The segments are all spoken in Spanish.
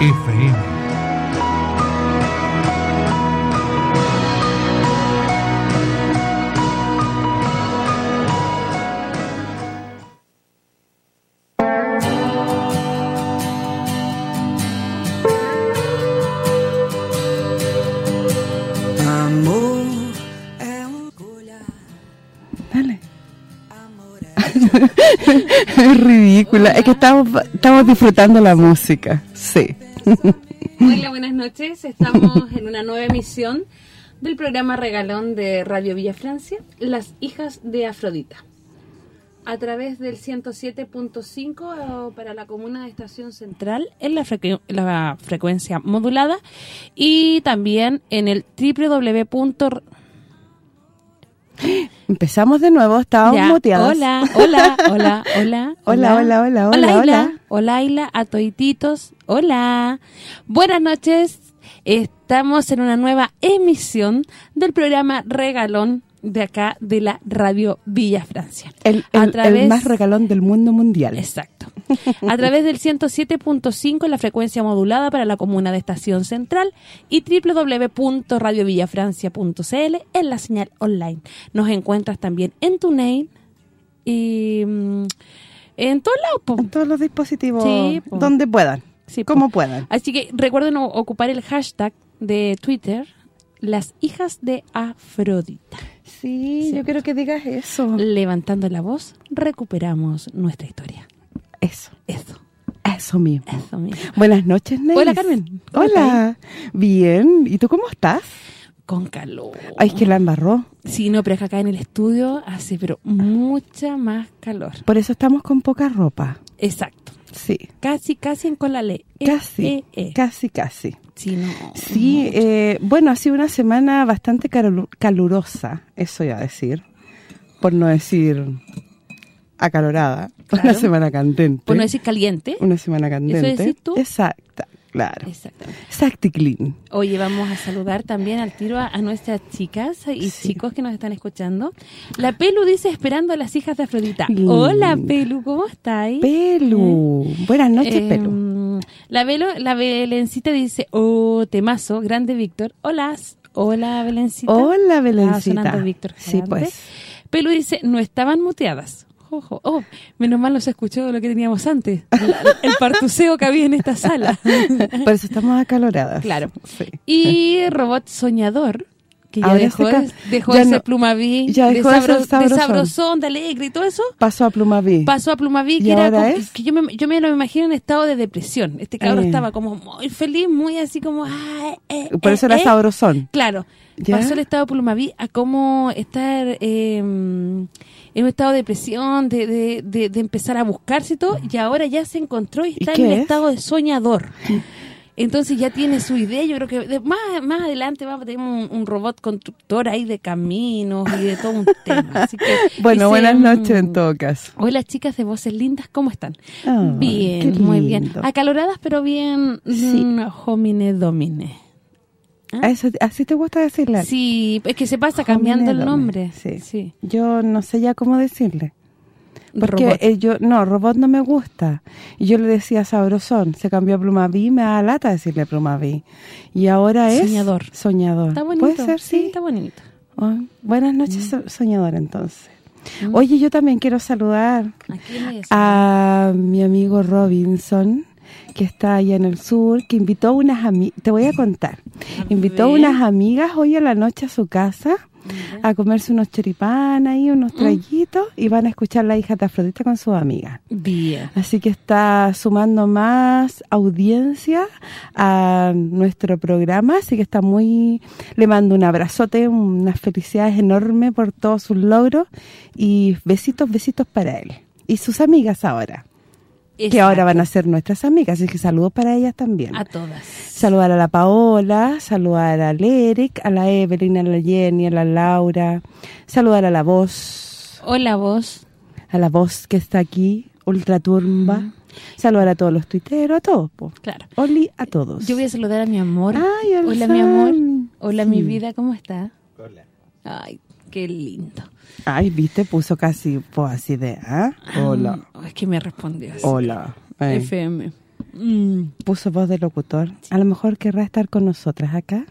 FM. es ridícula. Es que estamos, estamos disfrutando la música. Hola, buenas noches. Estamos en una nueva emisión del programa Regalón de Radio Villa Francia, Las hijas de Afrodita. A través del 107.5 para la comuna de Estación Central en la, la frecuencia modulada y también en el www Empezamos de nuevo, estábamos muteados. Hola, hola, hola, hola. Hola, hola, hola, hola, hola. Hola, Isla, a toititos. Hola. Buenas noches. Estamos en una nueva emisión del programa Regalón de acá de la Radio Villa Francia. El, el más regalón del mundo mundial. Exacto. A través del 107.5 la frecuencia modulada para la comuna de Estación Central y www.radiovillafrancia.cl en la señal online. Nos encuentras también en TuneIn y mm, en todos lados. En todos los dispositivos, donde puedan, sí, como puedan. Así que recuerden ocupar el hashtag de Twitter las hijas de Afrodita. Sí, yo quiero que digas eso. Levantando la voz, recuperamos nuestra historia. Eso. Eso. Eso mismo. Buenas noches, Ney. Hola, Carmen. Hola. Bien. ¿Y tú cómo estás? Con calor. Ay, es que la embarró. Sí, no, pero es que acá en el estudio hace pero mucha más calor. Por eso estamos con poca ropa. Exacto. Sí. Casi, casi en ley. Casi, e, e. casi, casi. Sí, no. Sí, eh, bueno, ha sido una semana bastante calurosa, eso iba a decir. Por no decir acalorada. Una semana candente. Por no decir caliente. Una semana candente. ¿Eso decís tú? Exacta, claro. Exactamente. clean. Oye, vamos a saludar también al tiro a, nuestras chicas y chicos que nos están escuchando. La Pelu dice, esperando a las hijas de Afrodita. Hola, Pelu, ¿cómo estáis? Pelu. ¿Eh? Buenas noches, em, Pelu. La Velo, la Belencita dice, oh, temazo, grande Víctor. Hola, hola, Belencita. Hola, Belencita. Víctor Sí, pues. Pelu dice, no estaban muteadas. Oh, menos mal nos escuchó lo que teníamos antes. El, partuceo que había en esta sala. Por eso estamos acaloradas. Claro. Y Robot Soñador, que ya dejó, dejó ese plumaví de, sabrosón. de alegre y todo eso. Pasó a plumaví. Pasó a plumaví, que era que yo me, yo me lo imagino en estado de depresión. Este cabrón eh. estaba como muy feliz, muy así como... Eh, Por eso era eh, sabrosón. Claro. Pasó el estado de plumaví a cómo estar em, en un estado de depresión, de, de, de, empezar a buscarse y todo, y ahora ya se encontró y está en el estado de soñador. Entonces ya tiene su idea, yo creo que más más adelante va a tener un, robot constructor ahí de caminos y de todo un tema. bueno, buenas noches en todo caso. Hola chicas de voces lindas, ¿cómo están? bien, muy bien. Acaloradas pero bien sí. Mm, homine domine. ¿Ah? ¿Así te gusta decirle? Sí, es que se pasa cambiando el nombre. Sí. Yo no sé ya cómo decirle. Porque eh, yo, no, robot no me gusta. Y yo le decía sabrosón, se cambió a plumaví, me da lata decirle plumaví. Y ahora es... Soñador. Soñador. Está bonito. ¿Puede ser? Sí, está bonito. Oh, buenas noches, mm. soñador, entonces. Mm. Oye, yo también quiero saludar a mi amigo Robinson, que está allá en el sur, que invitó unas amigas, te voy a contar, invitó unas amigas hoy a la noche a su casa a comerse unos choripán ahí, unos mm. traguitos y van a escuchar la hija de Afrodita con su amiga. Bien. Así que está sumando más audiencia a nuestro programa, así que está muy... Le mando un abrazote, unas felicidades enormes por todos sus logros y besitos, besitos para él. Y sus amigas ahora. Que ahora van a ser nuestras amigas, así que saludos para ellas también. A todas. Saludar a la Paola, saludar a Leric, a la Evelyn, a la Jenny, a la Laura, saludar a la voz. Hola voz. A la voz que está aquí, ultraturba. Saludar a todos los tuiteros, a todos. Claro. Oli a todos. Yo voy a saludar a mi amor. Ay, Hola, mi amor. Hola, mi vida, ¿cómo está? Hola. Ay, qué lindo. Ay, viste, puso casi pues, así de, ¿ah? Hola. es que me respondió así. Hola. FM. Mm. Puso voz de locutor. A lo mejor querrá estar con nosotras acá.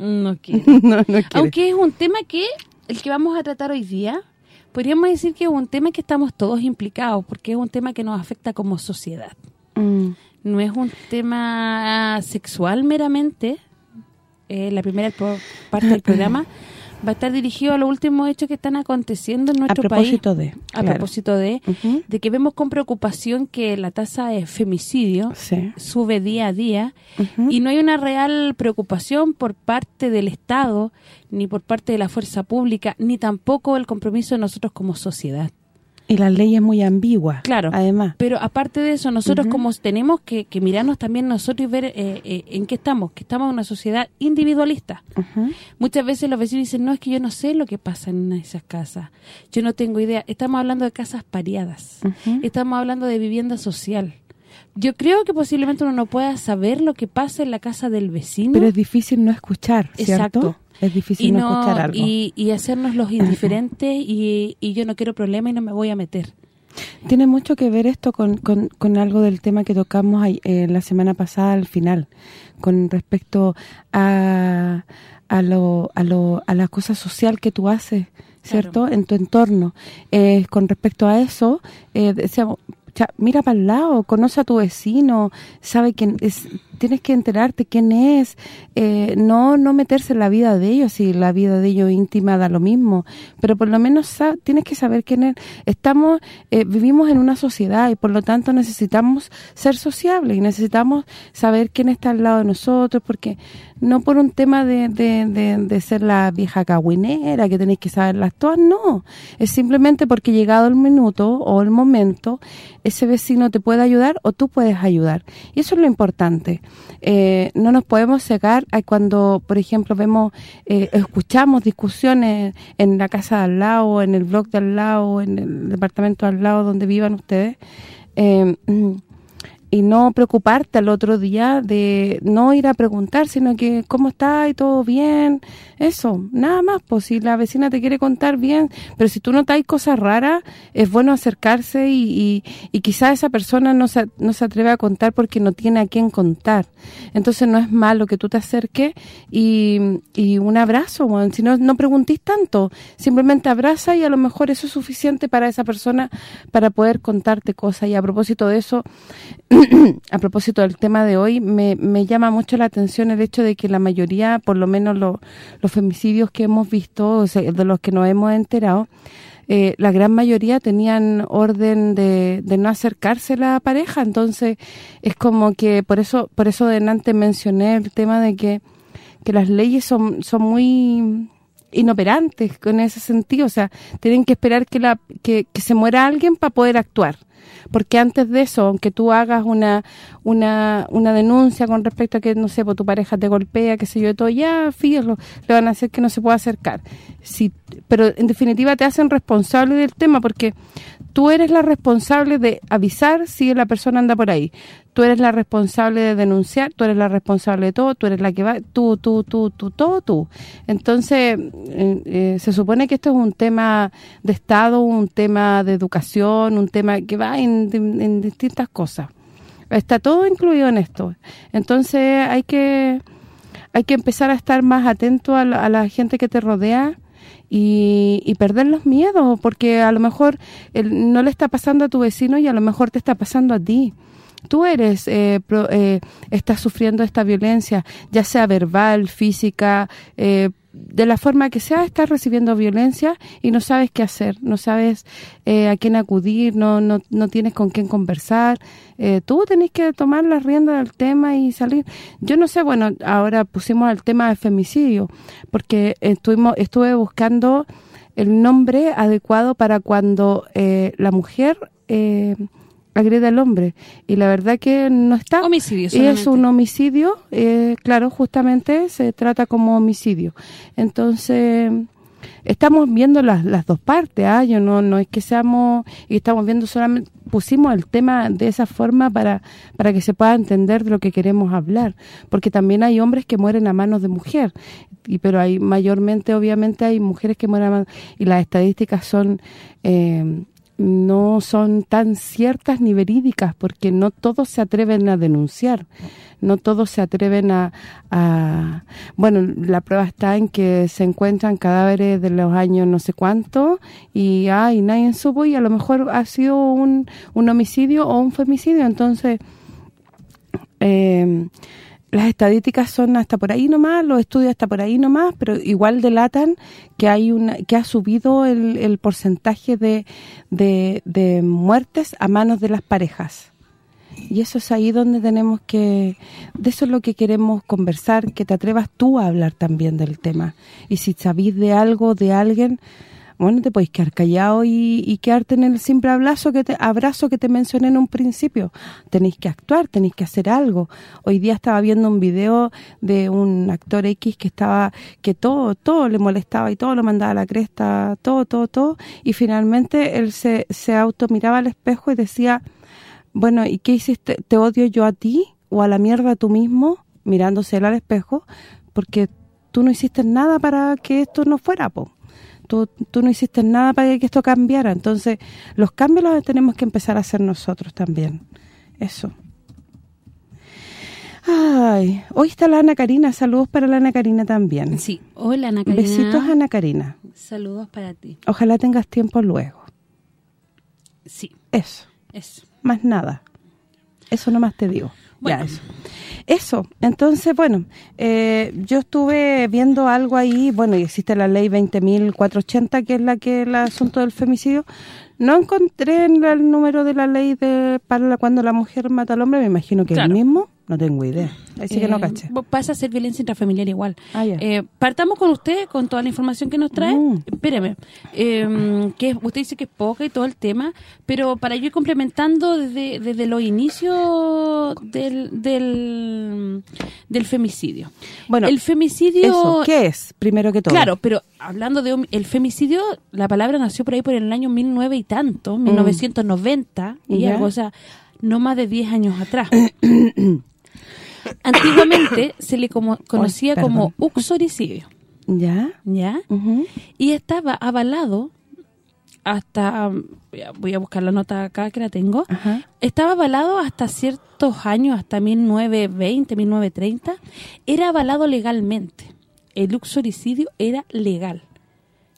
No quiere. no, no quiere. Aunque es un tema que, el que vamos a tratar hoy día, podríamos decir que es un tema que estamos todos implicados, porque es un tema que nos afecta como sociedad. Mm. No es un tema sexual meramente, eh, la primera parte del programa, va a estar dirigido a los últimos hechos que están aconteciendo en nuestro país. De, a propósito de. de que vemos con preocupación que la tasa de femicidio sube día a día y no hay una real preocupación por parte del Estado, ni por parte de la fuerza pública, ni tampoco el compromiso de nosotros como sociedad. Y la ley es muy ambigua, claro, además. Pero aparte de eso, nosotros como tenemos que, mirarnos también nosotros y ver eh, eh, en qué estamos, que estamos en una sociedad individualista. Muchas veces los vecinos dicen, no, es que yo no sé lo que pasa en esas casas, yo no tengo idea. Estamos hablando de casas pareadas, estamos hablando de vivienda social. Yo creo que posiblemente uno no pueda saber lo que pasa en la casa del vecino. Pero es difícil no escuchar, ¿cierto? Exacto. Es difícil no, escuchar algo. Y, y hacernos los indiferentes y, yo no quiero problema y no me voy a meter. Tiene mucho que ver esto con, con, algo del tema que tocamos eh, la semana pasada al final, con respecto a, a, lo, a, lo, a la cosa social que tú haces, ¿cierto? En tu entorno. Eh, con respecto a eso, eh, decíamos, mira para el lado, conoce a tu vecino, sabe quién es, tienes que enterarte quién es, eh, no no meterse en la vida de ellos, si la vida de ellos íntima da lo mismo, pero por lo menos tienes que saber quién es. Estamos, eh, vivimos en una sociedad y por lo tanto necesitamos ser sociables y necesitamos saber quién está al lado de nosotros, porque no por un tema de, de, de, ser la vieja cagüinera, que tenéis que saberlas todas, no. Es simplemente porque llegado el minuto o el momento, ese vecino te puede ayudar o tú puedes ayudar. Y eso es lo importante. Eh, no nos podemos cegar a cuando, por ejemplo, vemos, eh, escuchamos discusiones en la casa de al lado, en el blog de al lado, en el departamento de al lado donde vivan ustedes, eh, y no preocuparte al otro día de no ir a preguntar, sino que cómo está y todo bien, eso, nada más, pues si la vecina te quiere contar bien, pero si tú notas cosas raras, es bueno acercarse y, y, quizás esa persona no se, no se atreve a contar porque no tiene a quién contar. Entonces no es malo que tú te acerques y, y un abrazo, bueno, si no, no preguntís tanto, simplemente abraza y a lo mejor eso es suficiente para esa persona para poder contarte cosas. Y a propósito de eso, a propósito del tema de hoy, me, me, llama mucho la atención el hecho de que la mayoría, por lo menos los femicidios que hemos visto, de los que nos hemos enterado, eh, la gran mayoría tenían orden de, no acercarse a la pareja, entonces es como que, por eso por eso delante mencioné el tema de que, que las leyes son, son muy inoperantes en ese sentido, o sea, tienen que esperar que la que se muera alguien para poder actuar porque antes de eso, aunque tú hagas una una, una denuncia con respecto a que, no sé, pues tu pareja te golpea, qué sé yo, todo, ya, fíjalo, le van a hacer que no se pueda acercar. Sí, pero en definitiva te hacen responsable del tema porque tú eres la responsable de avisar si la persona anda por ahí. Tú eres la responsable de denunciar, tú eres la responsable de todo, tú eres la que va, tú, tú, tú, tú, todo tú. Entonces, eh, eh, se supone que esto es un tema de Estado, un tema de educación, un tema que va en distintas cosas. Está todo incluido en esto. Entonces, hay que hay que empezar a estar más atento a la gente que te rodea, y, perder los miedos, porque a lo mejor no le está pasando a tu vecino y a lo mejor te está pasando a ti. Tú eres, eh, eh, estás sufriendo esta violencia, ya sea verbal, física, eh, de la forma que sea, estás recibiendo violencia y no sabes qué hacer, no sabes eh, a quién acudir, no, no, no tienes con quién conversar. Eh, tú tenés que tomar la rienda del tema y salir. Yo no sé, bueno, ahora pusimos el tema de femicidio, porque estuvimos estuve buscando el nombre adecuado para cuando eh, la mujer agrede al hombre. Y la verdad que no está. Homicidio es un homicidio eh, claro justamente se trata como homicidio. Entonces estamos viendo las, las dos partes ¿ah? yo no no es que seamos y estamos viendo solamente pusimos el tema de esa forma para para que se pueda entender de lo que queremos hablar. Porque también hay hombres que mueren a manos de mujer. Y pero hay mayormente obviamente hay mujeres que mueren a manos y las estadísticas son eh, no son tan ciertas ni verídicas porque no todos se atreven a denunciar, no todos se atreven a, bueno, la prueba está en que se encuentran cadáveres de los años no sé cuánto y ay, nadie supo y a lo mejor ha sido un, un homicidio o un femicidio, entonces eh, las estadísticas son hasta por ahí nomás, los estudios hasta por ahí nomás, pero igual delatan que hay una que ha subido el, el porcentaje de, de, muertes a manos de las parejas. Y eso es ahí donde tenemos que... De eso es lo que queremos conversar, que te atrevas tú a hablar también del tema. Y si sabís de algo, de alguien bueno, te podéis quedar callado y, quedarte en el simple abrazo que te abrazo que te mencioné en un principio. Tenéis que actuar, tenéis que hacer algo. Hoy día estaba viendo un video de un actor X que estaba que todo todo le molestaba y todo lo mandaba a la cresta, todo, todo, todo. Y finalmente él se, se miraba al espejo y decía, bueno, ¿y qué hiciste? ¿Te odio yo a ti o a la mierda tú mismo? Mirándose él al espejo, porque tú no hiciste nada para que esto no fuera, po tú, no hiciste nada para que esto cambiara. Entonces, los cambios los tenemos que empezar a hacer nosotros también. Eso. Ay, hoy está la Ana Karina. Saludos para la Ana Karina también. Sí, hola Ana Karina. Besitos Ana Karina. Saludos para ti. Ojalá tengas tiempo luego. Sí. Eso. Eso. Más nada. Eso nomás te digo. Ya, eso. Eso, entonces, bueno, eh, yo estuve viendo algo ahí, bueno, y existe la ley 20.480, que es la que el asunto del femicidio. No encontré el número de la ley de para cuando la mujer mata al hombre, me imagino que es el mismo. No tengo idea. Así que no eh, caché. Pasa a ser violencia intrafamiliar igual. Ah, eh, partamos con usted, con toda la información que nos trae. Mm. Espéreme. Em, que usted dice que es poca y todo el tema, pero para yo ir complementando desde, desde los inicios del, del, femicidio. Bueno, el femicidio... ¿qué es? Primero que todo. Claro, pero hablando de el femicidio, la palabra nació por ahí por el año 19 y tanto, 1990, mm. y algo, o sea, no más de 10 años atrás. Antiguamente se le como, conocía como uxoricidio. ¿Ya? ¿Ya? Y estaba avalado hasta, voy a buscar la nota acá que la tengo, estaba avalado hasta ciertos años, hasta 1920, 1930, era avalado legalmente. El uxoricidio era legal.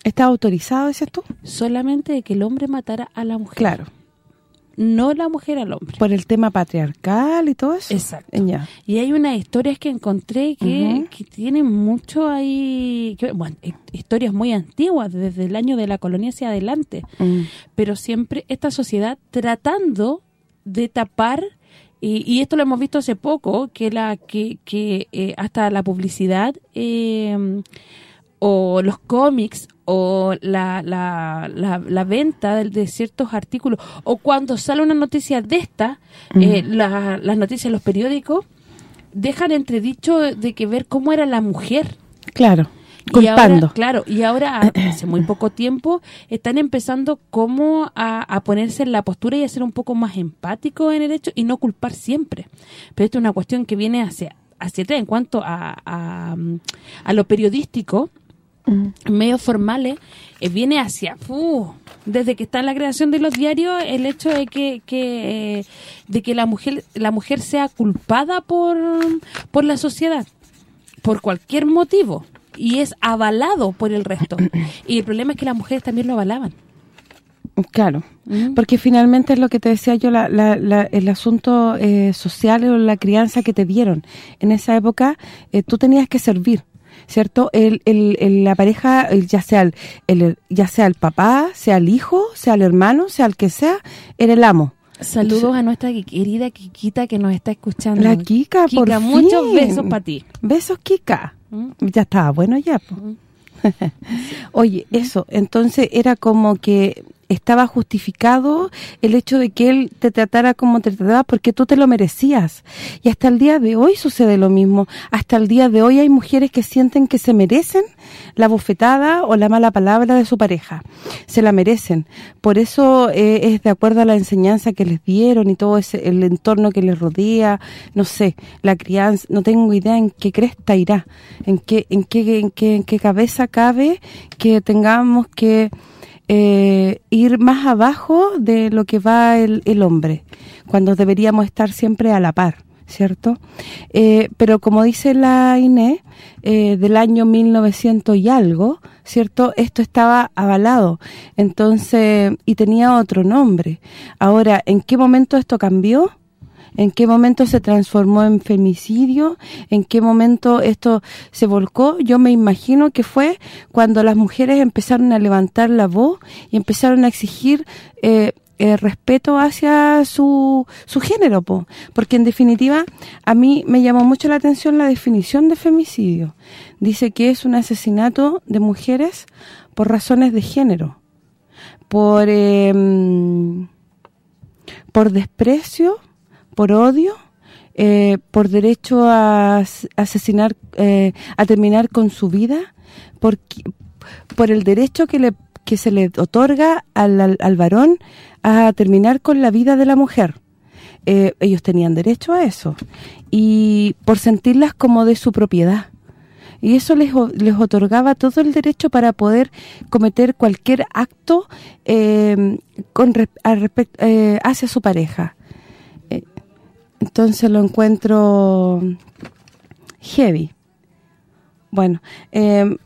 ¿Estaba autorizado, ese tú? Solamente de que el hombre matara a la mujer. Claro no la mujer al hombre. Por el tema patriarcal y todo eso. Exacto. Y hay unas historias que encontré que, tienen mucho ahí, bueno, historias muy antiguas, desde el año de la colonia hacia adelante, mm. pero siempre esta sociedad tratando de tapar y, esto lo hemos visto hace poco, que la que, que eh, hasta la publicidad eh, o los cómics o la, la, la, venta de, ciertos artículos o cuando sale una noticia de esta, eh, las noticias los periódicos dejan entredicho de que ver cómo era la mujer. Claro, culpando. claro, y ahora hace muy poco tiempo están empezando como a, ponerse en la postura y a ser un poco más empático en el hecho y no culpar siempre. Pero esto es una cuestión que viene hacia hacia atrás en cuanto a, a, a lo periodístico medios formales eh, viene hacia desde que está en la creación de los diarios el hecho de que, que eh, de que la mujer la mujer sea culpada por por la sociedad por cualquier motivo y es avalado por el resto. Y el problema es que las mujeres también lo avalaban. Claro, porque finalmente es lo que te decía yo, la, el asunto eh, social o la crianza que te dieron. En esa época tú tenías que servir, ¿cierto? El, el, la pareja, ya sea el, ya sea el papá, sea el hijo, sea el hermano, sea el que sea, era el amo. Saludos a nuestra querida Kikita que nos está escuchando. La Kika, por fin. muchos besos para ti. Besos, Kika. ¿Mm? Ya estaba bueno ya. ¿Mm? Oye, eso, entonces era como que estaba justificado el hecho de que él te tratara como te trataba porque tú te lo merecías. Y hasta el día de hoy sucede lo mismo. Hasta el día de hoy hay mujeres que sienten que se merecen la bofetada o la mala palabra de su pareja. Se la merecen. Por eso eh, es de acuerdo a la enseñanza que les dieron y todo ese el entorno que les rodea, no sé, la crianza, no tengo idea en qué cresta irá, en qué en qué en qué, en qué cabeza cabe que tengamos que eh, ir más abajo de lo que va el, el, hombre, cuando deberíamos estar siempre a la par, ¿cierto? Eh, pero como dice la Inés, eh, del año 1900 y algo, ¿cierto? Esto estaba avalado, entonces, y tenía otro nombre. Ahora, ¿en qué momento esto cambió?, en qué momento se transformó en femicidio, en qué momento esto se volcó. Yo me imagino que fue cuando las mujeres empezaron a levantar la voz y empezaron a exigir eh, respeto hacia su, su género, po. porque en definitiva a mí me llamó mucho la atención la definición de femicidio. Dice que es un asesinato de mujeres por razones de género, por eh, por desprecio, por odio, eh, por derecho a asesinar, eh, a terminar con su vida, por, por el derecho que le que se le otorga al, al, varón a terminar con la vida de la mujer. Eh, ellos tenían derecho a eso. Y por sentirlas como de su propiedad. Y eso les, les otorgaba todo el derecho para poder cometer cualquier acto con hacia su pareja. Entonces lo encuentro heavy. Bueno, eh,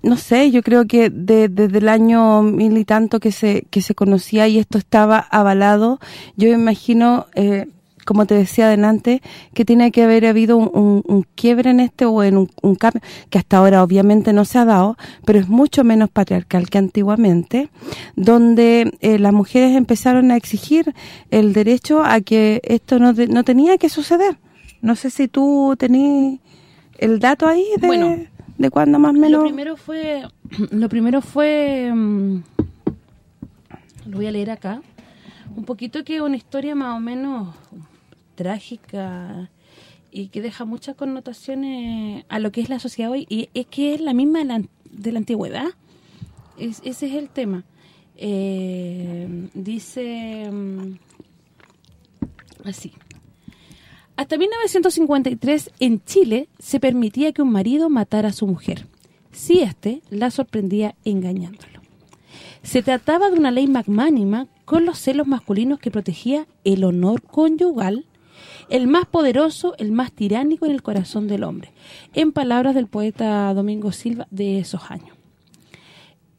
no sé, yo creo que desde el año mil y tanto que se que se conocía y esto estaba avalado, yo imagino eh, como te decía adelante, que tiene que haber habido un, quiebre en este o en un, cambio, que hasta ahora obviamente no se ha dado, pero es mucho menos patriarcal que antiguamente, donde eh, las mujeres empezaron a exigir el derecho a que esto no, no tenía que suceder. No sé si tú tenías el dato ahí de, de cuándo más o menos... Lo primero fue... Lo primero fue... Mm, lo voy a leer acá un poquito que una historia más o menos trágica y que deja muchas connotaciones a lo que es la sociedad hoy. Y es que es la misma de la, antigüedad. Ese es el tema. Eh, dice mm, así. Hasta 1953 en Chile se permitía que un marido matara a su mujer. Si éste la sorprendía engañándolo. Se trataba de una ley magnánima con los celos masculinos que protegía el honor conyugal el más poderoso, el más tiránico en el corazón del hombre, en palabras del poeta Domingo Silva de esos años.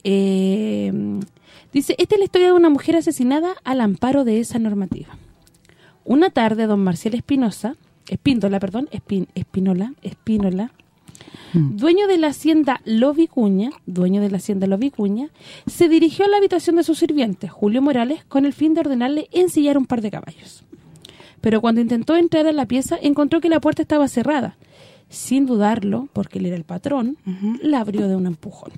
Eh, dice, esta es la historia de una mujer asesinada al amparo de esa normativa. Una tarde, don Marcial Espinosa, Espíndola, perdón, Espinola, Espínola, mm. dueño de la hacienda Lovicuña, dueño de la hacienda Lovicuña, se dirigió a la habitación de su sirviente, Julio Morales, con el fin de ordenarle ensillar un par de caballos pero cuando intentó entrar a la pieza encontró que la puerta estaba cerrada. Sin dudarlo, porque él era el patrón, la abrió de un empujón.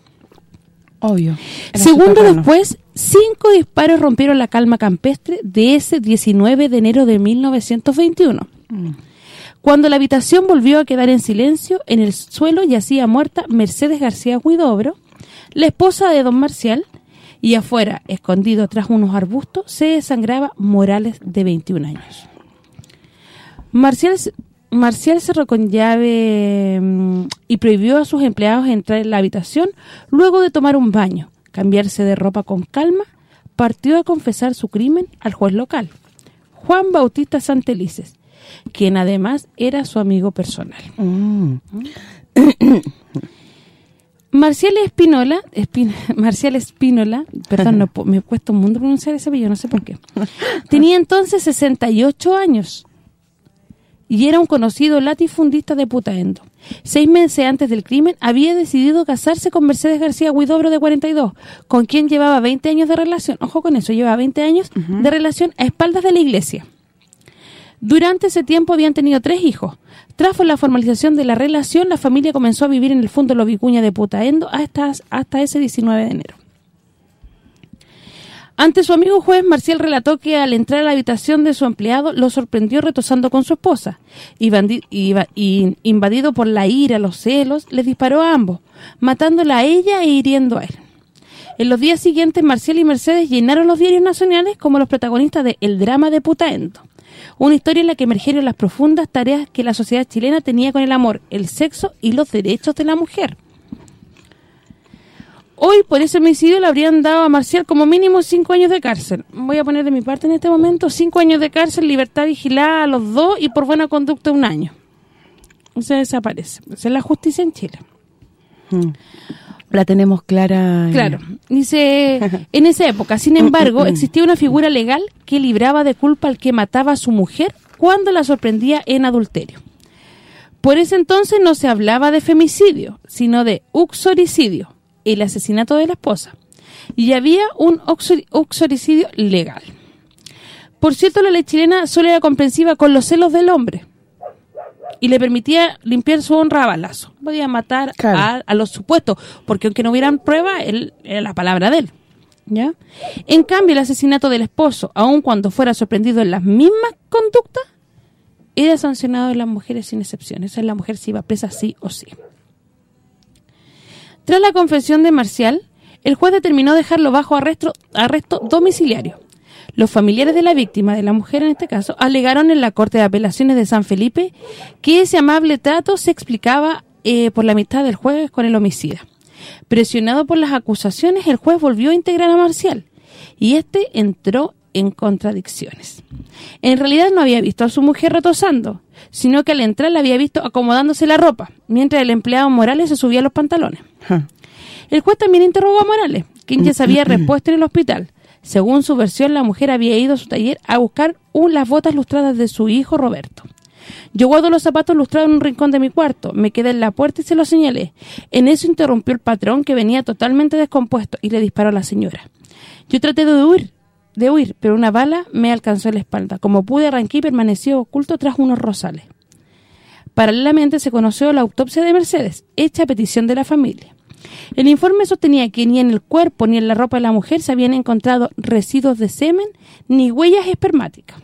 Obvio. Segundo después, cinco disparos rompieron la calma campestre de ese 19 de enero de 1921. Mm. Cuando la habitación volvió a quedar en silencio, en el suelo yacía muerta Mercedes García Huidobro, la esposa de don Marcial, y afuera, escondido tras unos arbustos, se desangraba Morales de 21 años. Marcial, Marcial cerró con llave mm, y prohibió a sus empleados entrar en la habitación luego de tomar un baño, cambiarse de ropa con calma, partió a confesar su crimen al juez local, Juan Bautista Santelices, quien además era su amigo personal. Mm. Marcial Espinola, Marcial Espínola, perdón, no, me cuesta un mundo pronunciar ese apellido, no sé por qué. Tenía entonces 68 años y era un conocido latifundista de Putaendo. Seis meses antes del crimen había decidido casarse con Mercedes García Huidobro de 42, con quien llevaba 20 años de relación. Ojo con eso, llevaba 20 años de relación a espaldas de la iglesia. Durante ese tiempo habían tenido tres hijos. Tras la formalización de la relación, la familia comenzó a vivir en el fondo Lovicuña de Putaendo hasta, hasta ese 19 de enero. Ante su amigo juez, Marcial relató que al entrar a la habitación de su empleado lo sorprendió retosando con su esposa y, invadido por la ira, los celos, le disparó a ambos, matándola a ella e hiriendo a él. En los días siguientes, Marcial y Mercedes llenaron los diarios nacionales como los protagonistas de El drama de Putaendo, una historia en la que emergieron las profundas tareas que la sociedad chilena tenía con el amor, el sexo y los derechos de la mujer. Hoy, por ese homicidio, le habrían dado a Marcial como mínimo cinco años de cárcel. Voy a poner de mi parte en este momento cinco años de cárcel, libertad vigilada a los dos y por buena conducta un año. Se desaparece. Esa es la justicia en Chile. Hmm. La tenemos clara. Claro. Dice, en esa época, sin embargo, existía una figura legal que libraba de culpa al que mataba a su mujer cuando la sorprendía en adulterio. Por ese entonces no se hablaba de femicidio, sino de uxoricidio, el asesinato de la esposa. Y había un uxoricidio legal. Por cierto, la ley chilena solo era comprensiva con los celos del hombre y le permitía limpiar su honra a balazo. Podía matar a, los supuestos, porque aunque no hubieran prueba, él era la palabra de él. ¿Ya? En cambio, el asesinato del esposo, aun cuando fuera sorprendido en las mismas conductas, era sancionado en las mujeres sin excepción. Esa es la mujer si iba presa sí o sí. Tras la confesión de Marcial, el juez determinó dejarlo bajo arresto, domiciliario los familiares de la víctima, de la mujer en este caso, alegaron en la Corte de Apelaciones de San Felipe que ese amable trato se explicaba eh, por la amistad del juez con el homicida. Presionado por las acusaciones, el juez volvió a integrar a Marcial y este entró en contradicciones. En realidad no había visto a su mujer retosando, sino que al entrar la había visto acomodándose la ropa, mientras el empleado Morales se subía los pantalones. El juez también interrogó a Morales, quien ya se había repuesto en el hospital, según su versión, la mujer había ido a su taller a buscar un, las botas lustradas de su hijo Roberto. Yo guardo los zapatos lustrados en un rincón de mi cuarto. Me quedé en la puerta y se lo señalé. En eso interrumpió el patrón que venía totalmente descompuesto y le disparó a la señora. Yo traté de huir, de huir, pero una bala me alcanzó en la espalda. Como pude arranqué y permaneció oculto tras unos rosales. Paralelamente se conoció la autopsia de Mercedes, hecha a petición de la familia. El informe sostenía que ni en el cuerpo ni en la ropa de la mujer se habían encontrado residuos de semen ni huellas espermáticas.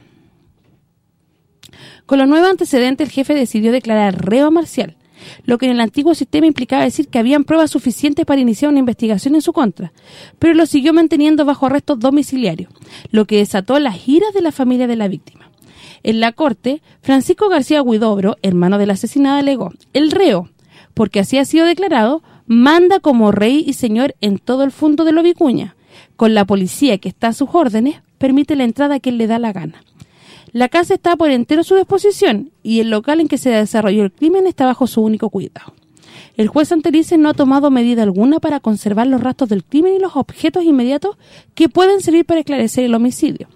Con los nuevos antecedentes, el jefe decidió declarar reo marcial, lo que en el antiguo sistema implicaba decir que habían pruebas suficientes para iniciar una investigación en su contra, pero lo siguió manteniendo bajo arresto domiciliario, lo que desató las iras de la familia de la víctima. En la corte, Francisco García Huidobro, hermano de la asesinada, alegó, el reo, porque así ha sido declarado, manda como rey y señor en todo el fondo de lo Vicuña. Con la policía que está a sus órdenes, permite la entrada a quien le da la gana. La casa está por entero a su disposición y el local en que se desarrolló el crimen está bajo su único cuidado. El juez Anterice no ha tomado medida alguna para conservar los rastros del crimen y los objetos inmediatos que pueden servir para esclarecer el homicidio.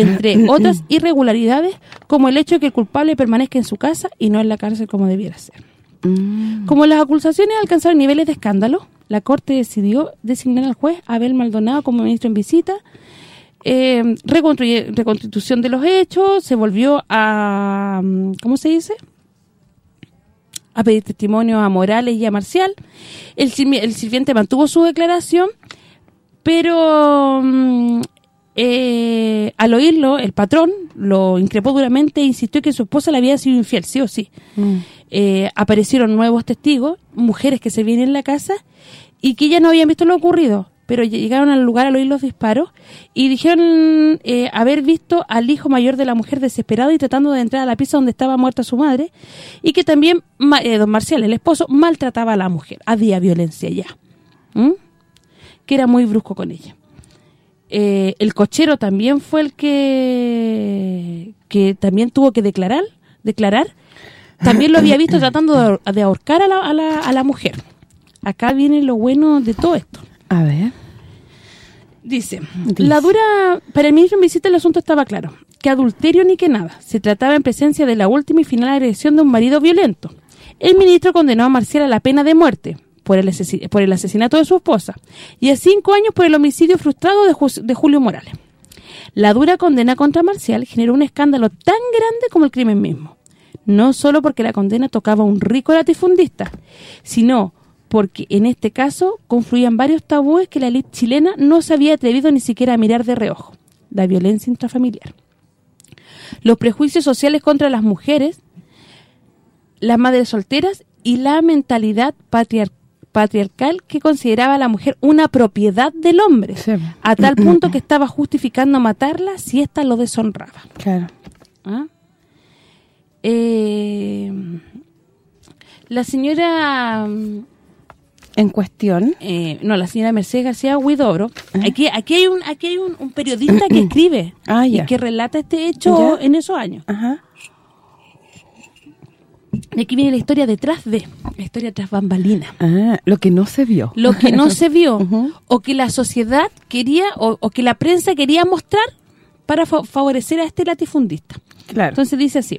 Entre otras irregularidades, como el hecho de que el culpable permanezca en su casa y no en la cárcel como debiera ser. Mm. Como las acusaciones alcanzaron niveles de escándalo, la Corte decidió designar al juez Abel Maldonado como ministro en visita, eh, reconstitución de los hechos, se volvió a, mm, ¿cómo se dice?, a pedir testimonio a Morales y a Marcial. El, el sirviente mantuvo su declaración, pero mm, eh, al oírlo, el patrón lo increpó duramente e insistió que su esposa le había sido infiel, sí o sí. Eh, aparecieron nuevos testigos, mujeres que se vienen en la casa y que ya no habían visto lo ocurrido, pero llegaron al lugar al oír los disparos y dijeron eh, haber visto al hijo mayor de la mujer desesperado y tratando de entrar a la pieza donde estaba muerta su madre y que también eh, don Marcial, el esposo, maltrataba a la mujer, había violencia ya, que era muy brusco con ella. El cochero también fue el que que también tuvo que declarar declarar también lo había visto tratando de, ahorcar a la, a, la, a la mujer. Acá viene lo bueno de todo esto. A ver. Dice, la dura... Para el ministro en visita el asunto estaba claro. Que adulterio ni que nada. Se trataba en presencia de la última y final agresión de un marido violento. El ministro condenó a Marcial a la pena de muerte por el, por el asesinato de su esposa y a cinco años por el homicidio frustrado de, de Julio Morales. La dura condena contra Marcial generó un escándalo tan grande como el crimen mismo no solo porque la condena tocaba a un rico latifundista, sino porque en este caso confluían varios tabúes que la élite chilena no se había atrevido ni siquiera a mirar de reojo. La violencia intrafamiliar. Los prejuicios sociales contra las mujeres, las madres solteras y la mentalidad patriarcal que consideraba a la mujer una propiedad del hombre, a tal punto que estaba justificando matarla si ésta lo deshonraba. Claro. ¿Ah? Eh, la señora... ¿En cuestión? Eh, no, la señora Mercedes García Huidobro. Aquí aquí hay un aquí hay un, periodista que escribe ah, y que relata este hecho en esos años. Ajá. Y aquí viene la historia detrás de, la historia tras bambalina. Ah, lo que no se vio. Lo que no se vio, o que la sociedad quería, o, que la prensa quería mostrar para favorecer a este latifundista. Claro. Entonces dice así,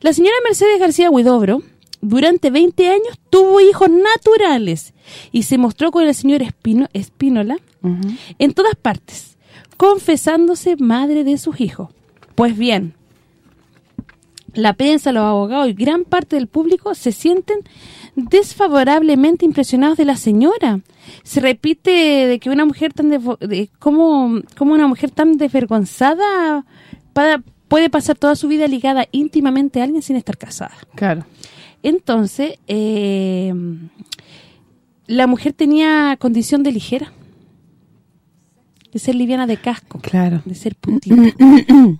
la señora Mercedes García Huidobro, durante 20 años tuvo hijos naturales y se mostró con el señor Espino, Espínola en todas partes, confesándose madre de sus hijos. Pues bien, la prensa, los abogados y gran parte del público se sienten desfavorablemente impresionados de la señora. Se repite de que una mujer tan de, como, como una mujer tan desvergonzada puede pasar toda su vida ligada íntimamente a alguien sin estar casada. Claro. Entonces, eh, la mujer tenía condición de ligera de ser liviana de casco, claro. de ser puntita.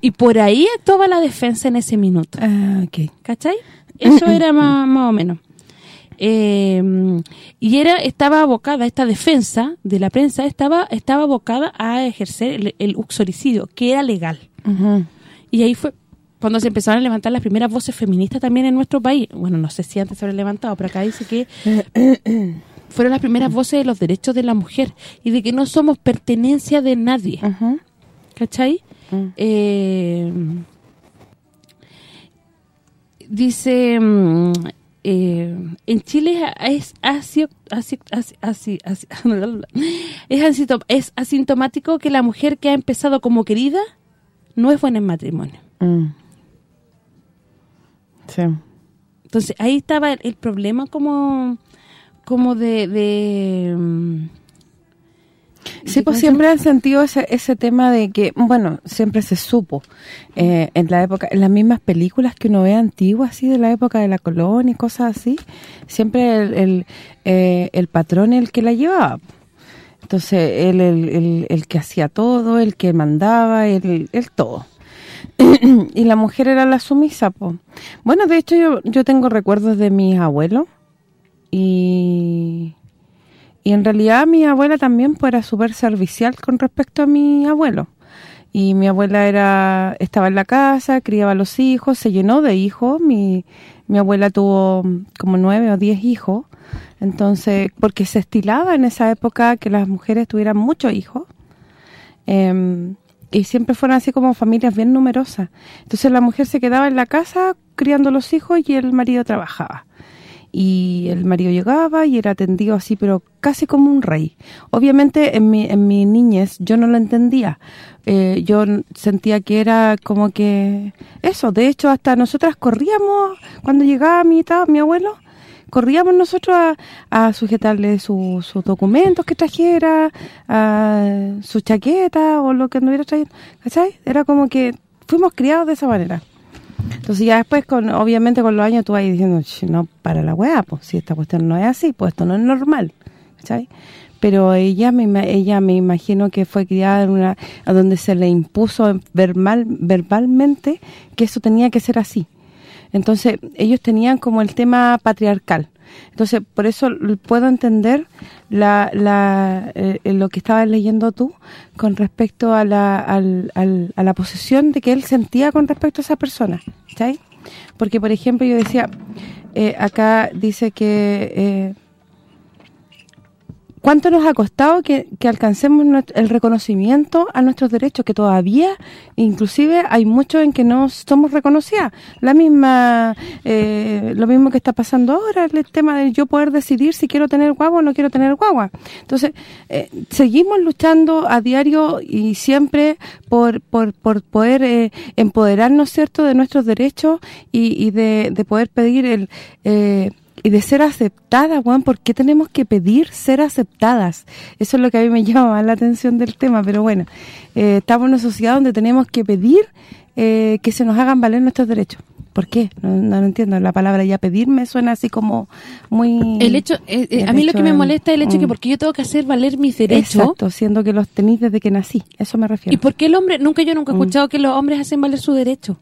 y por ahí actuaba la defensa en ese minuto. Ah, ok. ¿Cachai? Eso era más, o menos. Eh, y era estaba abocada, esta defensa de la prensa estaba estaba abocada a ejercer el, uxoricidio, que era legal. Y ahí fue cuando se empezaron a levantar las primeras voces feministas también en nuestro país. Bueno, no sé si antes se habían levantado, pero acá dice que fueron las primeras voces de los derechos de la mujer y de que no somos pertenencia de nadie. ¿Cachai? Mm. Eh, dice... Mm, eh, en Chile es así, es, asintomático que la mujer que ha empezado como querida no es buena en matrimonio. Mm. Sí. Entonces, ahí estaba el problema como como de... de mm, Sí, pues siempre han sentido ese, ese tema de que, bueno, siempre se supo eh, en la época, en las mismas películas que uno ve antiguas, así, de la época de la colonia y cosas así, siempre el, el, eh, el patrón el que la llevaba. Entonces, él el, el, que hacía todo, el que mandaba, el, el todo. y la mujer era la sumisa, pues. Bueno, de hecho, yo, yo tengo recuerdos de mis abuelos, y, en realidad mi abuela también pues, era súper servicial con respecto a mi abuelo. Y mi abuela era estaba en la casa, criaba a los hijos, se llenó de hijos. Mi, mi abuela tuvo como nueve o diez hijos. Entonces, porque se estilaba en esa época que las mujeres tuvieran muchos hijos. Em, y siempre fueron así como familias bien numerosas. Entonces la mujer se quedaba en la casa criando los hijos y el marido trabajaba y el marido llegaba y era atendido así, pero casi como un rey. Obviamente en mi, en mi niñez yo no lo entendía. Eh, yo sentía que era como que eso, de hecho hasta nosotras corríamos cuando llegaba mi mi abuelo, corríamos nosotros a, sujetarle sus documentos que trajera, a su chaqueta o lo que anduviera trayendo, ¿cachai? Era como que fuimos criados de esa manera. Entonces ya después, con obviamente con los años tú vas diciendo, no, para la weá, pues si esta cuestión no es así, pues esto no es normal. Pero ella me ella me imagino que fue criada en una donde se le impuso verbal, verbalmente que eso tenía que ser así. Entonces, ellos tenían como el tema patriarcal. Entonces, por eso puedo entender la, la eh, lo que estabas leyendo tú con respecto a la, al, a la posesión de que él sentía con respecto a esa persona, ¿sabes? Porque, por ejemplo, yo decía, eh, acá dice que... Eh, ¿Cuánto nos ha costado que, alcancemos el reconocimiento a nuestros derechos? Que todavía, inclusive, hay muchos en que no somos reconocidas. La misma, eh, lo mismo que está pasando ahora, el tema de yo poder decidir si quiero tener guagua o no quiero tener guagua. Entonces, eh, seguimos luchando a diario y siempre por, por, por poder eh, empoderarnos, ¿cierto?, de nuestros derechos y, de, de, poder pedir el y de ser aceptadas, Juan, ¿por qué tenemos que pedir ser aceptadas? Eso es lo que a mí me llama más la atención del tema, pero bueno, eh, estamos en una sociedad donde tenemos que pedir eh, que se nos hagan valer nuestros derechos. ¿Por qué? No, lo entiendo. La palabra ya pedirme suena así como muy... El hecho, a mí lo que me molesta es el hecho que mm. porque yo tengo que hacer valer mis derechos... Exacto, siendo que los tenéis desde que nací. Eso me refiero. ¿Y por qué el hombre? Nunca yo nunca he mm. escuchado que los hombres hacen valer su derecho.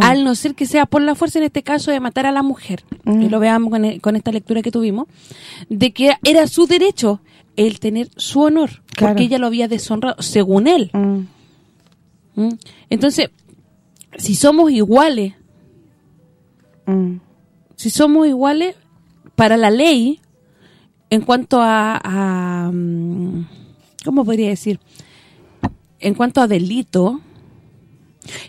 Al no ser que sea por la fuerza, en este caso, de matar a la mujer, mm. que lo veamos e, con, esta lectura que tuvimos, de que era su derecho el tener su honor, porque ella lo había deshonrado, según él. Entonces, si somos iguales Mm. Si somos iguales para la ley, en cuanto a, mm, ¿cómo podría decir? En cuanto a delito,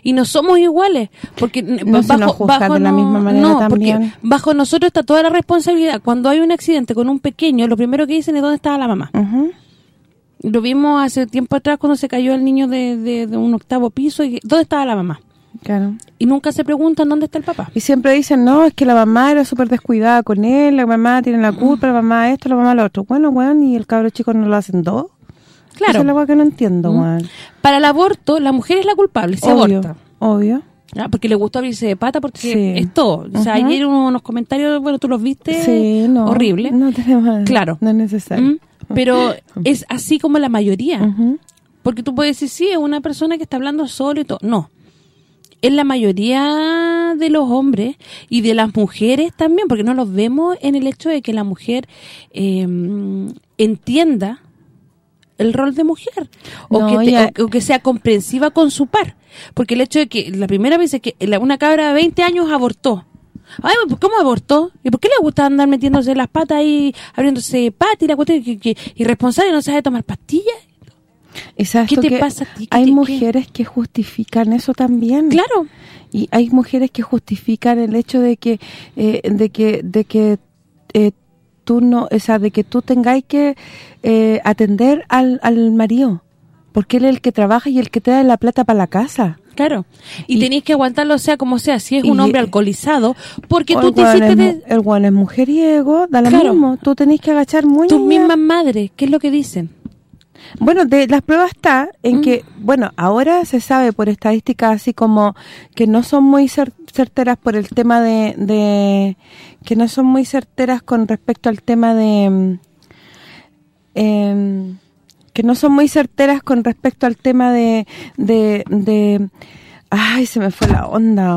y no somos iguales porque bajo, bajo la misma manera porque bajo nosotros está toda la responsabilidad. Cuando hay un accidente con un pequeño lo primero que dicen es dónde estaba la mamá lo vimos hace tiempo atrás cuando se cayó el niño de, de un octavo piso y dónde estaba la mamá y nunca se preguntan dónde está el papá. Y siempre dicen, no, es que la mamá era súper descuidada con él, la mamá tiene la culpa, la mamá esto, la mamá lo otro. Bueno, bueno, ¿y el cabro chico no lo hacen dos? Claro. Esa es la que no entiendo, Para el aborto, la mujer es la culpable, se aborta. Obvio. Ah, porque le gustó abrirse de pata, porque es todo. O sea, ayer unos comentarios, bueno, tú los viste, sí, no, horrible. No tenemos, claro. No es necesario. Pero es así como la mayoría. Porque tú puedes decir, sí, es una persona que está hablando solo y todo. No en la mayoría de los hombres y de las mujeres también, porque no los vemos en el hecho de que la mujer em, entienda el rol de mujer o, que sea comprensiva con su par. Porque el hecho de que la primera vez que una cabra de 20 años abortó, Ay, ¿cómo abortó? ¿Y por qué le gusta andar metiéndose las patas ahí, abriéndose patas y la cuestión que, que irresponsable no sabe tomar pastillas? ¿Qué te pasa Hay mujeres que justifican eso también. Claro. Y hay mujeres que justifican el hecho de que eh, de que de que eh, tú no, o sea, de que tú tengáis que eh, atender al, al marido, porque él es el que trabaja y el que te da la plata para la casa. Claro. Y, tenéis que aguantarlo sea como sea, si es un hombre alcoholizado, porque tú te hiciste... el guan es mujeriego, da lo mismo, tú tenés que agachar muy Tus mismas madres, ¿qué es lo que dicen? Bueno, de las pruebas está en que, mm. bueno, ahora se sabe por estadísticas así como que no son muy certeras por el tema de, que no son muy certeras con respecto al tema de em, que no son muy certeras con respecto al tema de de, ay, se me fue la onda,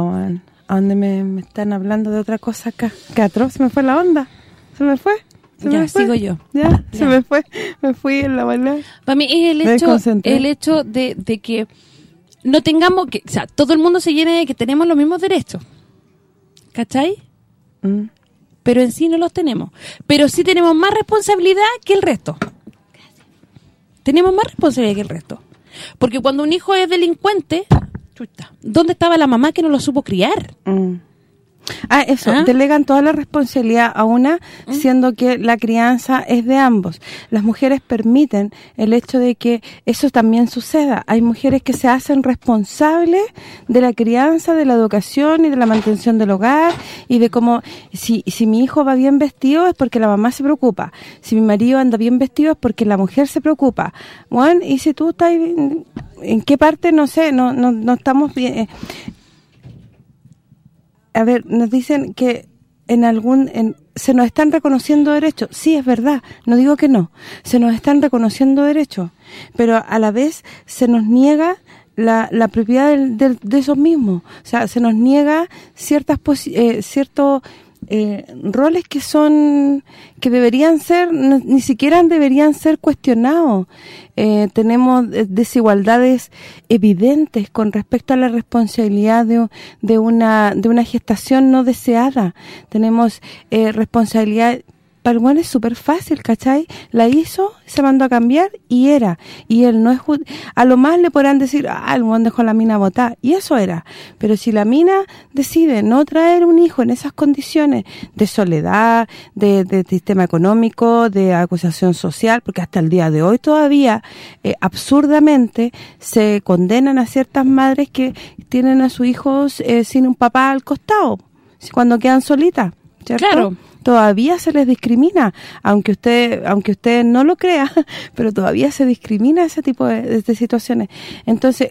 a dónde me, me, están hablando de otra cosa acá. ¿Qué atroz? Se me fue la onda. Se me fue ya, sigo yo. Ya, se me fue, me fui en la bala. Para mí es el hecho el hecho de, que no tengamos que, o sea, todo el mundo se llene de que tenemos los mismos derechos. ¿Cachai? Mm. Pero en sí no los tenemos. Pero sí tenemos más responsabilidad que el resto. Tenemos más responsabilidad que el resto. Porque cuando un hijo es delincuente, ¿dónde estaba la mamá que no lo supo criar? Mm. Ah, eso, ¿Ah? delegan toda la responsabilidad a una, ¿Mm? siendo que la crianza es de ambos. Las mujeres permiten el hecho de que eso también suceda. Hay mujeres que se hacen responsables de la crianza, de la educación y de la mantención del hogar y de cómo, si, si mi hijo va bien vestido es porque la mamá se preocupa. Si mi marido anda bien vestido es porque la mujer se preocupa. Bueno, y si tú estás... ¿En qué parte? No sé, no, no, no estamos bien... A ver, nos dicen que en algún se nos están reconociendo derechos. Sí, es verdad, no digo que no. Se nos están reconociendo derechos, pero a la vez se nos niega la, la propiedad de esos mismos. O sea, se nos niega ciertas eh, ciertos eh, roles que son que deberían ser ni siquiera deberían ser cuestionados. Eh, tenemos desigualdades evidentes con respecto a la responsabilidad de, de una de una gestación no deseada. Tenemos eh, responsabilidad para el es súper fácil, ¿cachai? La hizo, se mandó a cambiar y era. Y él no es... A lo más le podrán decir, ah, el buen dejó la mina botar. Y eso era. Pero si la mina decide no traer un hijo en esas condiciones de soledad, de, sistema económico, de acusación social, porque hasta el día de hoy todavía, eh, absurdamente, se condenan a ciertas madres que tienen a sus hijos eh, sin un papá al costado, cuando quedan solitas. Claro todavía se les discrimina, aunque usted aunque usted no lo crea, pero todavía se discrimina ese tipo de, situaciones. Entonces,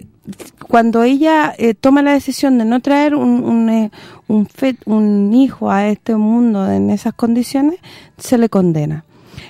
cuando ella eh, toma la decisión de no traer un, eh, un hijo a este mundo en esas condiciones, se le condena.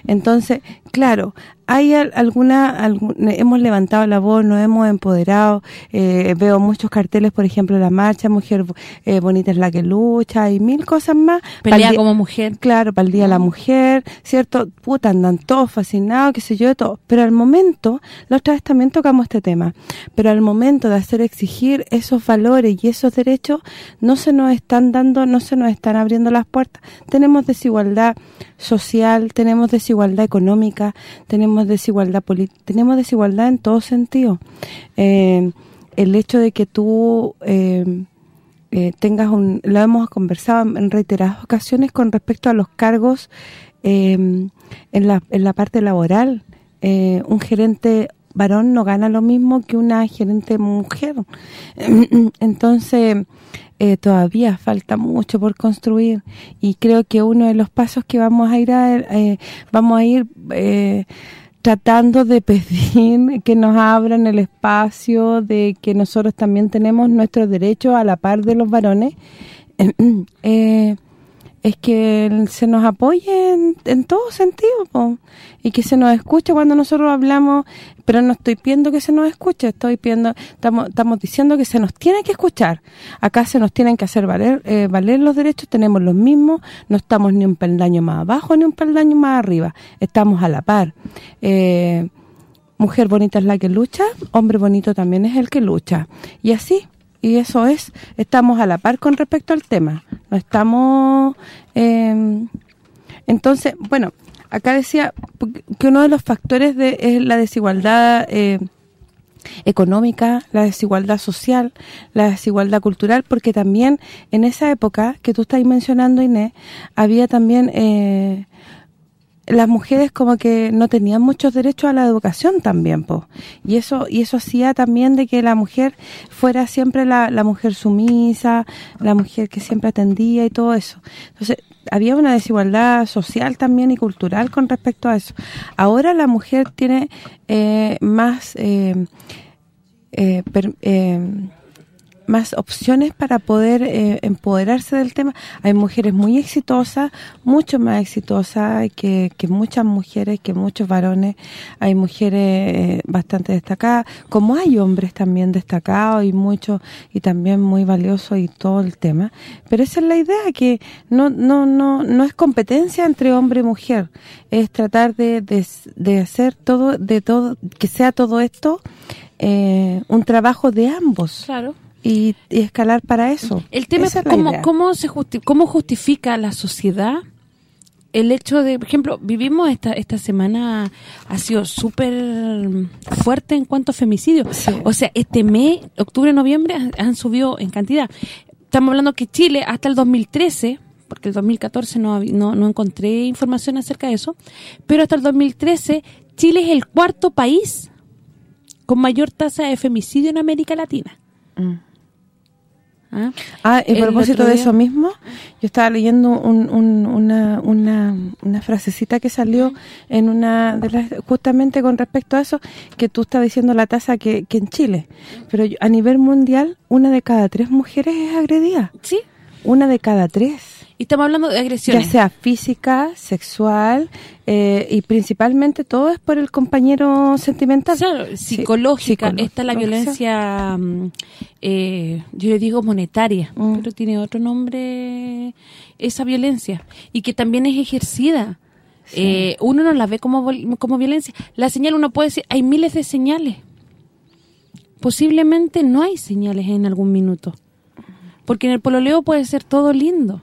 Entonces, claro, hay alguna, hemos levantado la voz, nos hemos empoderado, eh, veo muchos carteles, por ejemplo, la marcha, mujer eh, bonita es la que lucha, y mil cosas más. Pelea como mujer. Claro, para el Día de la Mujer, ¿cierto? Puta, andan todos fascinados, qué sé yo, todo. Pero al momento, la otra vez también tocamos este tema, pero al momento de hacer exigir esos valores y esos derechos, no se nos están dando, no se nos están abriendo las puertas. Tenemos desigualdad social, tenemos desigualdad económica, tenemos desigualdad tenemos desigualdad en todo sentido. Eh, el hecho de que tú eh, eh, tengas un... Lo hemos conversado en reiteradas ocasiones con respecto a los cargos en, la, en la parte laboral. un gerente varón no gana lo mismo que una gerente mujer. Entonces, todavía falta mucho por construir y creo que uno de los pasos que vamos a ir a, vamos a ir tratando de pedir que nos abran el espacio, de que nosotros también tenemos nuestros derechos a la par de los varones, eh, es que se nos apoye en, todo sentido y que se nos escuche cuando nosotros hablamos, pero no estoy pidiendo que se nos escuche, estoy pidiendo estamos estamos diciendo que se nos tiene que escuchar. Acá se nos tienen que hacer valer eh, valer los derechos, tenemos los mismos, no estamos ni un peldaño más abajo ni un peldaño más arriba, estamos a la par. Eh, mujer bonita es la que lucha, hombre bonito también es el que lucha. Y así, y eso es, estamos a la par con respecto al tema. No estamos... Em, entonces, bueno, acá decía que uno de los factores de, es la desigualdad eh, económica, la desigualdad social, la desigualdad cultural, porque también en esa época que tú estás mencionando, Inés, había también... Eh, las mujeres como que no tenían muchos derechos a la educación también, pues y eso y eso hacía también de que la mujer fuera siempre la, la mujer sumisa, la mujer que siempre atendía y todo eso. Entonces, había una desigualdad social también y cultural con respecto a eso. Ahora la mujer tiene eh, más... Eh, eh, eh más opciones para poder eh, empoderarse del tema. Hay mujeres muy exitosas, mucho más exitosas que, que muchas mujeres, que muchos varones. Hay mujeres eh, bastante destacadas, como hay hombres también destacados y muchos y también muy valiosos y todo el tema. Pero esa es la idea, que no no no no es competencia entre hombre y mujer, es tratar de, de, hacer todo, de todo que sea todo esto eh, un trabajo de ambos. Claro y, escalar para eso. El tema es, cómo, cómo, se cómo justifica la sociedad el hecho de, por ejemplo, vivimos esta esta semana ha sido súper fuerte en cuanto a femicidios. O sea, este mes, octubre, noviembre, han, subido en cantidad. Estamos hablando que Chile hasta el 2013 porque el 2014 no, no, no encontré información acerca de eso, pero hasta el 2013 Chile es el cuarto país con mayor tasa de femicidio en América Latina. Mm. ¿Ah? ah, y a propósito de eso mismo, yo estaba leyendo una, una, una, frasecita que salió en una de las justamente con respecto a eso, que tú estás diciendo la tasa que, que en Chile, pero a nivel mundial, una de cada tres mujeres es agredida. Sí. Una de cada tres. Y estamos hablando de agresiones. Ya sea física, sexual, eh, y principalmente todo es por el compañero sentimental. Claro, psicológica. Esta es la violencia, mm, eh, yo le digo monetaria, mm. pero tiene otro nombre esa violencia. Y que también es ejercida. Eh, uno no la ve como, como violencia. La señal, uno puede decir, hay miles de señales. Posiblemente no hay señales en algún minuto. Porque en el pololeo puede ser todo lindo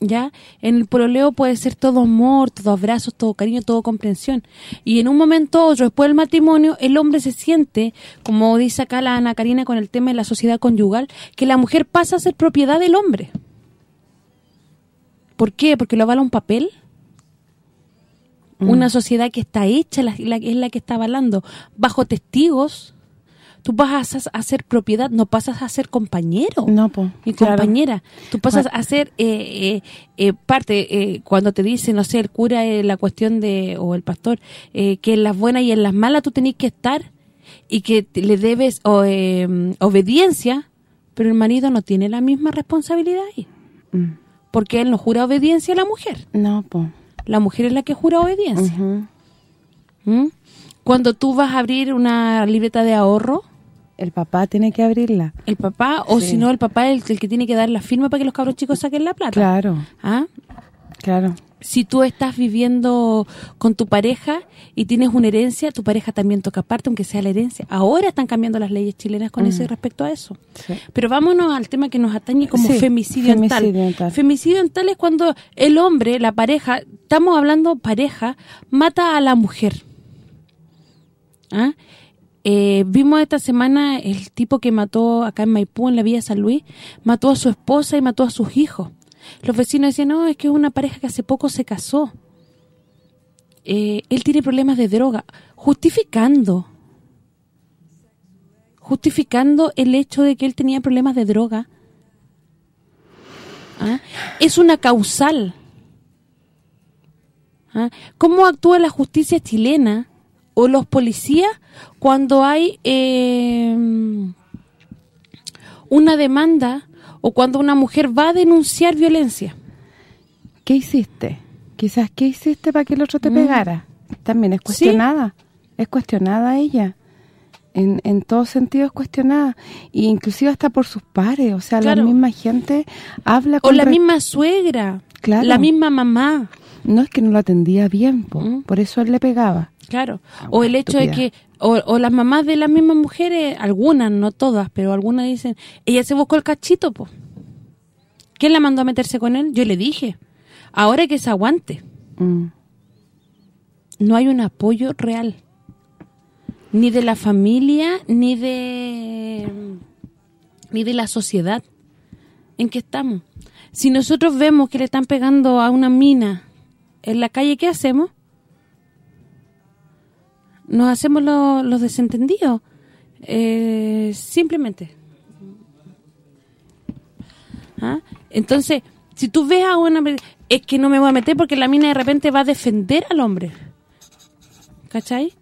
¿ya? En el pololeo puede ser todo amor, todo abrazos, todo cariño, todo comprensión. Y en un momento otro, después del matrimonio, el hombre se siente, como dice acá la Ana Karina con el tema de la sociedad conyugal, que la mujer pasa a ser propiedad del hombre. ¿Por qué? Porque lo avala un papel. Mm. Una sociedad que está hecha, la, es la que está avalando, bajo testigos, tú pasas a ser propiedad, no pasas a ser compañero. No, pues. Y compañera. Tú pasas a ser eh, eh, eh, parte, cuando te dice, no sé, el cura, la cuestión de, o el pastor, que en las buenas y en las malas tú tenés que estar y que le debes obediencia, pero el marido no tiene la misma responsabilidad ahí. Mm. Porque él no jura obediencia a la mujer. No, pues. La mujer es la que jura obediencia. ¿Mm? Cuando tú vas a abrir una libreta de ahorro... El papá tiene que abrirla. El papá, o si no, el papá es el, que tiene que dar la firma para que los cabros chicos saquen la plata. Claro. ¿Ah? Claro. Si tú estás viviendo con tu pareja y tienes una herencia, tu pareja también toca parte, aunque sea la herencia. Ahora están cambiando las leyes chilenas con eso mm. respecto a eso. Pero vámonos al tema que nos atañe como femicidio, femicidio tal. Femicidio tal es cuando el hombre, la pareja, estamos hablando pareja, mata a la mujer. ¿Ah? Eh, vimos esta semana el tipo que mató acá en Maipú, en la Villa San Luis, mató a su esposa y mató a sus hijos. Los vecinos decían, no, es que es una pareja que hace poco se casó. Eh, él tiene problemas de droga. Justificando. Justificando el hecho de que él tenía problemas de droga. ¿Ah? Es una causal. ¿Ah? ¿Cómo actúa la justicia chilena o los policías cuando hay eh, una demanda o cuando una mujer va a denunciar violencia. ¿Qué hiciste? Quizás, ¿qué hiciste para que el otro te mm. pegara? También es cuestionada. Es cuestionada ella. En, en todo sentido es cuestionada. E inclusive hasta por sus pares. O sea, la misma gente habla con... O la misma suegra. Claro. La misma mamá. No es que no lo atendía bien, mm. por eso él le pegaba. Claro, ah, o el hecho de que, o, las mamás de las mismas mujeres, algunas, no todas, pero algunas dicen, ella se buscó el cachito, pues. ¿Quién la mandó a meterse con él? Yo le dije, ahora que se aguante. Mm. No hay un apoyo real, ni de la familia, ni de ni de la sociedad en que estamos. Si nosotros vemos que le están pegando a una mina en la calle, ¿qué hacemos? nos hacemos los desentendidos. Eh, simplemente. ¿Ah? Entonces, si tú ves a una... Es que no me voy a meter porque la mina de repente va a defender al hombre. ¿Cachai?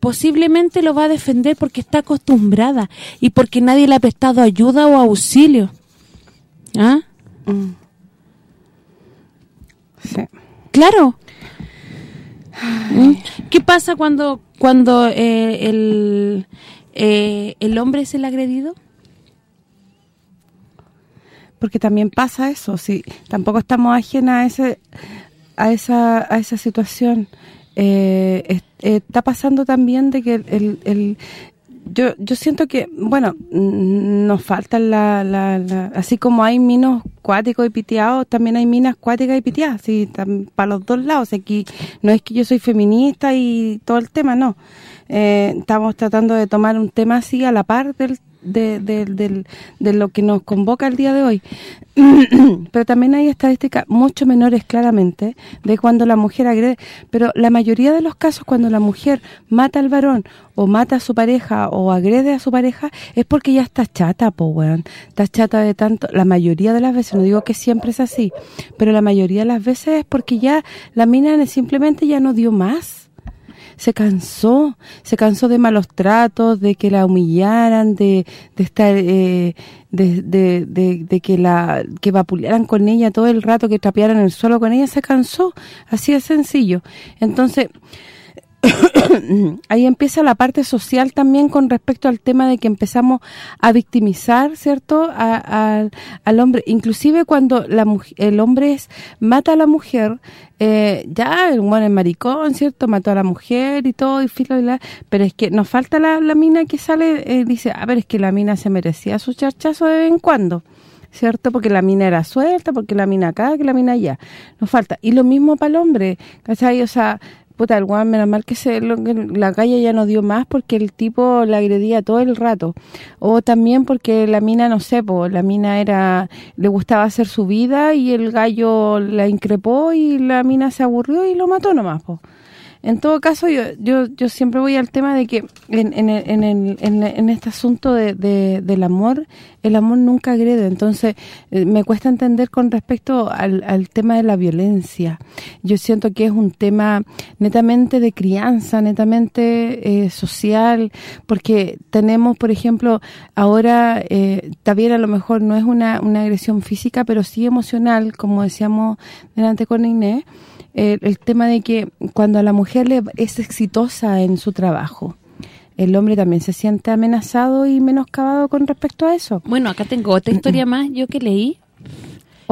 Posiblemente lo va a defender porque está acostumbrada y porque nadie le ha prestado ayuda o auxilio. ¿Ah? Mm. Sí. Claro. ¿Mm? ¿Qué pasa cuando cuando eh, el, eh, el hombre es el agredido? Porque también pasa eso, sí, tampoco estamos ajenas a ese a esa a esa situación. Eh, está pasando también de que el, yo yo siento que, bueno, nos faltan la, así como hay minos cuáticos y piteados, también hay minas cuáticas y piteadas, sí, para los dos lados. Aquí no es que yo soy feminista y todo el tema, no. Eh, estamos tratando de tomar un tema así a la par del de, de, lo que nos convoca el día de hoy. pero también hay estadísticas mucho menores claramente de cuando la mujer agrede, pero la mayoría de los casos cuando la mujer mata al varón o mata a su pareja o agrede a su pareja es porque ya está chata, po weón. Está chata de tanto, la mayoría de las veces, no digo que siempre es así, pero la mayoría de las veces es porque ya la mina simplemente ya no dio más se cansó, se cansó de malos tratos, de que la humillaran, de, de estar, eh, de, de, de, que la que vapulearan con ella todo el rato, que trapearan el suelo con ella, se cansó, así de sencillo. Entonces, ahí empieza la parte social también con respecto al tema de que empezamos a victimizar, ¿cierto?, al hombre. Inclusive cuando la el hombre es, mata a la mujer, eh, ya, el buen es maricón, ¿cierto?, mató a la mujer y todo, y filo y la, pero es que nos falta la, mina que sale, eh, dice, a ver, es que la mina se merecía su charchazo de vez en cuando. ¿cierto? Porque la mina era suelta, porque la mina acá, que la mina allá. Nos falta. Y lo mismo para el hombre, ¿cachai? O sea, puta, el menos mal que se, la calle ya no dio más porque el tipo la agredía todo el rato. O también porque la mina, no sé, pues la mina era le gustaba hacer su vida y el gallo la increpó y la mina se aburrió y lo mató nomás, pues. En todo caso, yo yo, yo siempre voy al tema de que en, en, en, en este asunto de, del amor, el amor nunca agrede. Entonces, eh, me cuesta entender con respecto al, al, tema de la violencia. Yo siento que es un tema netamente de crianza, netamente eh, social, porque tenemos, por ejemplo, ahora, eh, también a lo mejor no es una, una agresión física, pero sí emocional, como decíamos delante con Inés, el tema de que cuando a la mujer le es exitosa en su trabajo, el hombre también se siente amenazado y menoscabado con respecto a eso. Bueno, acá tengo otra historia más yo que leí.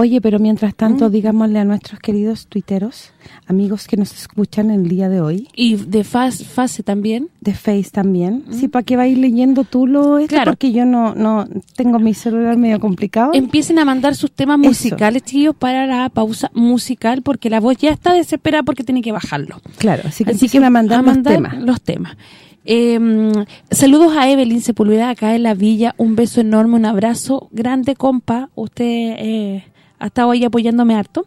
Oye, pero mientras tanto, mm. digámosle a nuestros queridos tuiteros, amigos que nos escuchan el día de hoy. Y de Face, también. De Face también. Mm. Sí, para que vais leyendo tú lo esto, porque yo no no tengo mi celular medio complicado. Empiecen a mandar sus temas musicales, chicos, para la pausa musical, porque la voz ya está desesperada porque tiene que bajarlo. Claro, así que así que a mandar, temas. los temas. Eh, saludos a Evelyn Sepulveda acá en la villa. Un beso enorme, un abrazo grande, compa. Usted eh, ha estado ahí apoyándome harto.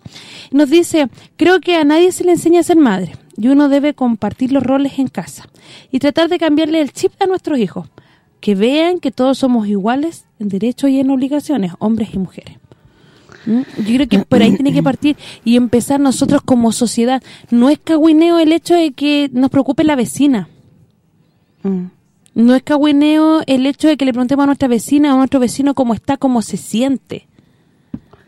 Nos dice, creo que a nadie se le enseña a ser madre y uno debe compartir los roles en casa y tratar de cambiarle el chip a nuestros hijos. Que vean que todos somos iguales en derechos y en obligaciones, hombres y mujeres. ¿Mm? Yo creo que por ahí tiene que partir y empezar nosotros como sociedad. No es cagüineo el hecho de que nos preocupe la vecina. Mm. No es cagüineo el hecho de que le preguntemos a nuestra vecina o a nuestro vecino cómo está, cómo se siente.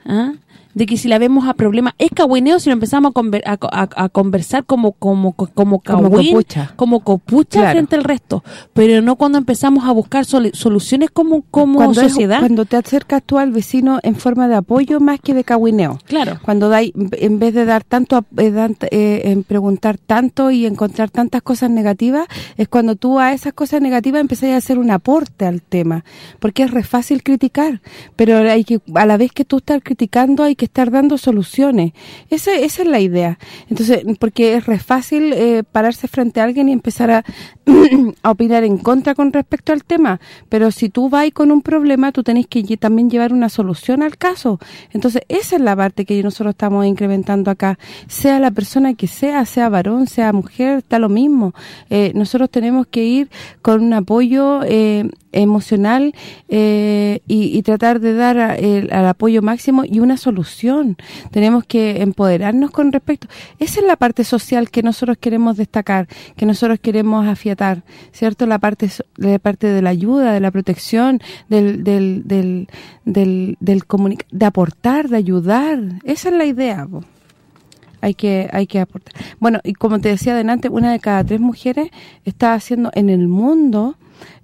¿Ah? De que si la vemos a problemas, es cagüineo si lo empezamos a, conversar como como como como copucha, como copucha frente al resto, pero no cuando empezamos a buscar soluciones como como sociedad. cuando te acercas tú al vecino en forma de apoyo más que de cagüineo. Claro. Cuando dais en vez de dar tanto eh, eh, en preguntar tanto y encontrar tantas cosas negativas, es cuando tú a esas cosas negativas empezás a hacer un aporte al tema, porque es re fácil criticar, pero hay que a la vez que tú estás criticando hay que estar dando soluciones. Esa, esa es la idea. Entonces, porque es re fácil eh, pararse frente a alguien y empezar a, opinar en contra con respecto al tema, pero si tú vas con un problema, tú tenés que también llevar una solución al caso. Entonces, esa es la parte que nosotros estamos incrementando acá. Sea la persona que sea, sea varón, sea mujer, está lo mismo. Eh, nosotros tenemos que ir con un apoyo eh, emocional eh, y, tratar de dar el, al apoyo máximo y una solución. Tenemos que empoderarnos con respecto. Esa es la parte social que nosotros queremos destacar, que nosotros queremos afiatar, ¿cierto? La parte la parte de la ayuda, de la protección, del del del del, de aportar, de ayudar. Esa es la idea, hay que hay que aportar. Bueno, y como te decía adelante, una de cada tres mujeres está haciendo en el mundo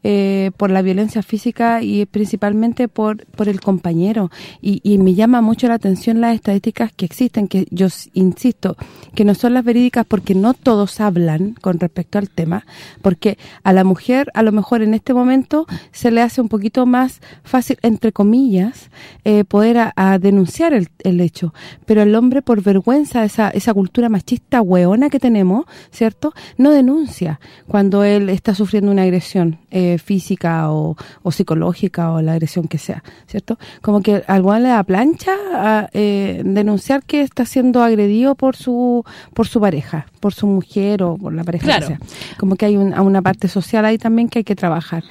eh, por la violencia física y principalmente por, por el compañero. Y, y, me llama mucho la atención las estadísticas que existen, que yo insisto, que no son las verídicas porque no todos hablan con respecto al tema, porque a la mujer a lo mejor en este momento se le hace un poquito más fácil, entre comillas, eh, poder a, denunciar el, el, hecho, pero el hombre por vergüenza, esa, esa cultura machista hueona que tenemos, ¿cierto? No denuncia cuando él está sufriendo una agresión eh, física o, psicológica o la agresión que sea, ¿cierto? Como que al le da plancha a eh, denunciar que está siendo agredido por su por su pareja, por su mujer o por la pareja que sea. Como que hay una parte social ahí también que hay que trabajar.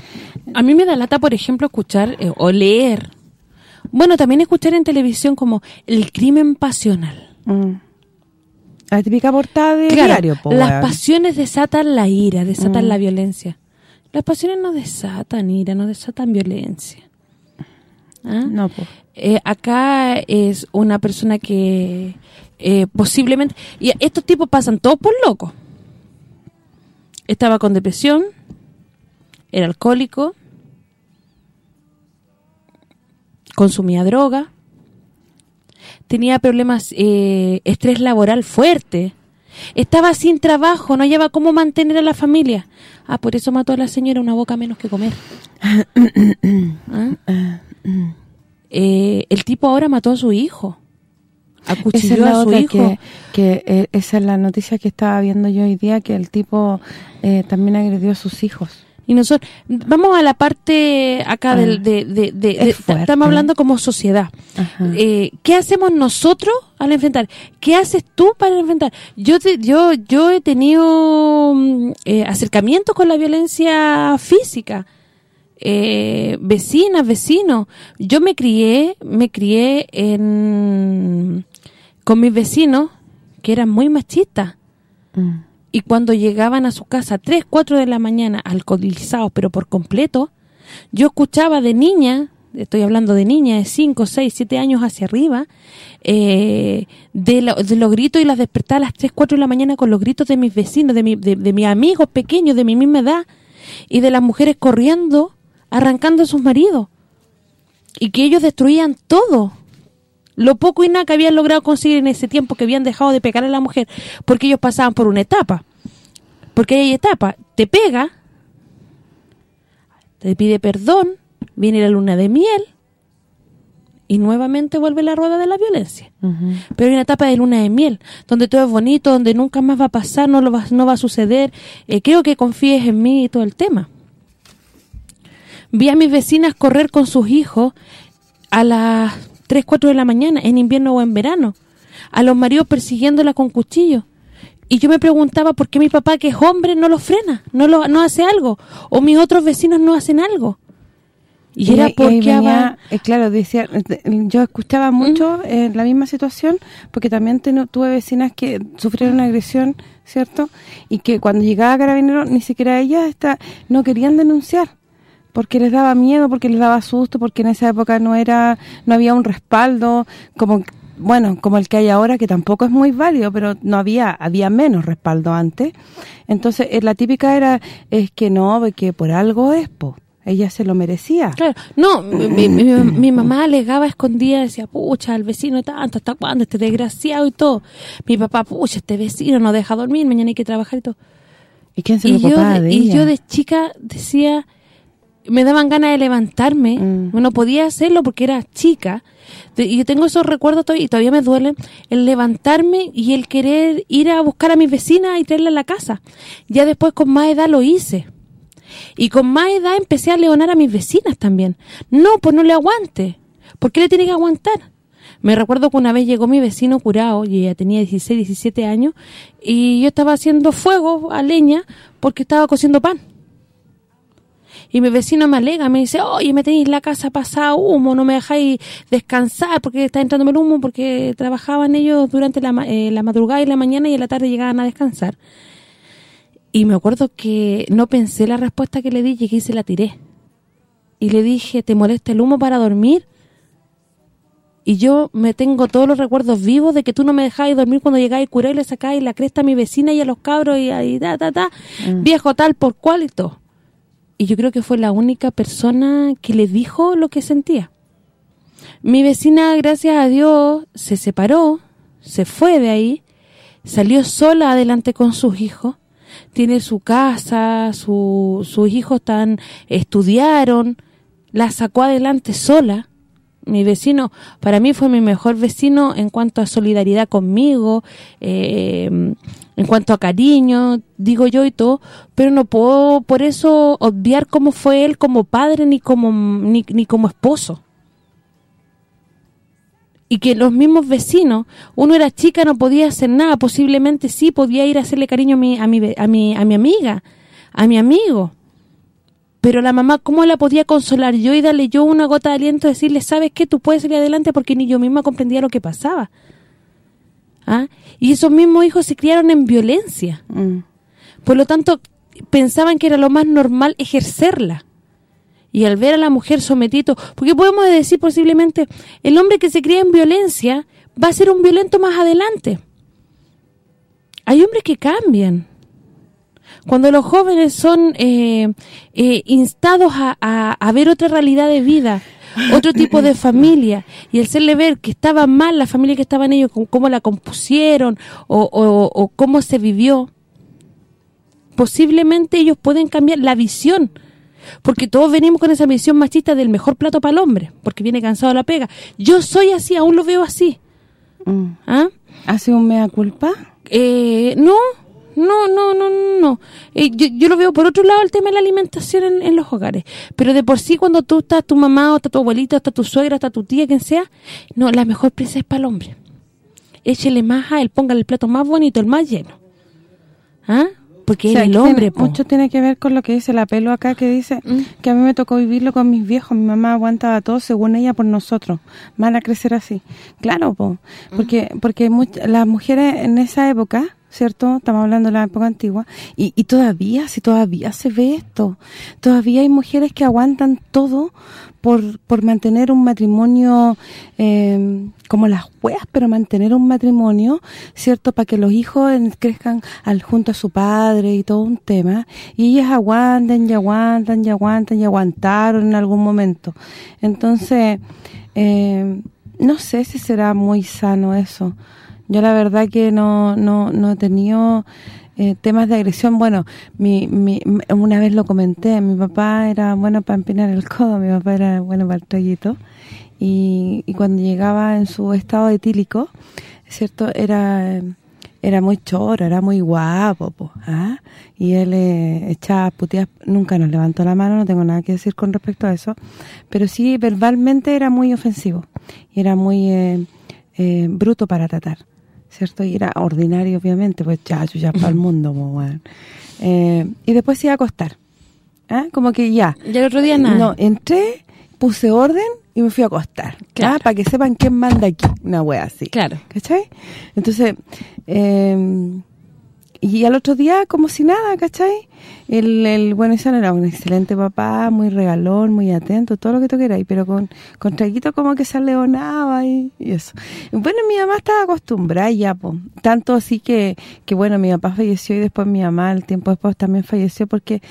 A mí me da lata, por ejemplo, escuchar eh, o leer, bueno, también escuchar en televisión como el crimen pasional. Mm. La típica portada de diario, Las pasiones desatan la ira, desatan mm. la violencia. Las pasiones no desatan ira, no desatan violencia. ¿Ah? No, pues. acá es una persona que eh, posiblemente... Y estos tipos pasan todos por locos. Estaba con depresión, era alcohólico, consumía droga, tenía problemas, eh, estrés laboral fuerte, estaba sin trabajo, no llevaba cómo mantener a la familia. Ah, por eso mató a la señora una boca menos que comer. ¿Ah? Eh, el tipo ahora mató a su hijo. Acuchilló a su hijo. Que, eh, esa es la noticia que estaba viendo yo hoy día, que el tipo eh, también agredió a sus hijos. Y nosotros vamos a la parte acá del, ah. de, de, estamos hablando como sociedad. Eh, ¿Qué hacemos nosotros al enfrentar? ¿Qué haces tú para enfrentar? Yo yo yo he tenido mm, eh, acercamientos con la violencia física. Eh, vecinas, vecinos. Yo me crié, me crié en con mis vecinos que eran muy machistas. Mm. Y cuando llegaban a su casa a 3, 4 de la mañana, alcoholizados, pero por completo, yo escuchaba de niña, estoy hablando de niña de 5, 6, 7 años hacia arriba, eh, de, los gritos y las despertaba a las 3, 4 de la mañana con los gritos de mis vecinos, de, de, mis amigos pequeños, de mi misma edad, y de las mujeres corriendo, arrancando a sus maridos. Y que ellos destruían todo lo poco y nada que habían logrado conseguir en ese tiempo que habían dejado de pegar a la mujer, porque ellos pasaban por una etapa. Porque hay etapa, te pega, te pide perdón, viene la luna de miel y nuevamente vuelve la rueda de la violencia. Pero hay una etapa de luna de miel, donde todo es bonito, donde nunca más va a pasar, no lo va, no va a suceder. Eh, creo que confíes en mí y todo el tema. Vi a mis vecinas correr con sus hijos a las 3, 4 de la mañana, en invierno o en verano, a los maridos persiguiéndola con cuchillo. Y yo me preguntaba por qué mi papá, que es hombre, no lo frena, no lo no hace algo, o mis otros vecinos no hacen algo. Y, era porque eh, claro, decía, yo escuchaba mucho ¿Mm? en la misma situación, porque también tuve vecinas que sufrieron una agresión, ¿cierto? Y que cuando llegaba Carabineros, ni siquiera ellas está, no querían denunciar porque les daba miedo, porque les daba susto, porque en esa época no era no había un respaldo como bueno, como el que hay ahora que tampoco es muy válido, pero no había había menos respaldo antes. Entonces, eh, la típica era es que no, que por algo es, po. Ella se lo merecía. Claro, no, mi, mamá alegaba escondida, decía, pucha, el vecino tanto, ¿hasta cuándo? Este desgraciado y todo. Mi papá, pucha, este vecino no deja dormir, mañana hay que trabajar y todo. ¿Y quién se lo yo, de Y yo de chica decía, me daban ganas de levantarme, mm. no podía hacerlo porque era chica, y yo tengo esos recuerdos y todavía me duelen, el levantarme y el querer ir a buscar a mis vecinas y traerla a la casa. Ya después con más edad lo hice. Y con más edad empecé a leonar a mis vecinas también. No, pues no le aguante. ¿Por qué le tiene que aguantar? Me recuerdo que una vez llegó mi vecino curado, y ella tenía 16, 17 años, y yo estaba haciendo fuego a leña porque estaba cociendo pan y mi vecino me alega, me dice, oye, me tenéis la casa pasada humo, no me dejáis descansar porque está entrando el humo, porque trabajaban ellos durante la, eh, la madrugada y la mañana y en la tarde llegaban a descansar. Y me acuerdo que no pensé la respuesta que le di, y se la tiré. Y le dije, ¿te molesta el humo para dormir? Y yo me tengo todos los recuerdos vivos de que tú no me dejabas dormir cuando llegáis curar y le sacáis la cresta a mi vecina y a los cabros y ahí, ta, ta, ta, mm. viejo tal por cual y todo y yo creo que fue la única persona que le dijo lo que sentía. Mi vecina, gracias a Dios, se separó, se fue de ahí, salió sola adelante con sus hijos, tiene su casa, sus hijos están estudiaron, la sacó adelante sola. Mi vecino, para mí fue mi mejor vecino en cuanto a solidaridad conmigo, eh, en cuanto a cariño, digo yo y todo, pero no puedo por eso obviar cómo fue él como padre ni como ni, como esposo. Y que los mismos vecinos, uno era chica, no podía hacer nada, posiblemente sí podía ir a hacerle cariño a mi, a mi, a mi, a mi amiga, a mi amigo. Pero la mamá, ¿cómo la podía consolar yo y darle yo una gota de aliento, decirle, ¿sabes qué? Tú puedes salir adelante porque ni yo misma comprendía lo que pasaba. ¿Ah? Y esos mismos hijos se criaron en violencia. Mm. Por lo tanto, pensaban que era lo más normal ejercerla. Y al ver a la mujer sometida, porque podemos decir posiblemente, el hombre que se cría en violencia va a ser un violento más adelante. Hay hombres que cambian. Cuando los jóvenes son eh, eh, instados a, a ver otra realidad de vida, otro tipo de familia y el serle ver que estaba mal la familia que estaban ellos, cómo la compusieron o, o, cómo se vivió, posiblemente ellos pueden cambiar la visión porque todos venimos con esa visión machista del mejor plato para el hombre, porque viene cansado la pega. Yo soy así, aún lo veo así. Mm. ¿Ah? ¿Hace un mea culpa? Eh, no, No, no, no, no. Eh, yo, lo veo por otro lado el tema de la alimentación en, los hogares. Pero de por sí cuando tú estás, tu mamá, o está tu abuelita, o está tu suegra, está tu tía, quien sea, no, la mejor presa es para el hombre. Échele más a él, póngale el plato más bonito, el más lleno. ¿Ah? Porque el hombre, Mucho tiene que ver con lo que dice la pelo acá, que dice mm. que a mí me tocó vivirlo con mis viejos. Mi mamá aguantaba todo según ella por nosotros. Van a crecer así. Claro, po, porque porque las mujeres en esa época ¿cierto? Estamos hablando de la época antigua. Y, y todavía, si todavía se ve esto. Todavía hay mujeres que aguantan todo por, por mantener un matrimonio em, como las hueas, pero mantener un matrimonio, ¿cierto? Para que los hijos crezcan al junto a su padre y todo un tema. Y ellas aguantan y aguantan y aguantan y aguantaron en algún momento. Entonces, em, no sé si será muy sano eso. Yo la verdad que no, no, no he tenido eh, temas de agresión. Bueno, mi, mi, una vez lo comenté, mi papá era bueno para empinar el codo, mi papá era bueno para el toallito. Y, y cuando llegaba en su estado etílico, ¿cierto? Era era muy choro, era muy guapo, ¿ah? y él eh, echaba puteas, nunca nos levantó la mano, no tengo nada que decir con respecto a eso, pero sí verbalmente era muy ofensivo, y era muy eh, eh, bruto para tratar. ¿Cierto? Y era ordinario, obviamente, pues ya, yo ya para el mundo, pues, eh, y después se iba a acostar. ¿ah? Como que ya. ¿Y el otro día nada? No, entré, puse orden y me fui a acostar. Claro. Para que sepan quién manda aquí, una wea así. Claro. ¿Cachai? Entonces, eh, y al otro día, como si nada, ¿cachai? El, el bueno era un excelente papá, muy regalón, muy atento, todo lo que tú queráis, pero con, con traguito como que se leonaba y, y, eso. Bueno, mi mamá estaba acostumbrada ya, po. tanto así que, que bueno, mi papá falleció y después mi mamá, el tiempo después también falleció porque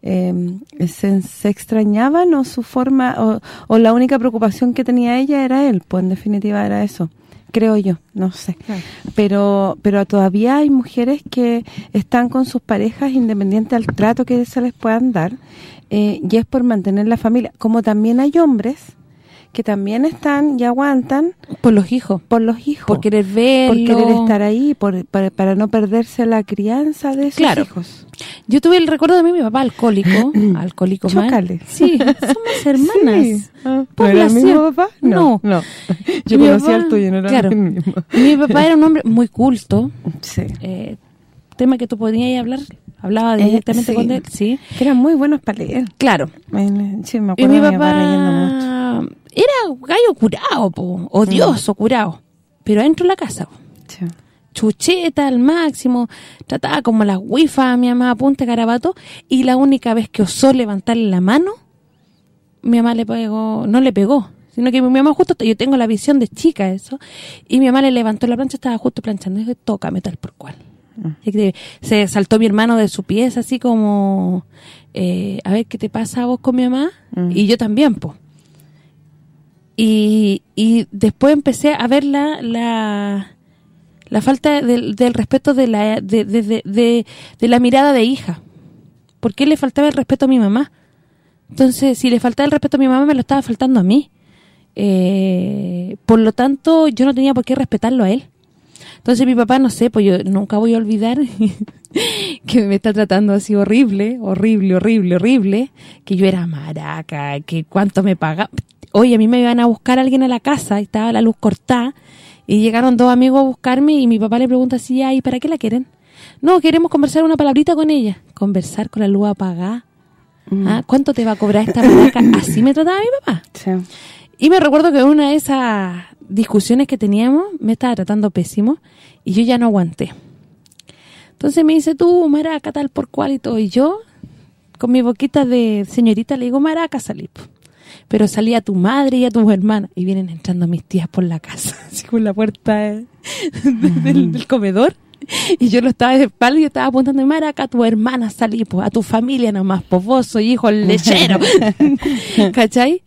eh, se, se, extrañaban o su forma, o, o la única preocupación que tenía ella era él, pues en definitiva era eso creo yo, no sé. Pero pero todavía hay mujeres que están con sus parejas independiente al trato que se les puedan dar eh, y es por mantener la familia. Como también hay hombres que también están y aguantan por los hijos por los hijos por querer verlo por querer estar ahí por, para, no perderse la crianza de sus hijos yo tuve el recuerdo de mi papá alcohólico alcohólico Chocale. sí somos hermanas sí. Ah, ¿No era el mismo papá? No, no. Yo conocí al tuyo, no era el mismo. Mi papá era un hombre muy culto. Sí. Eh, tema que tú podías hablar hablaba eh, directamente con él, sí. Que eran muy buenos para leer. Claro. Sí, me acuerdo y mi papá, leyendo mucho. Era gallo curado, po, odioso, mm. curado. Pero adentro de la casa, sí. chucheta al máximo, trataba como las wifa a mi mamá punta carabato y la única vez que osó levantarle la mano, mi mamá le pegó, no le pegó, sino que mi mamá justo, yo tengo la visión de chica eso, y mi mamá le levantó la plancha, estaba justo planchando, y dijo, tócame tal por cual. Mm. Se saltó mi hermano de su pieza así como, eh, a ver, ¿qué te pasa a vos con mi mamá? Mm. Y yo también, pues. Y, y después empecé a ver la, la, falta del, del respeto de la, de, de, de, la mirada de hija. ¿Por qué le faltaba el respeto a mi mamá? Entonces, si le faltaba el respeto a mi mamá, me lo estaba faltando a mí. Eh, por lo tanto, yo no tenía por qué respetarlo a él. Entonces mi papá, no sé, pues yo nunca voy a olvidar que me está tratando así horrible, horrible, horrible, horrible, que yo era maraca, que cuánto me pagaba. Oye, a mí me iban a buscar a alguien a la casa, y estaba la luz cortada, y llegaron dos amigos a buscarme y mi papá le pregunta así, ¿y para qué la quieren? No, queremos conversar una palabrita con ella. Conversar con la luz apagada. Mm. ¿Ah? ¿Cuánto te va a cobrar esta maraca? Así me trataba mi papá. Y me recuerdo que una de esas discusiones que teníamos me estaba tratando pésimo y yo ya no aguanté. Entonces me dice, tú, maraca, tal por cual y todo. Y yo, con mi boquita de señorita, le digo, maraca, salí. Pero salí a tu madre y a tus hermanas. Y vienen entrando mis tías por la casa, así con la puerta del, comedor. Y yo lo estaba de espalda y estaba apuntando, maraca, a tu hermana salí, pues, a tu familia nomás, pues vos soy hijo lechero. ¿Cachai?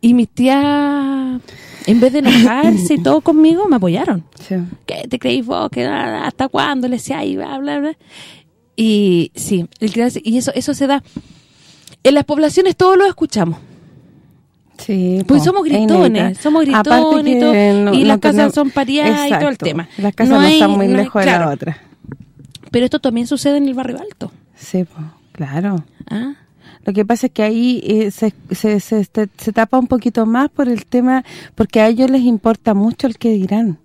Y mis tías en vez de enojarse y todo conmigo, me apoyaron. ¿Qué te creís vos? que ¿Hasta cuándo? Le decía, y bla, bla, bla. Y sí, el y eso eso se da. En las poblaciones todos lo escuchamos. Sí, pues somos gritones, somos gritones y, todo, y las casas son pariadas y todo el tema. Las casas no, están muy lejos de la otra. Pero esto también sucede en el barrio alto. Sí, claro. ¿Ah? Lo que pasa es que ahí eh, se, se, se, se, tapa un poquito más por el tema, porque a ellos les importa mucho el que dirán,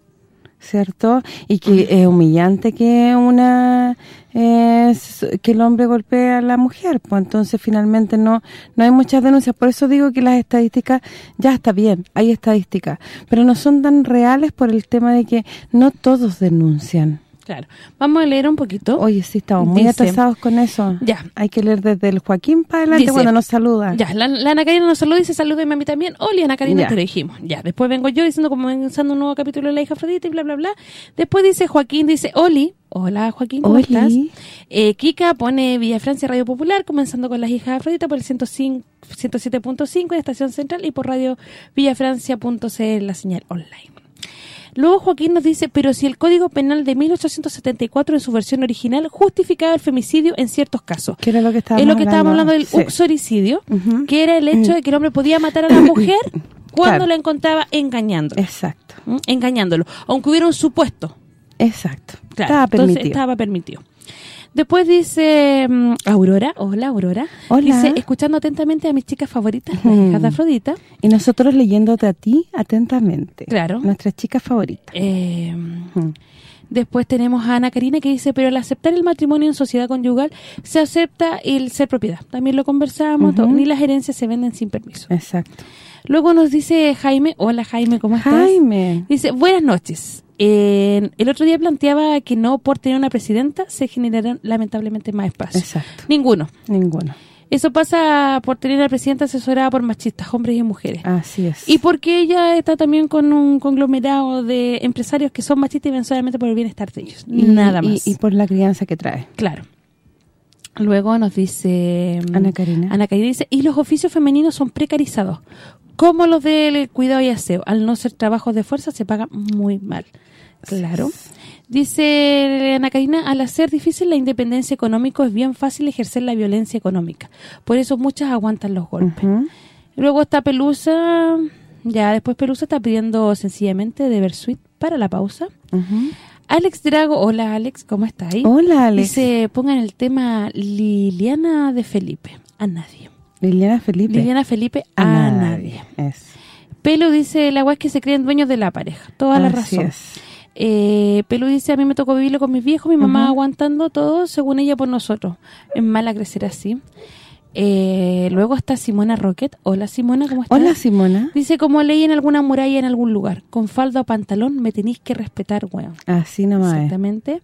¿cierto? Y que es humillante que una que el hombre golpee a la mujer, pues entonces finalmente no no hay muchas denuncias, por eso digo que las estadísticas ya está bien, hay estadísticas, pero no son tan reales por el tema de que no todos denuncian. Claro. Vamos a leer un poquito. Oye, sí, estamos muy atrasados con eso. Ya. Hay que leer desde el Joaquín para adelante cuando nos saluda. Ya, la, Ana Karina nos saluda y dice, salúdeme a mí también. Hola, Ana Karina, te lo dijimos. Ya, después vengo yo diciendo, comenzando un nuevo capítulo de La hija Afrodita y bla, bla, bla. Después dice Joaquín, dice, Oli, Hola Joaquín, ¿cómo estás? Eh, Kika pone Villa Francia Radio Popular, comenzando con las hijas Afrodita por el 107.5 en Estación Central y por radio villafrancia.cl, la señal online. Luego Joaquín nos dice, pero si el Código Penal de 1874 en su versión original justificaba el femicidio en ciertos casos. ¿Qué era lo que estábamos Es lo que estábamos hablando del uxoricidio, que era el hecho de que el hombre podía matar a la mujer cuando la encontraba engañando. Exacto. ¿Mm? Engañándolo, aunque hubiera un supuesto. Exacto. estaba permitido. estaba permitido. Después dice mm, Aurora, hola Aurora, hola. dice, escuchando atentamente a mis chicas favoritas, las hijas de Afrodita. Y nosotros leyéndote a ti atentamente. Claro. Nuestras chicas favoritas. Eh, después tenemos a Ana Karina que dice, pero al aceptar el matrimonio en sociedad conyugal, se acepta el ser propiedad. También lo conversamos, ni las herencias se venden sin permiso. Exacto. Luego nos dice Jaime, hola Jaime, ¿cómo estás? Jaime. Dice, buenas noches el otro día planteaba que no por tener una presidenta se generarán lamentablemente más espacios. Exacto. Ninguno. Ninguno. Eso pasa por tener una presidenta asesorada por machistas, hombres y mujeres. Así es. Y porque ella está también con un conglomerado de empresarios que son machistas y ven solamente por el bienestar de ellos. Nada más. Y, por la crianza que trae. Claro. Luego nos dice... Ana Karina. Ana Karina dice, y los oficios femeninos son precarizados como los del cuidado y aseo. Al no ser trabajos de fuerza se paga muy mal. Claro. Dice Ana Karina, al hacer difícil la independencia económica es bien fácil ejercer la violencia económica. Por eso muchas aguantan los golpes. Luego está Pelusa, ya después Pelusa está pidiendo sencillamente de Versuit para la pausa. Alex Drago, hola Alex, ¿cómo está ahí? Hola Alex. Dice, pongan el tema Liliana de Felipe, a nadie. Liliana Felipe. Liliana Felipe, a, nadie. Pelo dice, el agua es que se creen dueños de la pareja. Toda la razón. Eh, Pelu dice, a mí me tocó vivirlo con mis viejos, mi mamá aguantando todo, según ella, por nosotros. Es mala crecer así. Eh, luego está Simona Rocket. Hola Simona, ¿cómo estás? Hola Simona. Dice, como leí en alguna muralla en algún lugar, con falda o pantalón me tenéis que respetar, weón. Así nomás Exactamente.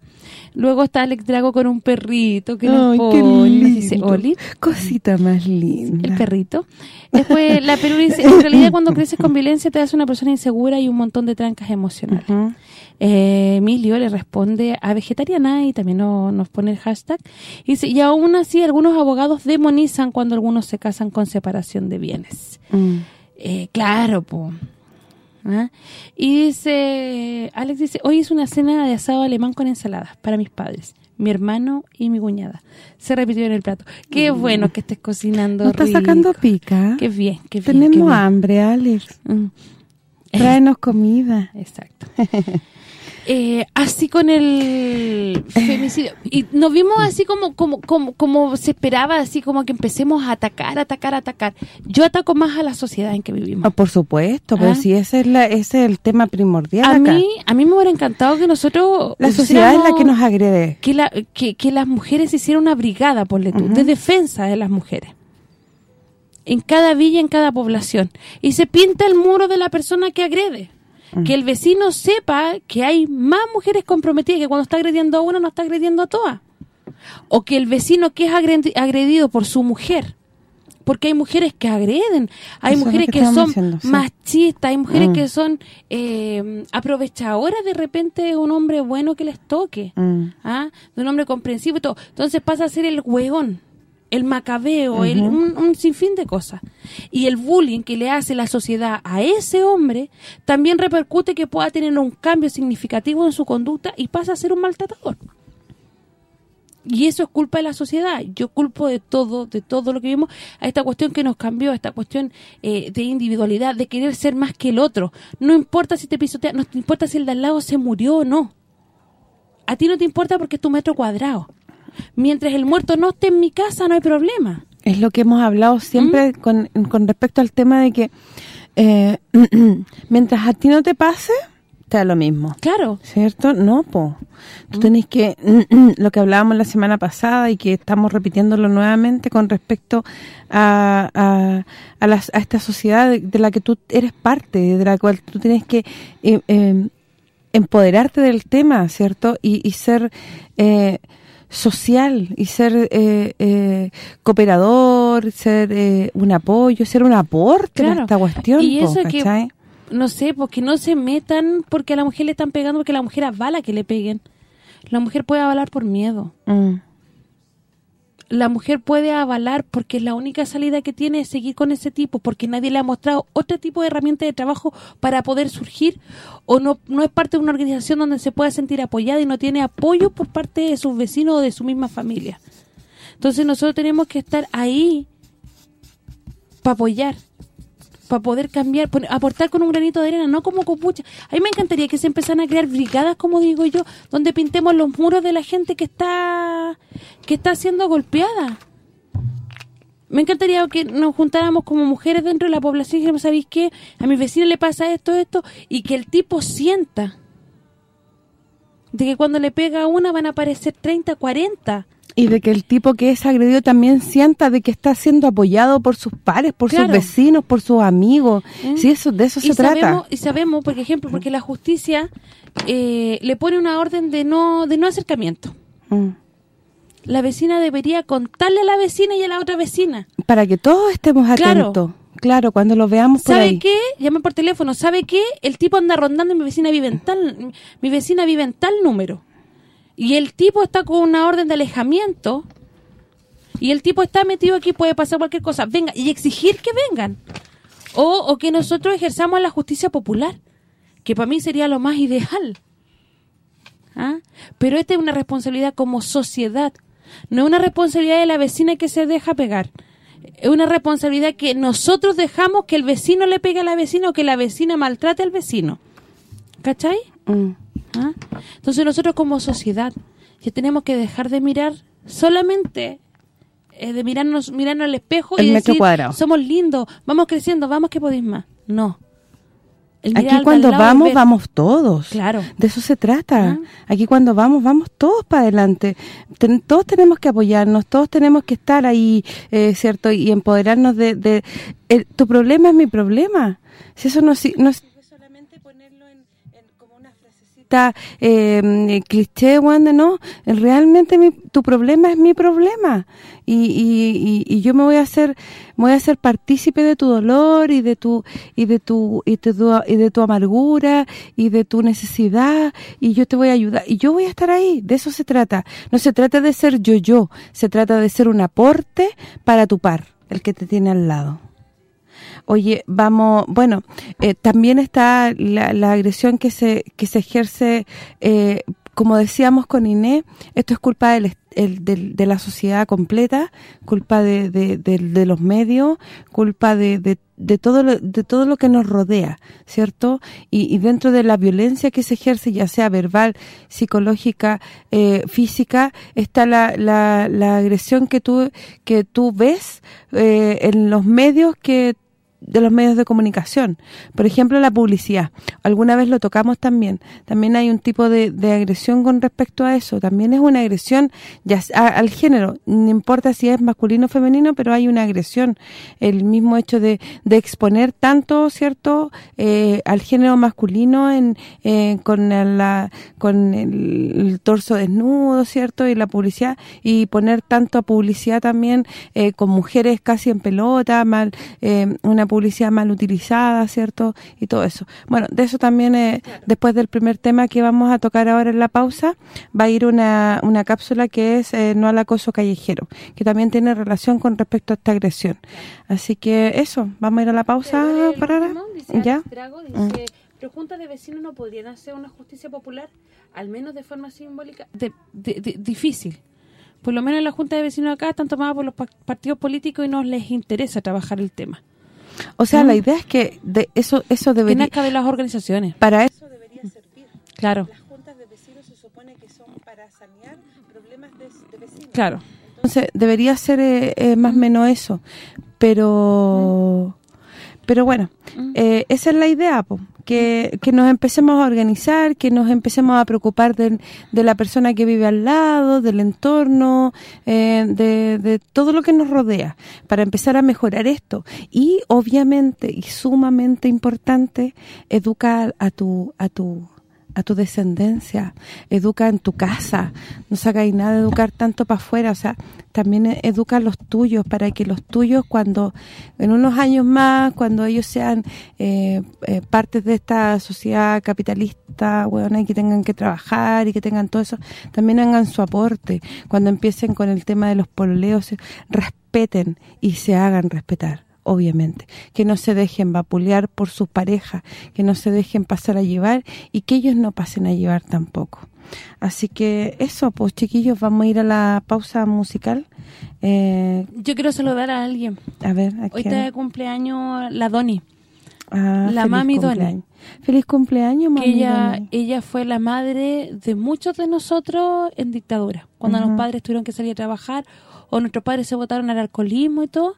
Luego está Alex Drago con un perrito que nos pone, dice Oli. Cosita más linda. El perrito. Después la Perú dice, en realidad cuando creces con violencia te hace una persona insegura y un montón de trancas emocionales. Eh, Emilio le responde a vegetariana y también nos pone el hashtag. Y dice, y aún así algunos abogados demonizan cuando algunos se casan con separación de bienes. Mm. Eh, claro. ¿Ah? Y dice, Alex dice, hoy es una cena de asado alemán con ensaladas para mis padres, mi hermano y mi cuñada. Se repitió en el plato. Qué mm. bueno que estés cocinando ¿No estás sacando pica? Qué bien, qué bien. Tenemos hambre, Alex. Mm. Tráenos comida. Exacto. Eh, así con el femicidio. Y nos vimos así como como como como se esperaba así como que empecemos a atacar atacar atacar. Yo ataco más a la sociedad en que vivimos. Ah, por supuesto pero ¿Ah? si ese es la, ese es el tema primordial a mí a mí me hubiera encantado que nosotros la sociedad es la que nos agrede. que la que, que las mujeres hicieran una brigada por tú, de defensa de las mujeres. En cada villa en cada población. Y se pinta el muro de la persona que agrede que el vecino sepa que hay más mujeres comprometidas, que cuando está agrediendo a una no está agrediendo a todas. O que el vecino que es agredido por su mujer, porque hay mujeres que agreden, hay mujeres que, son machistas, hay mujeres mm. que son eh, aprovechadoras de repente de un hombre bueno que les toque, mm. ¿ah? de un hombre comprensivo y todo. Entonces pasa a ser el hueón el macabeo, el, un, sinfín de cosas. Y el bullying que le hace la sociedad a ese hombre también repercute que pueda tener un cambio significativo en su conducta y pasa a ser un maltratador. Y eso es culpa de la sociedad. Yo culpo de todo, de todo lo que vimos, a esta cuestión que nos cambió, a esta cuestión eh, de individualidad, de querer ser más que el otro. No importa si te pisotea, no importa si el de al lado se murió o no a ti no te importa porque es tu metro cuadrado. Mientras el muerto no esté en mi casa, no hay problema. Es lo que hemos hablado siempre con, con respecto al tema de que eh, mientras a ti no te pase, te da lo mismo. Claro. ¿Cierto? No, po. Tú tenés que, lo que hablábamos la semana pasada y que estamos repitiéndolo nuevamente con respecto a, a, a, esta sociedad de, la que tú eres parte, de la cual tú tienes que eh, em, empoderarte del tema, ¿cierto? Y, y ser... Eh, social y ser eh, eh, cooperador, ser eh, un apoyo, ser un aporte en esta cuestión. Y eso que, no sé, porque no se metan porque a la mujer le están pegando, porque la mujer avala que le peguen. La mujer puede avalar por miedo. Mm la mujer puede avalar porque la única salida que tiene es seguir con ese tipo, porque nadie le ha mostrado otro tipo de herramienta de trabajo para poder surgir, o no, no es parte de una organización donde se pueda sentir apoyada y no tiene apoyo por parte de sus vecinos o de su misma familia. Entonces nosotros tenemos que estar ahí para apoyar, para poder cambiar, aportar con un granito de arena, no como copucha. A mí me encantaría que se empezaran a crear brigadas, como digo yo, donde pintemos los muros de la gente que está que está siendo golpeada. Me encantaría que nos juntáramos como mujeres dentro de la población y dijéramos, ¿sabéis qué? A mi vecino le pasa esto, esto, y que el tipo sienta de que cuando le pega una van a aparecer 30, 40 y de que el tipo que es agredido también sienta de que está siendo apoyado por sus pares, por sus vecinos, por sus amigos. ¿Eh? Sí, eso de eso se trata. Y sabemos, por ejemplo, porque la justicia eh, le pone una orden de no de no acercamiento. Mm. La vecina debería contarle a la vecina y a la otra vecina. Para que todos estemos atentos. Claro. cuando lo veamos por ¿Sabe qué? Llame por teléfono. ¿Sabe qué? El tipo anda rondando y mi vecina vive en tal mi vecina vive en tal número y el tipo está con una orden de alejamiento y el tipo está metido aquí, puede pasar cualquier cosa, venga, y exigir que vengan. O, o que nosotros ejerzamos la justicia popular, que para mí sería lo más ideal. ¿Ah? Pero esta es una responsabilidad como sociedad, no es una responsabilidad de la vecina que se deja pegar. Es una responsabilidad que nosotros dejamos que el vecino le pegue a la vecina o que la vecina maltrate al vecino. ¿Cachai? Mm. ¿Ah? Entonces nosotros como sociedad ya tenemos que dejar de mirar solamente eh, de mirarnos mirarnos al espejo y decir somos lindos, vamos creciendo, vamos que podéis más. No. Aquí cuando vamos, vamos todos. Claro. De eso se trata. Ah. Aquí cuando vamos, vamos todos para adelante. todos tenemos que apoyarnos, todos tenemos que estar ahí, eh, ¿cierto? Y empoderarnos de... tu problema es mi problema. Si eso no, no, eh, cliché, Wanda, no, realmente tu problema es mi problema. Y, y, yo me voy a hacer voy a ser partícipe de tu dolor y y de tu y de tu, y de tu amargura y de tu necesidad. Y yo te voy a ayudar. Y yo voy a estar ahí, de eso se trata. No se trata de ser yo yo, se trata de ser un aporte para tu par, el que te tiene al lado. Oye, vamos, bueno, eh, también está la, agresión que se que se ejerce, eh, como decíamos con Inés, esto es culpa del, de la sociedad completa, culpa de, de, los medios, culpa de, de, todo lo, de todo lo que nos rodea, ¿cierto? Y, dentro de la violencia que se ejerce, ya sea verbal, psicológica, eh, física, está la, la, la, agresión que tú que tú ves en los medios que de los medios de comunicación. Por ejemplo, la publicidad. Alguna vez lo tocamos también. También hay un tipo de, agresión con respecto a eso. También es una agresión ya al género. No importa si es masculino o femenino, pero hay una agresión. El mismo hecho de, exponer tanto, ¿cierto?, eh, al género masculino en eh, con la con el, torso desnudo, ¿cierto?, y la publicidad. Y poner tanto a publicidad también eh, con mujeres casi en pelota, mal una publicidad mal utilizada, ¿cierto? Y todo eso. Bueno, de eso también, eh, después del primer tema que vamos a tocar ahora en la pausa, va a ir una, una cápsula que es eh, No al acoso callejero, que también tiene relación con respecto a esta agresión. Así que eso, vamos a ir a la pausa para ahora. ¿Ya? Mm. pero juntas de vecinos no podrían hacer una justicia popular, al menos de forma simbólica. difícil por lo menos la Junta de Vecinos acá están tomadas por los partidos políticos y no les interesa trabajar el tema. O sea, la idea es que de eso eso debería... Que de las organizaciones. Para eso debería servir. Claro. supone que son para sanear problemas de, vecinos. Claro. Entonces, debería ser eh, eh, más o menos eso. Pero... Pero bueno, mm. eh, esa es la idea, que, que, nos empecemos a organizar, que nos empecemos a preocupar de, la persona que vive al lado, del entorno, eh, de, de, todo lo que nos rodea, para empezar a mejorar esto. Y obviamente, y sumamente importante, educar a tu a tu a tu descendencia, educa en tu casa, no sacáis nada de educar tanto para afuera, o sea, también educa a los tuyos, para que los tuyos cuando, en unos años más, cuando ellos sean eh, eh partes de esta sociedad capitalista, bueno, y que tengan que trabajar y que tengan todo eso, también hagan su aporte, cuando empiecen con el tema de los pololeos, respeten y se hagan respetar obviamente, que no se dejen vapulear por sus parejas, que no se dejen pasar a llevar y que ellos no pasen a llevar tampoco. Así que eso, pues chiquillos, vamos a ir a la pausa musical. Eh, Yo quiero saludar a alguien. A ver, Hoy está de cumpleaños la Doni. Ah, la mami Doni. Feliz cumpleaños, mami ella, ella fue la madre de muchos de nosotros en dictadura. Cuando los padres tuvieron que salir a trabajar o nuestros padres se votaron al alcoholismo y todo,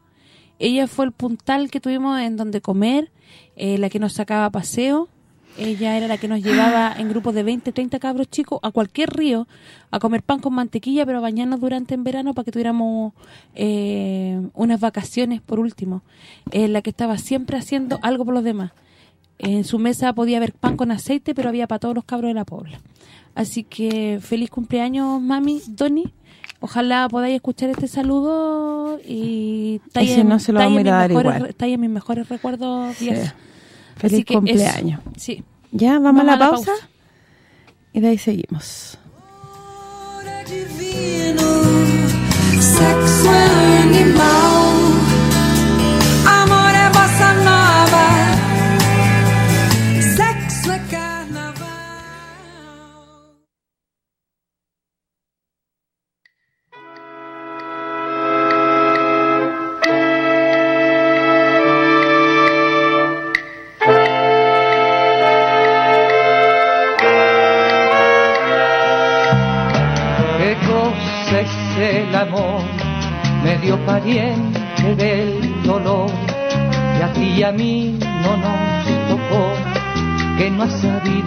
ella fue el puntal que tuvimos en donde comer, eh, la que nos sacaba paseo. Ella era la que nos llevaba en grupos de 20, 30 cabros chicos a cualquier río a comer pan con mantequilla, pero a bañarnos durante en verano para que tuviéramos eh, unas vacaciones por último. Eh, la que estaba siempre haciendo algo por los demás. En su mesa podía haber pan con aceite, pero había para todos los cabros de la pobla. Así que feliz cumpleaños, mami, Doni. Ojalá podáis escuchar este saludo y está ahí, no se lo en, mis mejores recuerdos. Feliz cumpleaños. sí. Ya, vamos, a la, pausa? y de ahí seguimos.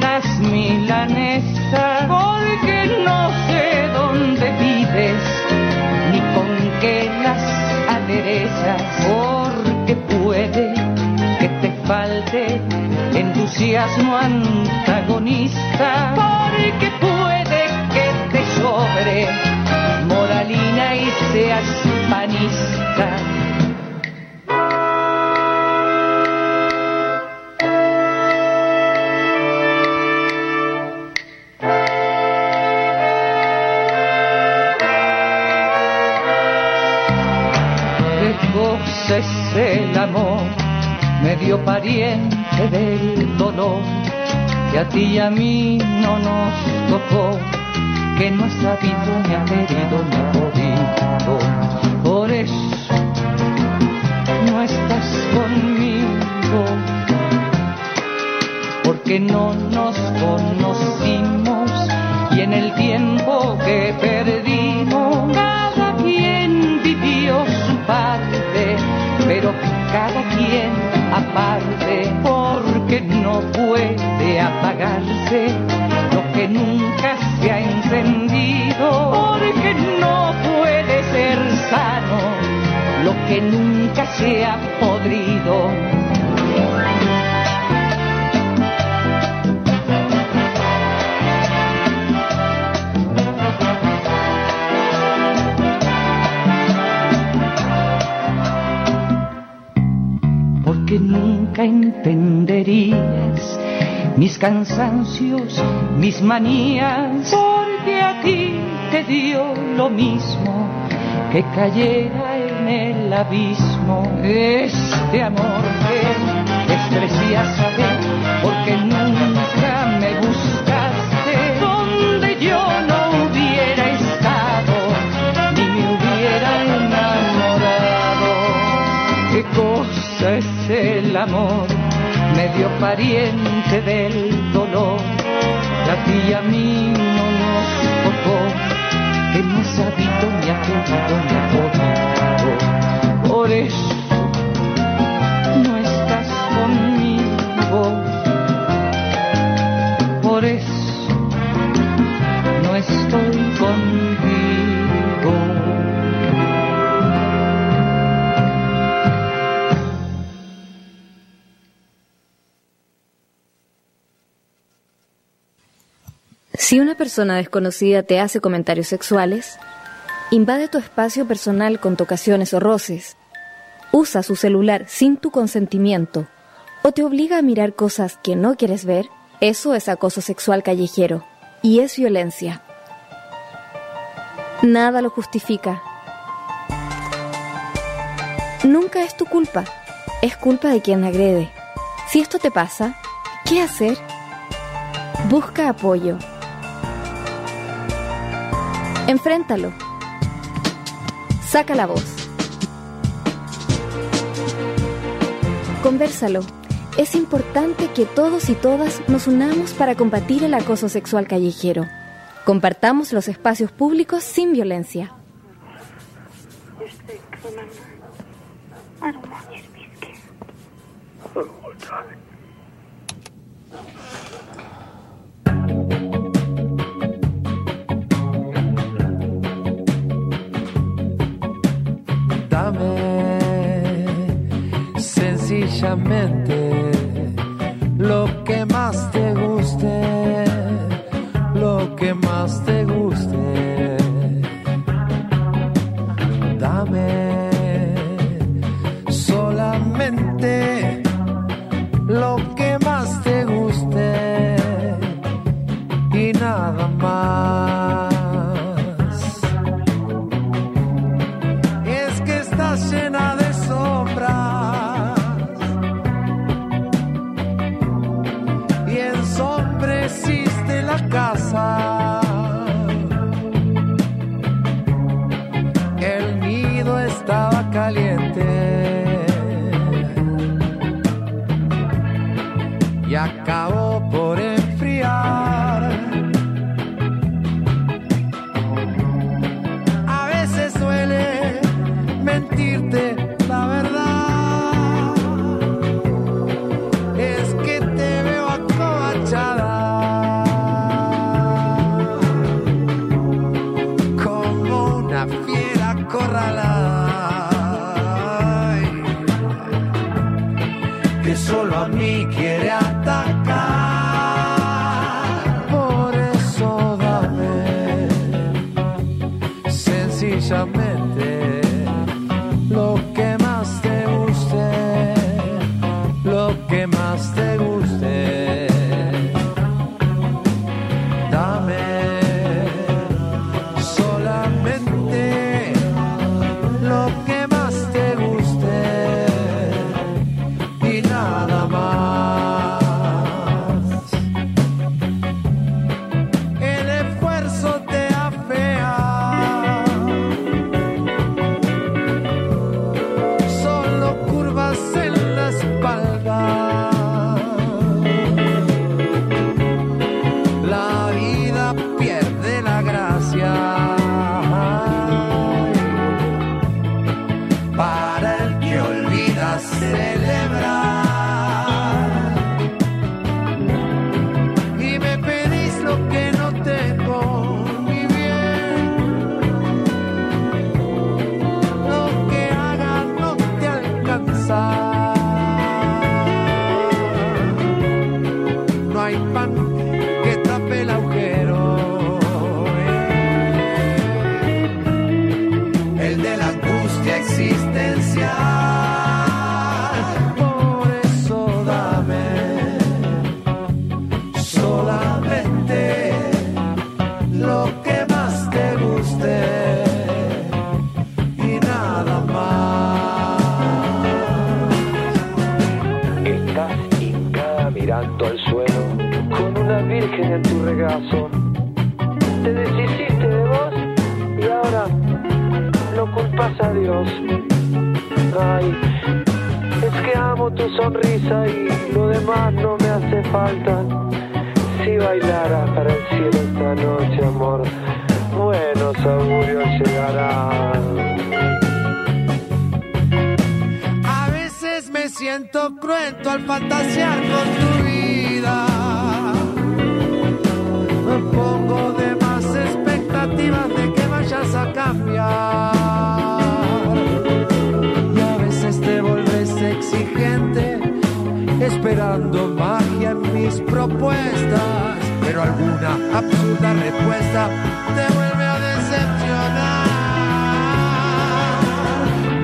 las milanesas porque no sé dónde vives ni con qué las aderezas porque puede que te falte entusiasmo antagonista, porque puede que te sobre moralina y seas panista. Medio pariente del dolor que a ti y a mí no nos tocó, que no ha sabido ni ha querido ni ha podido. Por eso no estás conmigo, porque no nos conocimos y en el tiempo que perdimos cada quien vivió su parte, pero porque no puede apagarse lo que nunca se ha encendido, porque no puede ser sano lo que nunca se ha podrido cansancios, mis manías, porque a ti te dio lo mismo que cayera en el abismo. Este amor que desprecias porque nunca me buscaste. Donde yo no hubiera estado ni me hubiera enamorado. Qué cosa es el amor pariente del dolor. La tía mí no nos tocó que no ha sabido ni persona desconocida te hace comentarios sexuales, invade tu espacio personal con tocaciones o roces, usa su celular sin tu consentimiento o te obliga a mirar cosas que no quieres ver, eso es acoso sexual callejero y es violencia. Nada lo justifica. Nunca es tu culpa, es culpa de quien agrede. Si esto te pasa, ¿qué hacer? Busca apoyo Enfréntalo. Saca la voz. Conversalo. Es importante que todos y todas nos unamos para combatir el acoso sexual callejero. Compartamos los espacios públicos sin violencia. Sencillamente lo que más te guste, lo que más te guste. buscando magia en mis propuestas, pero alguna absurda respuesta te vuelve a decepcionar.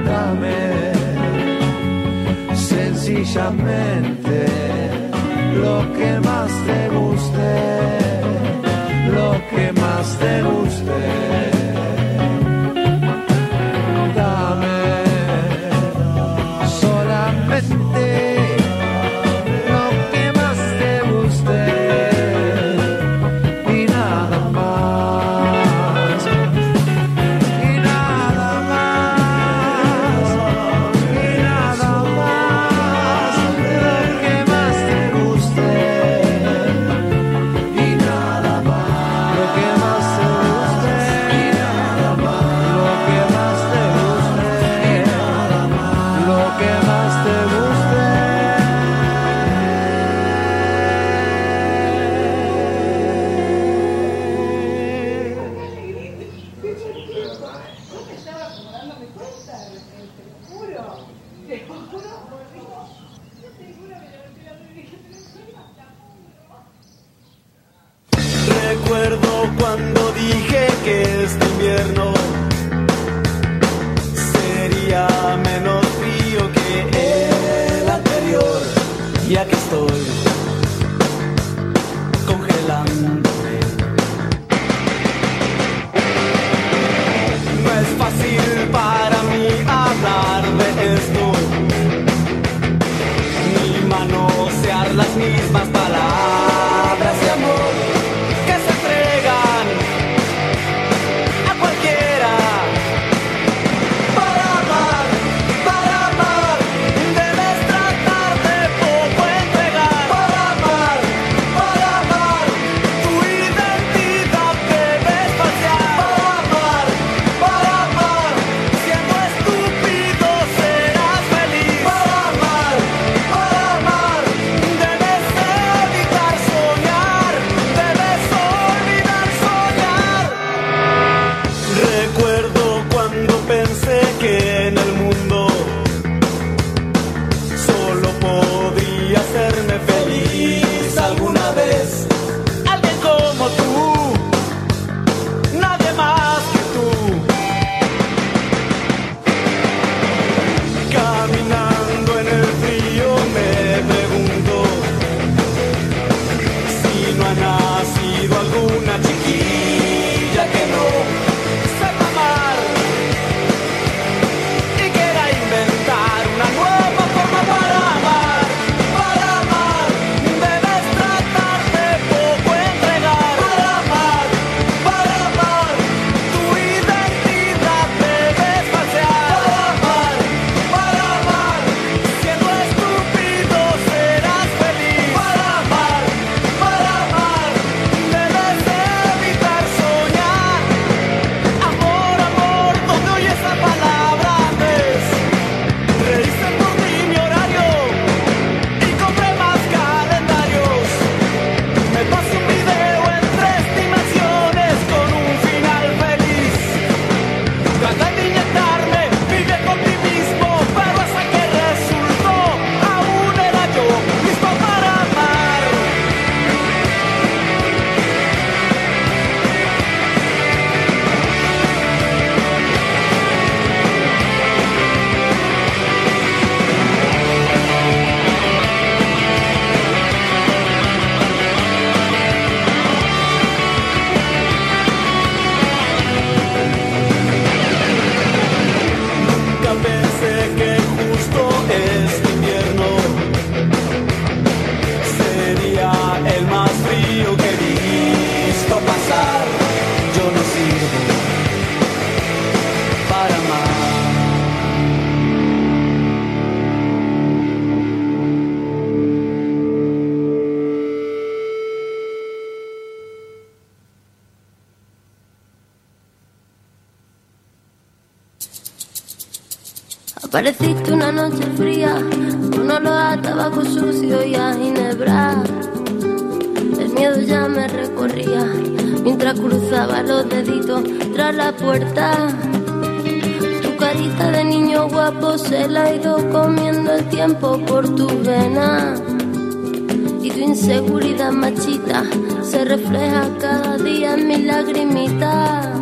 Dame sencillamente lo que más te guste, lo que más te guste. Apareciste una noche fría, con olor a tabaco sucio y a ginebra. El miedo ya me recorría mientras cruzaba los deditos tras la puerta. Tu carita de niño guapo se la ha ido comiendo el tiempo por tu vena. Y tu inseguridad machita se refleja cada día en mi lagrimita.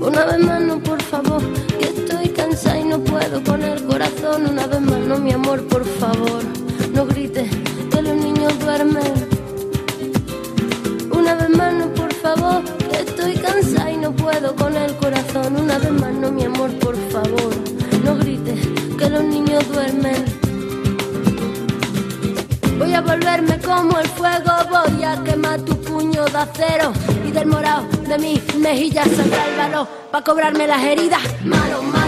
Una vez más, no, por no puedo con el corazón. Una vez más, no, mi amor, por favor, no grites que los niños duermen. Una vez más, no, por favor, que estoy cansada y no puedo con el corazón. Una vez más, no, mi amor, por favor, no grites que los niños duermen. Voy a volverme como el fuego, voy a quemar tu puño de acero y del morado de mis mejillas saldrá el valor para cobrarme las heridas. Malo, malo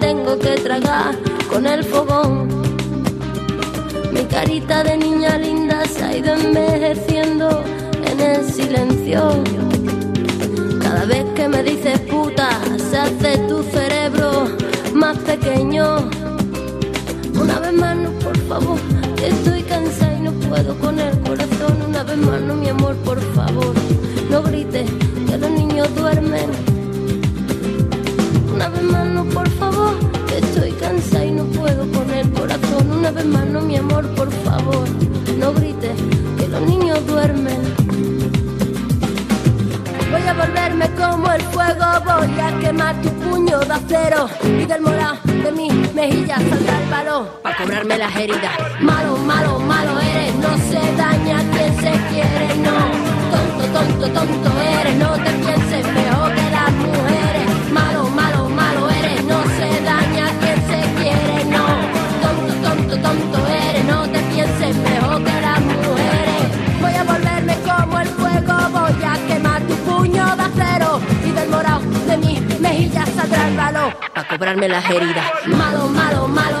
tengo que tragar con el fogón. Mi carita de niña linda se ha ido envejeciendo en el silencio. Cada vez que me dices puta, se hace tu cerebro más pequeño. Una vez más, no, por favor, estoy cansada y no puedo con el corazón. Una vez más, no, mi amor, por favor, no grites que los niños duermen. Una vez más, no, por Vez más, no, mi amor, por favor, no grites que los niños duermen. Voy a volverme como el fuego, voy a quemar tu puño de acero y del morado de mi mejilla saldrá el valor para cobrarme las heridas. Malo, malo, malo eres, no se daña quien se quiere, no. Tonto, tonto, tonto eres, no te las heridas. Malo, malo, malo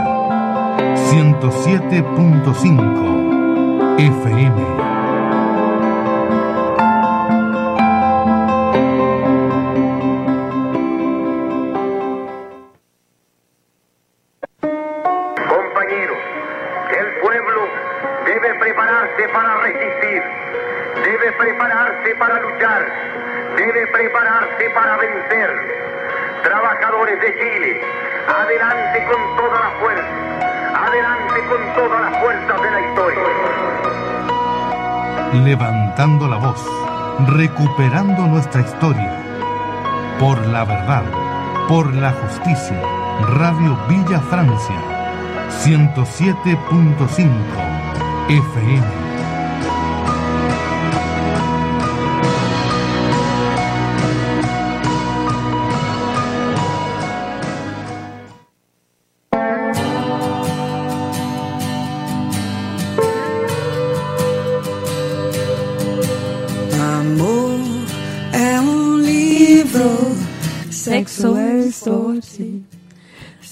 107.5 FM. Levantando la voz. Recuperando nuestra historia. Por la verdad. Por la justicia. Radio Villa Francia. 107.5 FM.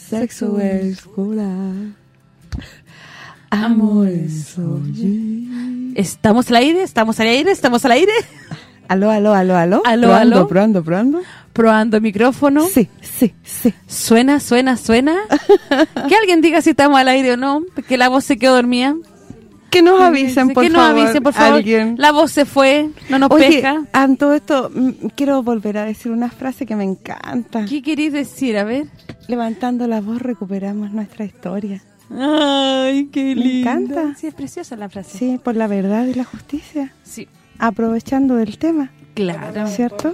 Sexo escolar. Amor ¿Estamos al aire? ¿Estamos al aire? ¿Estamos al aire? Aló, aló, aló, aló. Aló, probando, aló. Probando, probando. Probando micrófono. Sí, sí, sí. Suena, suena, suena. que alguien diga si estamos al aire o no, que la voz se quedó dormida. Que nos avisen, por que favor. nos avisen, por favor. alguien. La voz se fue, no nos Oye, pesca. en todo esto, mm, quiero volver a decir una frase que me encanta. ¿Qué queréis decir? A ver. Levantando la voz recuperamos nuestra historia. Ay, qué Me linda. encanta. Sí, es preciosa la frase. Sí, por la verdad y la justicia. Sí. Aprovechando del tema. Claro. ¿Cierto?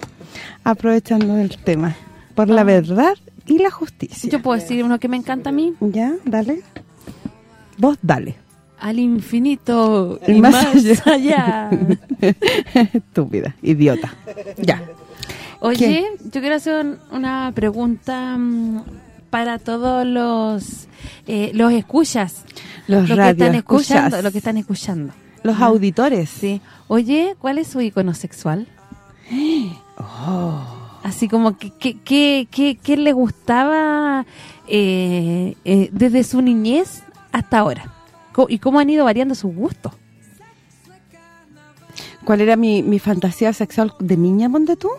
Aprovechando del tema. Por la Ah. verdad y la justicia. Yo puedo decir uno que me encanta a mí. Ya, dale. Vos dale. Al infinito Y y, más más, allá. allá. Estúpida, idiota. Ya. Oye, yo quiero hacer un- una pregunta mm, para todos los eh, los escuchas. Los lo que están escuchando, lo que están escuchando. Los Ah. auditores. Sí. Oye, ¿cuál es su icono sexual? Así como que que, que, que- que le gustaba eh, eh, desde su niñez hasta ahora. Y cómo han ido variando sus gustos. ¿Cuál era mi, mi fantasía sexual de niña, ponte tú?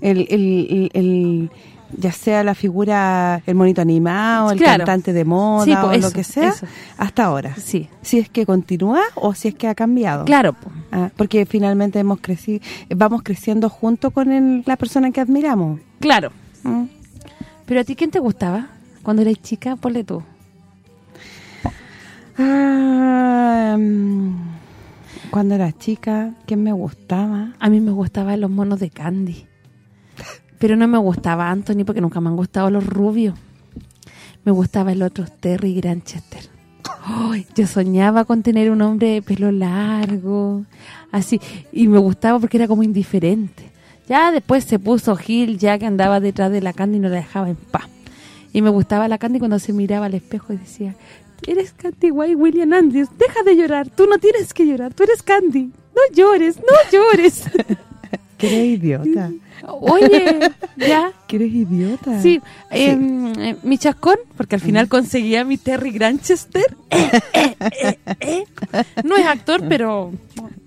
El, el, el- el- ya sea la figura, el monito animado, el Claro. cantante de moda Sí, o lo que sea, eso. hasta ahora. Sí. Si es que continúa o si es que ha cambiado. Claro, po. Ah, porque finalmente hemos crecido, vamos creciendo junto con el- la persona que admiramos. Claro. Mm. Pero a ti, ¿quién te gustaba? Cuando eras chica, ponle tú. Ah, mm, cuando era chica, ¿quién me gustaba? A mí me gustaban los monos de Candy. Pero no me gustaba Anthony porque nunca me han gustado los rubios. Me gustaba el otro Terry Granchester. Ay, yo soñaba con tener un hombre de pelo largo, así, y me gustaba porque era como indiferente. Ya después se puso Gil, ya que andaba detrás de la Candy y no la dejaba en paz. Y me gustaba la Candy cuando se miraba al espejo y decía, eres Candy White William Andrews, deja de llorar, tú no tienes que llorar, tú eres Candy, no llores, no llores. Que eres idiota. Oye, ya. Que eres idiota. Sí, em, eh, mi chascón, porque al final conseguía mi Terry Granchester. Eh, eh. No es actor, pero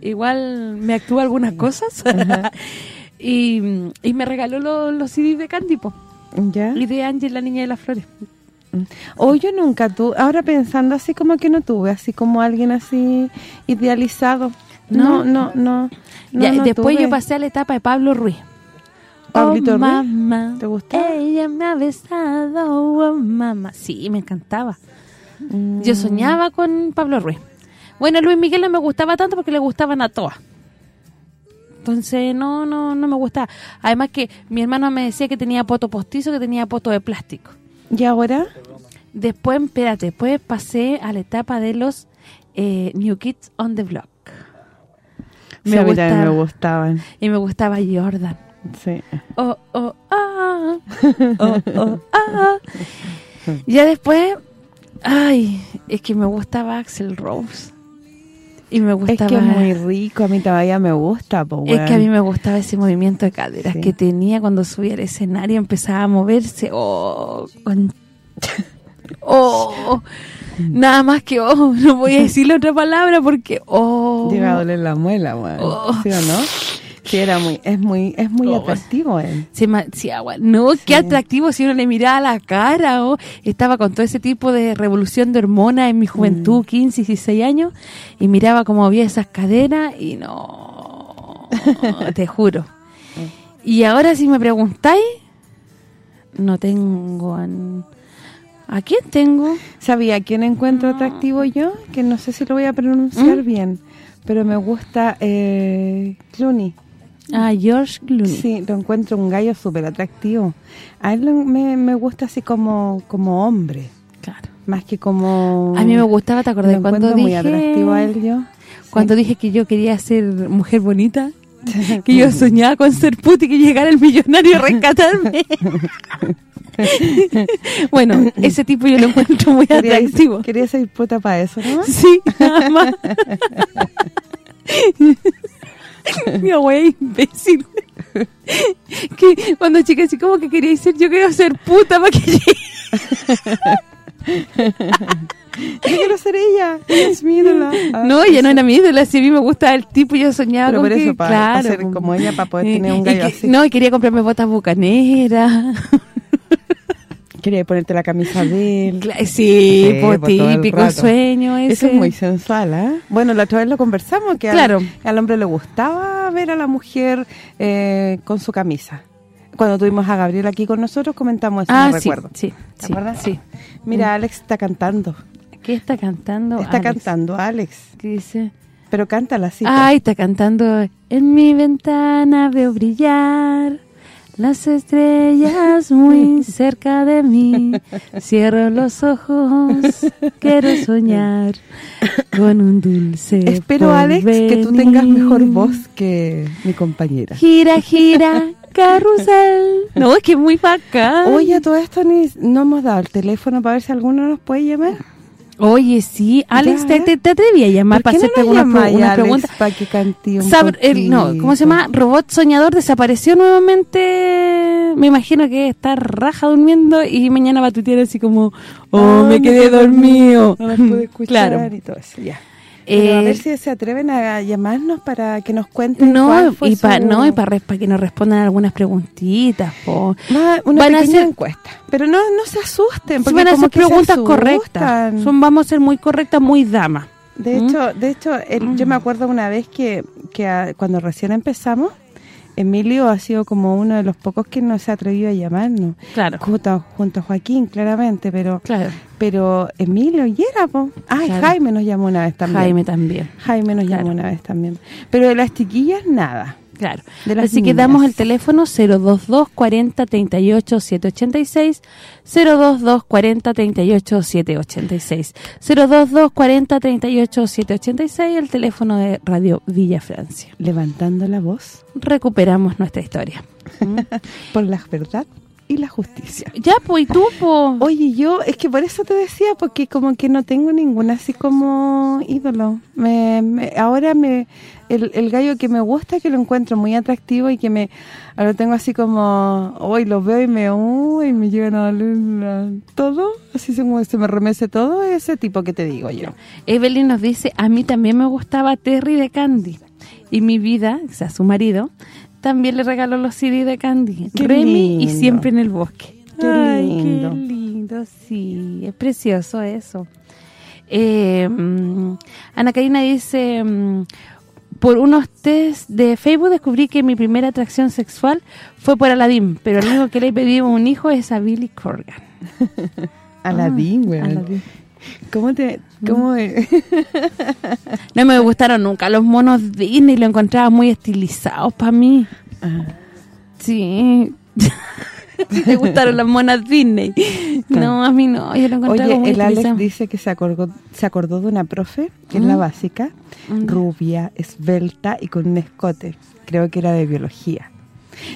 igual me actúa algunas cosas. y, y me regaló los, los CDs de Candy, po. ¿Ya? Y de Ángel, la niña de las flores. O yo nunca tuve, ahora pensando así como que no tuve, así como alguien así idealizado. No, no, no. no, Ya, no después tuve. yo pasé a la etapa de Pablo Ruiz. Pablito oh, Ruiz, mamá, ¿te gustaba? Ella me ha besado, oh, mamá. Sí, me encantaba. Mm. Yo soñaba con Pablo Ruiz. Bueno, Luis Miguel no me gustaba tanto porque le gustaban a todas. Entonces, no, no, no me gustaba. Además que mi hermano me decía que tenía poto postizo, que tenía poto de plástico. ¿Y ahora? Después, espérate, después pasé a la etapa de los eh, New Kids on the Block. Sí, mí también me gustaban. Y me gustaba Jordan. Sí. Oh, oh, ah. Oh, oh, ah. Ya después, ay, es que me gustaba Axel Rose. Y me Es gustaba... que es muy rico, a mí todavía me gusta, po, Es que a mí me gustaba ese movimiento de caderas Sí. que tenía cuando subía al escenario, empezaba a moverse. Oh, con- oh, nada más que oh, no voy a decirle otra palabra porque oh. Llega a doler la muela, weón. Oh. ¿Sí o no? Sí, era muy, es muy, es muy atractivo él. Se sí, agua. No, qué atractivo si uno le miraba la cara. oh. Estaba con todo ese tipo de revolución de hormonas en mi juventud, 15, 16 años, y miraba cómo había esas caderas y no, te juro. Y ahora si me preguntáis, no tengo... an- ¿A quién tengo? ¿Sabía quién encuentro atractivo yo? Que no sé si lo voy a pronunciar ¿Mm? bien, pero me gusta eh, Clooney. Ah, George Clooney. Sí, lo encuentro un gallo súper atractivo. A él me, me gusta así como como hombre. Claro. Más que como... A mí me gustaba, ¿te acordás Lo cuando dije... muy atractivo a él yo. Cuando dije que yo quería ser mujer bonita, que yo soñaba con ser puta y que llegara el millonario a rescatarme. bueno, ese tipo yo lo encuentro muy Quería, atractivo. quería ser puta para eso, ¿no? Sí, nada más. Mi abuela es imbécil. que cuando chica así como que quería decir yo quiero ser puta para que yo quiero ser ella, ella es mi ídola. Ah, no, ella no era mi ídola, si a mí me gusta el tipo, yo soñaba Pero con por que, eso, para, claro, ser como ella, para poder tener un gallo que- así. No, y quería comprarme botas bucaneras. Quería ponerte la camisa de él. Sí, pues, el típico sueño ese. Eso es muy sensual, ¿eh? Bueno, la otra vez lo conversamos, que Claro. al, hombre le gustaba ver a la mujer eh, con su camisa. Cuando tuvimos a Gabriel aquí con nosotros, comentamos eso, Ah, me sí, recuerdo. sí, ¿Te sí, acuerdas? sí. Mira. Alex está cantando. ¿Qué está cantando? Está Alex? cantando, Alex. ¿Qué dice? Pero cántala así. Ay, está cantando. En mi ventana veo brillar las estrellas muy cerca de mí. Cierro los ojos, quiero soñar con un dulce Espero, Alex, que tú tengas mejor voz que mi compañera. Gira, gira, carrusel. No, es que es muy bacán. Oye, todo esto ni, no hemos dado el teléfono para ver si alguno nos puede llamar. Oye, sí. Alex. ¿te, te, te atreví a llamar ¿Por para no hacerte nos una, pregunta? para que cante un Sab- el- no, ¿cómo se llama? Robot soñador desapareció nuevamente. Me imagino que está raja durmiendo y mañana va a tuitear así como, oh, me quedé dormido. No las pude escuchar Claro. y todo eso, ya. Pero a Eh, ver si se atreven a llamarnos para que nos cuenten no, cuál fue y pa, su- no, y para que nos respondan algunas preguntitas, po. Va, una Van a pequeña hacer- encuesta. Pero no no se asusten, Sí, porque van a hacer preguntas correctas. Son, vamos a ser muy correctas, muy damas. De ¿Mm? hecho, de hecho el- yo me acuerdo una vez que, que a- cuando recién empezamos, Emilio ha sido como uno de los pocos que no se atrevió a llamarnos. Claro. Junto, junto a Joaquín, claramente, pero Claro. pero Emilio y era, po. Ay, Claro. Jaime nos llamó una vez también. Jaime también. Jaime nos llamó una vez también. Pero de las chiquillas, nada. Claro. Así que niñas. damos el teléfono 022 40 38 786 022 40 38 786 022 40 38 786 el teléfono de Radio Villa Francia. Levantando la voz Recuperamos nuestra historia. por la verdad y la justicia. Ya, pues, ¿y tú, po? Oye, yo, es que por eso te decía, porque como que no tengo ninguna así como ídolo. Me, me- ahora me el, el gallo que me gusta, que lo encuentro muy atractivo y que me ahora tengo así como, hoy lo veo y me, uy, me llegan a la- todo, así como se me remece todo, ese tipo que te digo yo. Evelyn nos dice, a mí también me gustaba Terry de Candy. Y mi vida, o sea, su marido, también le regaló los CD de Candy. Qué Remy y siempre en el bosque. Qué Ay, lindo. qué lindo, sí. Es precioso eso. Eh, mm, Ana Karina dice, mm, por unos test de Facebook descubrí que mi primera atracción sexual fue por Aladdin, pero el único que le he pedido un hijo es a Billy Corgan. Aladín, Ah, weón. Aladdin. ¿Cómo te cómo No me gustaron nunca los monos Disney, lo encontraba muy estilizados para mí. Ah. Sí. Sí te gustaron las monas Disney. No, a mí no, yo lo encontraba Oye, muy el Alex dice que se acordó se acordó de una profe, que es la Mm. básica, Mm. rubia, esbelta y con un escote. Creo que era de biología.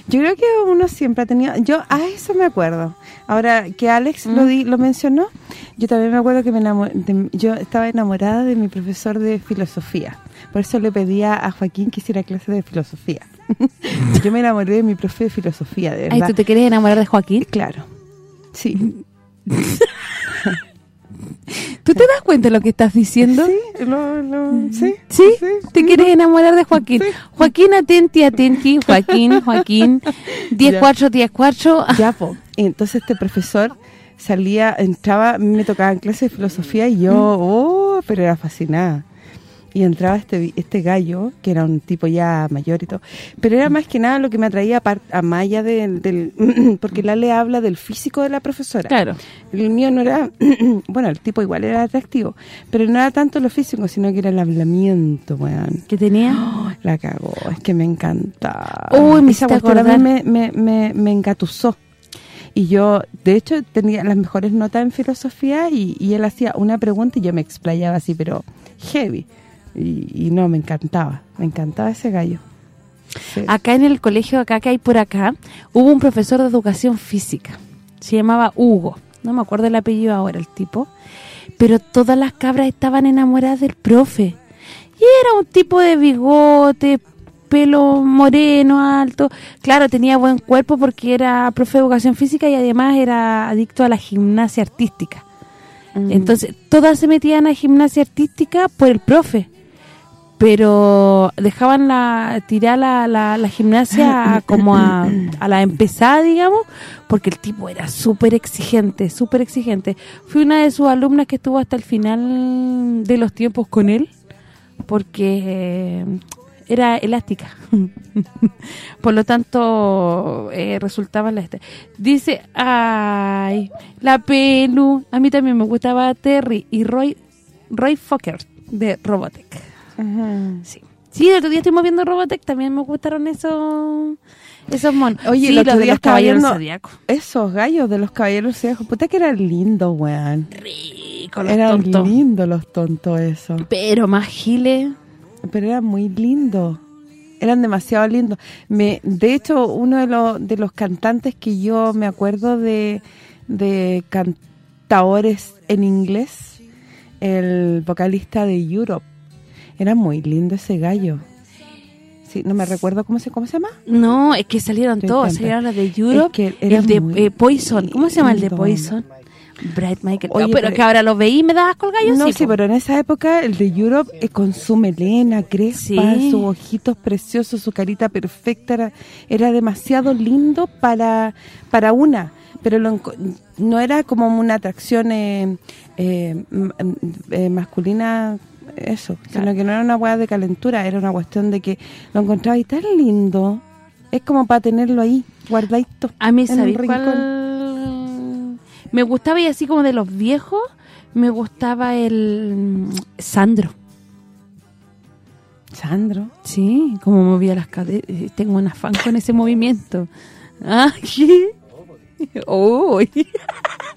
Yo creo que uno siempre ha tenido... Yo a eso me acuerdo. Ahora que Alex Mm. lo di, lo mencionó, yo también me acuerdo que me enamo- de- yo estaba enamorada de mi profesor de filosofía. Por eso le pedía a Joaquín que hiciera clase de filosofía. yo me enamoré de mi profe de filosofía, de verdad. Ay, ¿tú te quieres enamorar de Joaquín? Claro. Sí. ¿Tú te das cuenta de lo que estás diciendo? Sí, lo, lo- sí. ¿Sí? ¿Te quieres enamorar de Joaquín? Joaquín, atenti, atenti, Joaquín, Joaquín, 10-4, 10-4. Ya, po. Entonces este profesor salía, entraba, me tocaban clases de filosofía y yo, oh, pero era fascinada. Y entraba este este gallo, que era un tipo ya mayor y todo. Pero era más que nada lo que me atraía apar- a Maya del, del porque la le habla del físico de la profesora. Claro. El mío no era, bueno, el tipo igual era atractivo, pero no era tanto lo físico, sino que era el hablamiento, weón. ¿Qué tenía? La cagó, es que me encanta. Uy, me Esa a me, me, me, me engatusó. Y yo, de hecho, tenía las mejores notas en filosofía y, y él hacía una pregunta y yo me explayaba así, pero heavy. Y, y no, me encantaba, me encantaba ese gallo. Sí. Acá en el colegio, acá que hay por acá, hubo un profesor de educación física. Se llamaba Hugo. No me acuerdo el apellido ahora, el tipo. Pero todas las cabras estaban enamoradas del profe. Y era un tipo de bigote, pelo moreno, alto. Claro, tenía buen cuerpo porque era profe de educación física y además era adicto a la gimnasia artística. Mm. Entonces, todas se metían a gimnasia artística por el profe. Pero dejaban la tirar la, la, la gimnasia como a, a la empezada, digamos, porque el tipo era súper exigente, súper exigente. Fui una de sus alumnas que estuvo hasta el final de los tiempos con él, porque eh, era elástica. Por lo tanto, eh, resultaba la este. Dice, ay, la pelu. A mí también me gustaba Terry y Roy Roy Fokker de Robotech. Sí. Sí, el otro día estuvimos viendo Robotech, también me gustaron esos esos monos. Oye, Sí, el otro los de día los estaba caballeros viendo zodiaco. Esos gallos de los caballeros zodiacos, puta que eran lindos, weón. Rico, los Eran tontos. lindos los tontos eso. Pero más giles. Pero eran muy lindos. Eran demasiado lindos. Me, de hecho, uno de los, de los cantantes que yo me acuerdo de, de cantadores en inglés, el vocalista de Europe, era muy lindo ese gallo. Sí, no me recuerdo cómo se cómo se llama. No, es que salieron Estoy todos. Salieron los de Europe, Es que el de eh, Poison. ¿Cómo se llama el de. Poison? Bright Michael. Oye, Oh, pero, pero- que ahora lo veí y me dabas colgallo, No, sí. sí, pero en esa época el de Europe eh, con su melena crespa, Sí. sus ojitos preciosos, su carita perfecta, era, era demasiado lindo para para una, pero lo no era como una atracción eh, eh, eh, masculina eso, sino que no era una hueá de calentura, era una cuestión de que lo encontraba y tan lindo, es como para tenerlo ahí, guardadito. A mí, ¿sabéis cuál? Me gustaba, y así como de los viejos, me gustaba el mm, Sandro. Sandro. Sí, como movía las caderas. Tengo un afán con ese movimiento. Ah, ¿qué? Uy.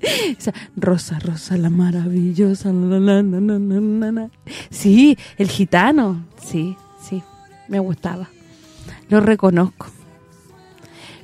Esa, Rosa, Rosa, la maravillosa. la. Sí, el gitano. Sí, sí, me gustaba. Lo reconozco.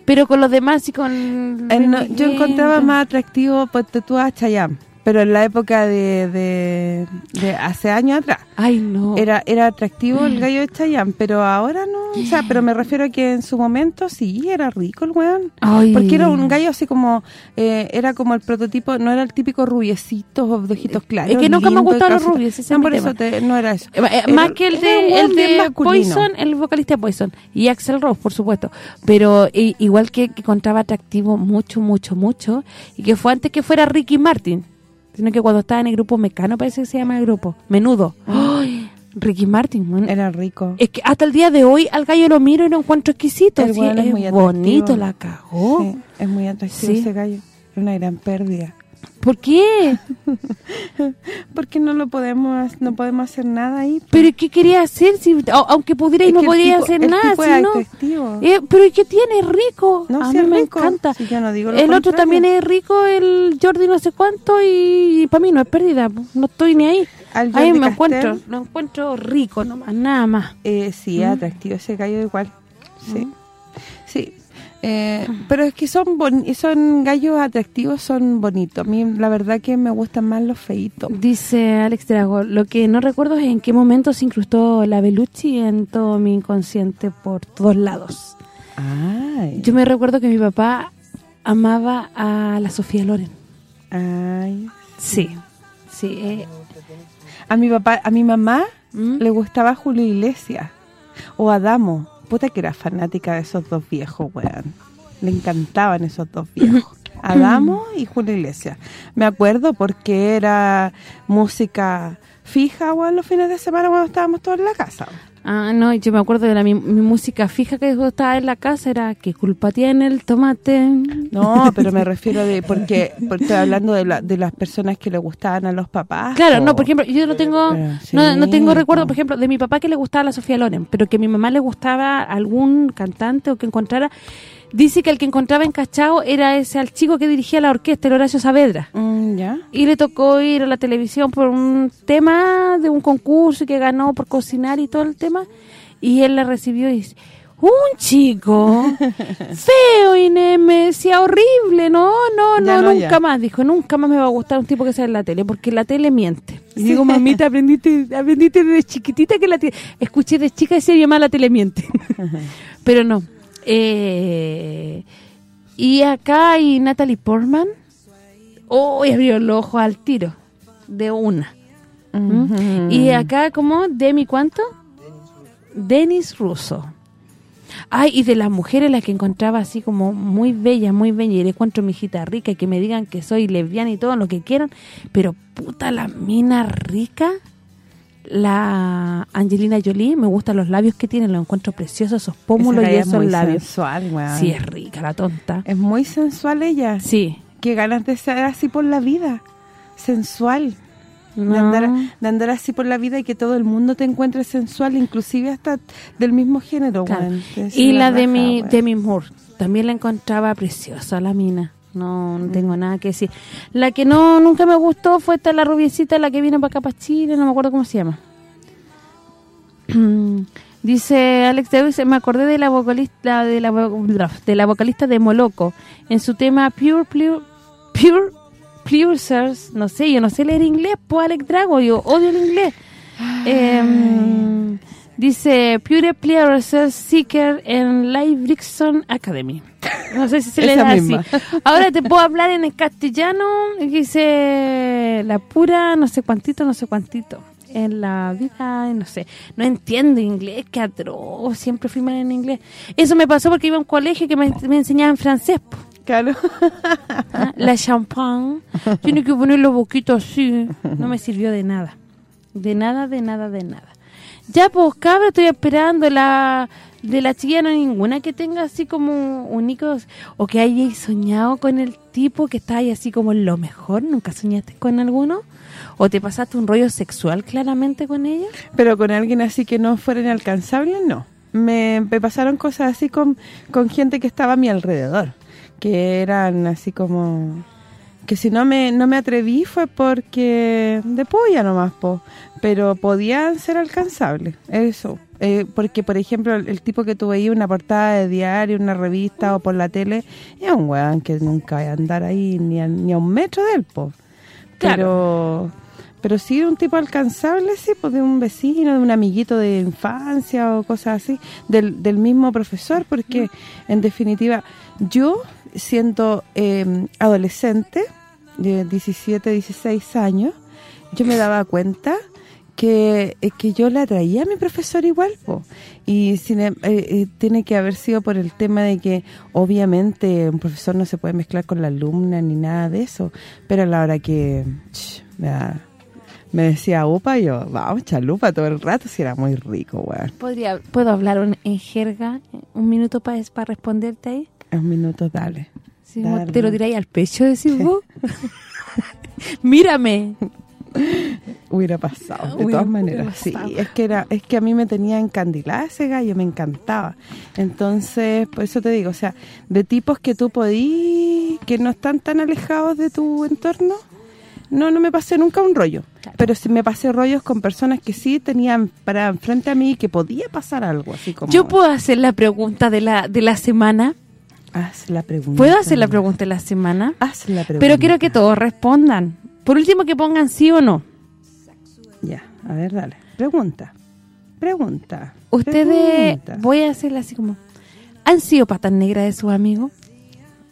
Pero con los demás y con... Eh, no, yo encontraba más atractivo pues tú a Chayanne, pero en la época de, de, de hace años atrás. Ay, no. Era era atractivo el gallo de Chayanne, pero ahora no, o sea, pero me refiero a que en su momento sí, era rico el weón. Ay. Porque era un gallo así como, eh, era como el prototipo, no era el típico rubiecito o de ojitos claros. Es que nunca me lindo, gustado los calceta. rubios, ese es No, por tema. eso te- no era eso. Eh, eh, Era- más que el de, el de. Poison, el vocalista de Poison. Y Axel Rose, por supuesto. Pero i- igual que, que encontraba atractivo mucho, mucho, mucho. Y que fue antes que fuera Ricky Martin. Sino que cuando estaba en el grupo Mecano, parece que se llama el grupo. Menudo. Ay, Ricky Martin. weón. Era rico. Es que hasta el día de hoy al gallo lo miro y lo encuentro exquisito. El sí, es es muy bonito, la cagó. Sí, es muy atractivo Sí. ese gallo. Es una gran pérdida. ¿Por qué? Porque no lo podemos no podemos hacer nada ahí. ¿Pero qué quería hacer? si Aunque pudiera y no podría tipo- hacer el nada. tipo si es no. atractivo. Eh, ¿Pero ¿y qué tiene? Rico. No, a sí mí me rico. encanta. Yo no digo el otro también es rico, el Jordi no sé cuánto, y, para mí no es pérdida. No estoy ni ahí. Ahí me encuentro, lo encuentro rico nomás, nada más. Eh, sí, ¿Mm? es atractivo ese gallo igual. Sí. Sí. Eh, pero es que son son gallos atractivos, son bonitos. A mí la verdad que me gustan más los feitos. Dice Alex Drago, lo que no recuerdo es en qué momento se incrustó la Belucci en todo mi inconsciente por todos lados. Ay. Yo me recuerdo que mi papá amaba a la Sofía Loren. Ay. Sí, sí. eh, A mi papá, a mi mamá ¿Mm? le gustaba Julio Iglesias o Adamo. Puta que era fanática de esos dos viejos, weón. Le encantaban esos dos viejos. Adamo y Julio Iglesias. Me acuerdo porque era música fija, weón, los fines de semana cuando estábamos todos en la casa. Ah, no, yo me acuerdo de la, mi, mi música fija que estaba en la casa, era ¿Qué culpa tiene el tomate? No, pero me refiero de porque, porque estoy hablando de, la- de las personas que le gustaban a los papás. Claro, no, po. por ejemplo, yo no tengo Pero no, tengo recuerdo, po. por ejemplo, de mi papá que le gustaba la Sofía Loren, pero que a mi mamá le gustaba algún cantante o que encontrara... Dice que el que encontraba en Cachao era ese al chico que dirigía la orquesta, el Horacio Saavedra. Mm, ¿Ya? Y le tocó ir a la televisión por un tema de un concurso que ganó por cocinar y todo el tema. Y él la recibió y dice, un chico feo Inés me decía horrible no no no, nunca más. Dijo nunca más me va a gustar un tipo que sea en la tele porque la tele miente y digo mamita aprendiste aprendiste desde chiquitita que la tele escuché de chica decía mi mamá la tele miente pero no eh, y acá hay Natalie Portman. Oh abrió el ojo al tiro de una. Y acá como Demi cuánto Denis Russo. Ay, y de las mujeres las que encontraba así como muy bellas, muy bellas, y le encuentro mi hijita rica y que me digan que soy lesbiana y todo lo que quieran, pero puta, la mina rica, la Angelina Jolie, me gustan los labios que tiene, los encuentro preciosos, esos pómulos y esos labios. sensual, Sí, es rica la tonta. Es muy sensual ella. Sí. Qué ganas de ser así por la vida. Sensual. De, andar, de, andar, así por la vida y que todo el mundo te encuentre sensual, inclusive hasta del mismo género. Y la, de mi Demi Moore, también la encontraba preciosa la mina. No, no tengo nada que decir. La que no nunca me gustó fue esta la rubiecita, la que viene para acá para Chile, no me acuerdo cómo se llama. Dice Alex Davis, me acordé de la vocalista de la, de la vocalista de Moloco en su tema Pure Pure Pure Pleasers, no sé, yo no sé leer inglés, pues Alex Drago, yo odio el inglés. Eh, dice Pure Pleasers Seeker en Live Brixton Academy. No sé si se le da así. Ahora te puedo hablar en el castellano, dice la pura no sé cuantito, no sé cuantito. En la vida, no sé, no entiendo inglés, qué atroz, siempre fui mal en inglés. Eso me pasó porque iba a un colegio que me, me enseñaban francés, Claro. La champán. Tiene que ponerlo poquito así. No me sirvió de nada. De nada, de nada, de nada. Ya, pues, cabra, estoy esperando la de la chiquilla no ninguna que tenga así como únicos o que hayáis soñado con el tipo que está ahí así como lo mejor. ¿Nunca soñaste con alguno? ¿O te pasaste un rollo sexual claramente con ella? Pero con alguien así que no fuera inalcanzable, no. Me, me pasaron cosas así con, con gente que estaba a mi alrededor que eran así como que si no me no me atreví fue porque de polla nomás po, pero podían ser alcanzables eso. Eh, porque por ejemplo el, tipo que tuve ahí una portada de diario una revista o por la tele es un weón que nunca va a andar ahí ni a, ni a un metro de él po. pero pero sí un tipo alcanzable sí pues de un vecino de un amiguito de infancia o cosas así del, del mismo profesor porque en definitiva yo siendo em, adolescente, de 17, 16 años, yo me daba cuenta que, eh, que yo le atraía a mi profesor igual, y eh, eh, tiene que haber sido por el tema de que obviamente un profesor no se puede mezclar con la alumna ni nada de eso, pero a la hora que me, decía upa, yo, vamos, chalupa todo el rato, si era muy rico, weón. ¿Podría, ¿Puedo hablar en jerga un minuto para responderte ahí? Un minuto, dale. ¿Te lo tiráis al pecho, decís vos? Mírame. Hubiera pasado, de todas maneras. Sí, es que era es que a mí me tenía encandilada ese gallo, me encantaba. Entonces, por eso te digo, o sea, de tipos que tú podí, que no están tan alejados de tu entorno, no no me pasé nunca un rollo. Pero sí me pasé rollos con personas que sí tenían para frente a mí que podía pasar algo, así como... Yo puedo hacer la pregunta de la de la semana. Haz la pregunta. ¿Puedo hacer la pregunta de la semana? Haz la pregunta. Pero quiero que todos respondan. Por último, que pongan sí o no. Ya, a ver, dale. Pregunta. Pregunta. Ustedes, voy a hacerla así como, ¿han sido patas negras de sus amigos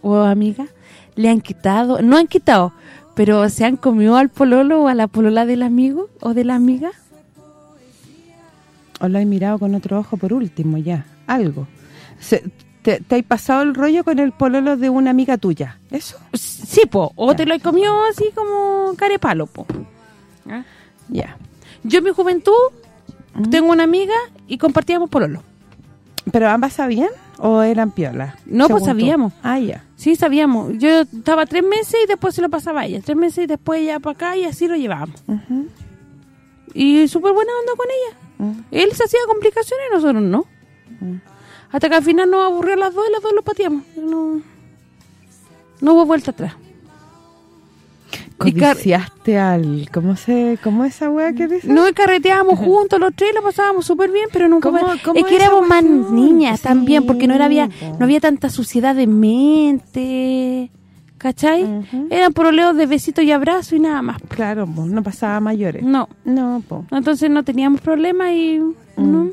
o amigas? ¿Le han quitado? No han quitado, pero ¿se han comido al pololo o a la polola del amigo o de la amiga? ¿O lo he mirado con otro ojo por último ya? Algo. Se, te, te pasado el rollo con el pololo de una amiga tuya, ¿eso? Sí, po, o te lo he comido así como carepalo, po. ¿Ah? Ya. Yo en mi juventud tengo una amiga y compartíamos pololo. ¿Pero ambas sabían o eran piolas? No, pues sabíamos. Ah, ya. Sí, sabíamos. Yo estaba tres meses y después se lo pasaba a ella. Tres meses y después ya para acá y así lo llevábamos. Y súper buena onda con ella. Él se hacía complicaciones y nosotros no. Hasta que al final nos aburrió las dos y las dos lo pateamos. No, no hubo vuelta atrás. Codiciaste al... ¿Cómo se cómo esa weá que dice? No, carreteábamos juntos los tres, lo pasábamos súper bien, pero nunca... ¿Cómo- más- cómo es que éramos más niñas Sí, también, porque no era había no había tanta suciedad de mente, ¿cachai? Eran proleos de besitos y abrazos y nada más. Claro, po, no pasaba mayores. No. No, po. Entonces no teníamos problemas y... no.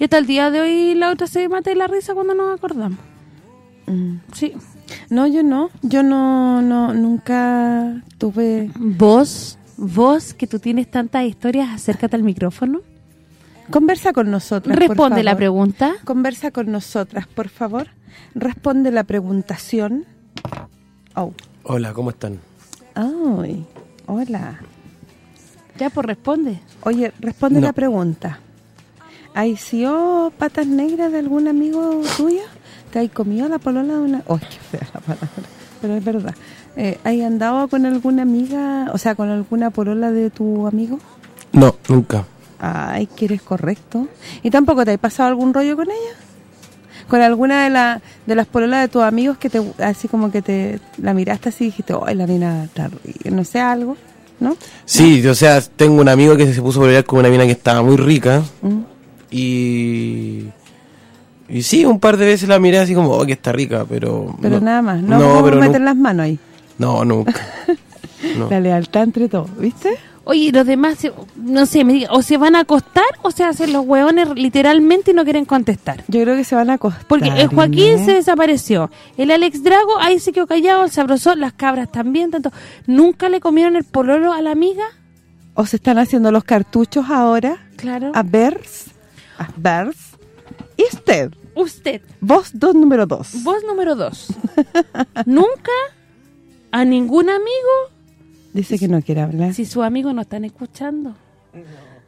Y hasta el día de hoy la otra se mata de la risa cuando nos acordamos. Mm. Sí. No, yo no. Yo no, no nunca tuve... Vos, vos que tú tienes tantas historias, acércate al micrófono. Conversa con nosotras, por Responde la pregunta. Conversa con nosotras, por favor. Responde la preguntación. Oh. Hola, ¿cómo están? Ay, hola. Ya, pues responde. Oye, responde No. la pregunta. ¿Hay sido patas negras de algún amigo tuyo? ¿Te hay comido la polola de una...? ¡Ay, qué fea la palabra! Pero es verdad. Eh, ¿Hay andado con alguna amiga, o sea, con alguna polola de tu amigo? No, nunca. Ay, que eres correcto. ¿Y tampoco te has pasado algún rollo con ella? ¿Con alguna de, la, de las pololas de tus amigos que te así como que te la miraste así y dijiste, ¡ay, la mina está rica", no sé, algo? ¿No? Sí, o sea, tengo un amigo que se puso a pelear con una mina que estaba muy rica Mm. Y... Y sí, un par de veces la miré así como, oh, que está rica, pero... Pero no, nada más, no, no pero meter las manos ahí. no, nunca. No. La lealtad entre todos, ¿viste? Oye, y los demás, se- no sé, me diga, o se van a acostar o se hacen los hueones literalmente y no quieren contestar. Yo creo que se van a acostar. Porque el Joaquín Inés. se desapareció. El Alex Drago ahí se quedó callado, se abrazó, las cabras también, tanto. ¿Nunca le comieron el pololo a la amiga? O se están haciendo los cartuchos ahora. Claro. A ver, ver. ¿Y usted? Usted. Vos dos número dos. Vos número dos. ¿Nunca a ningún amigo? Dice que no quiere hablar. Si sus amigos no están escuchando.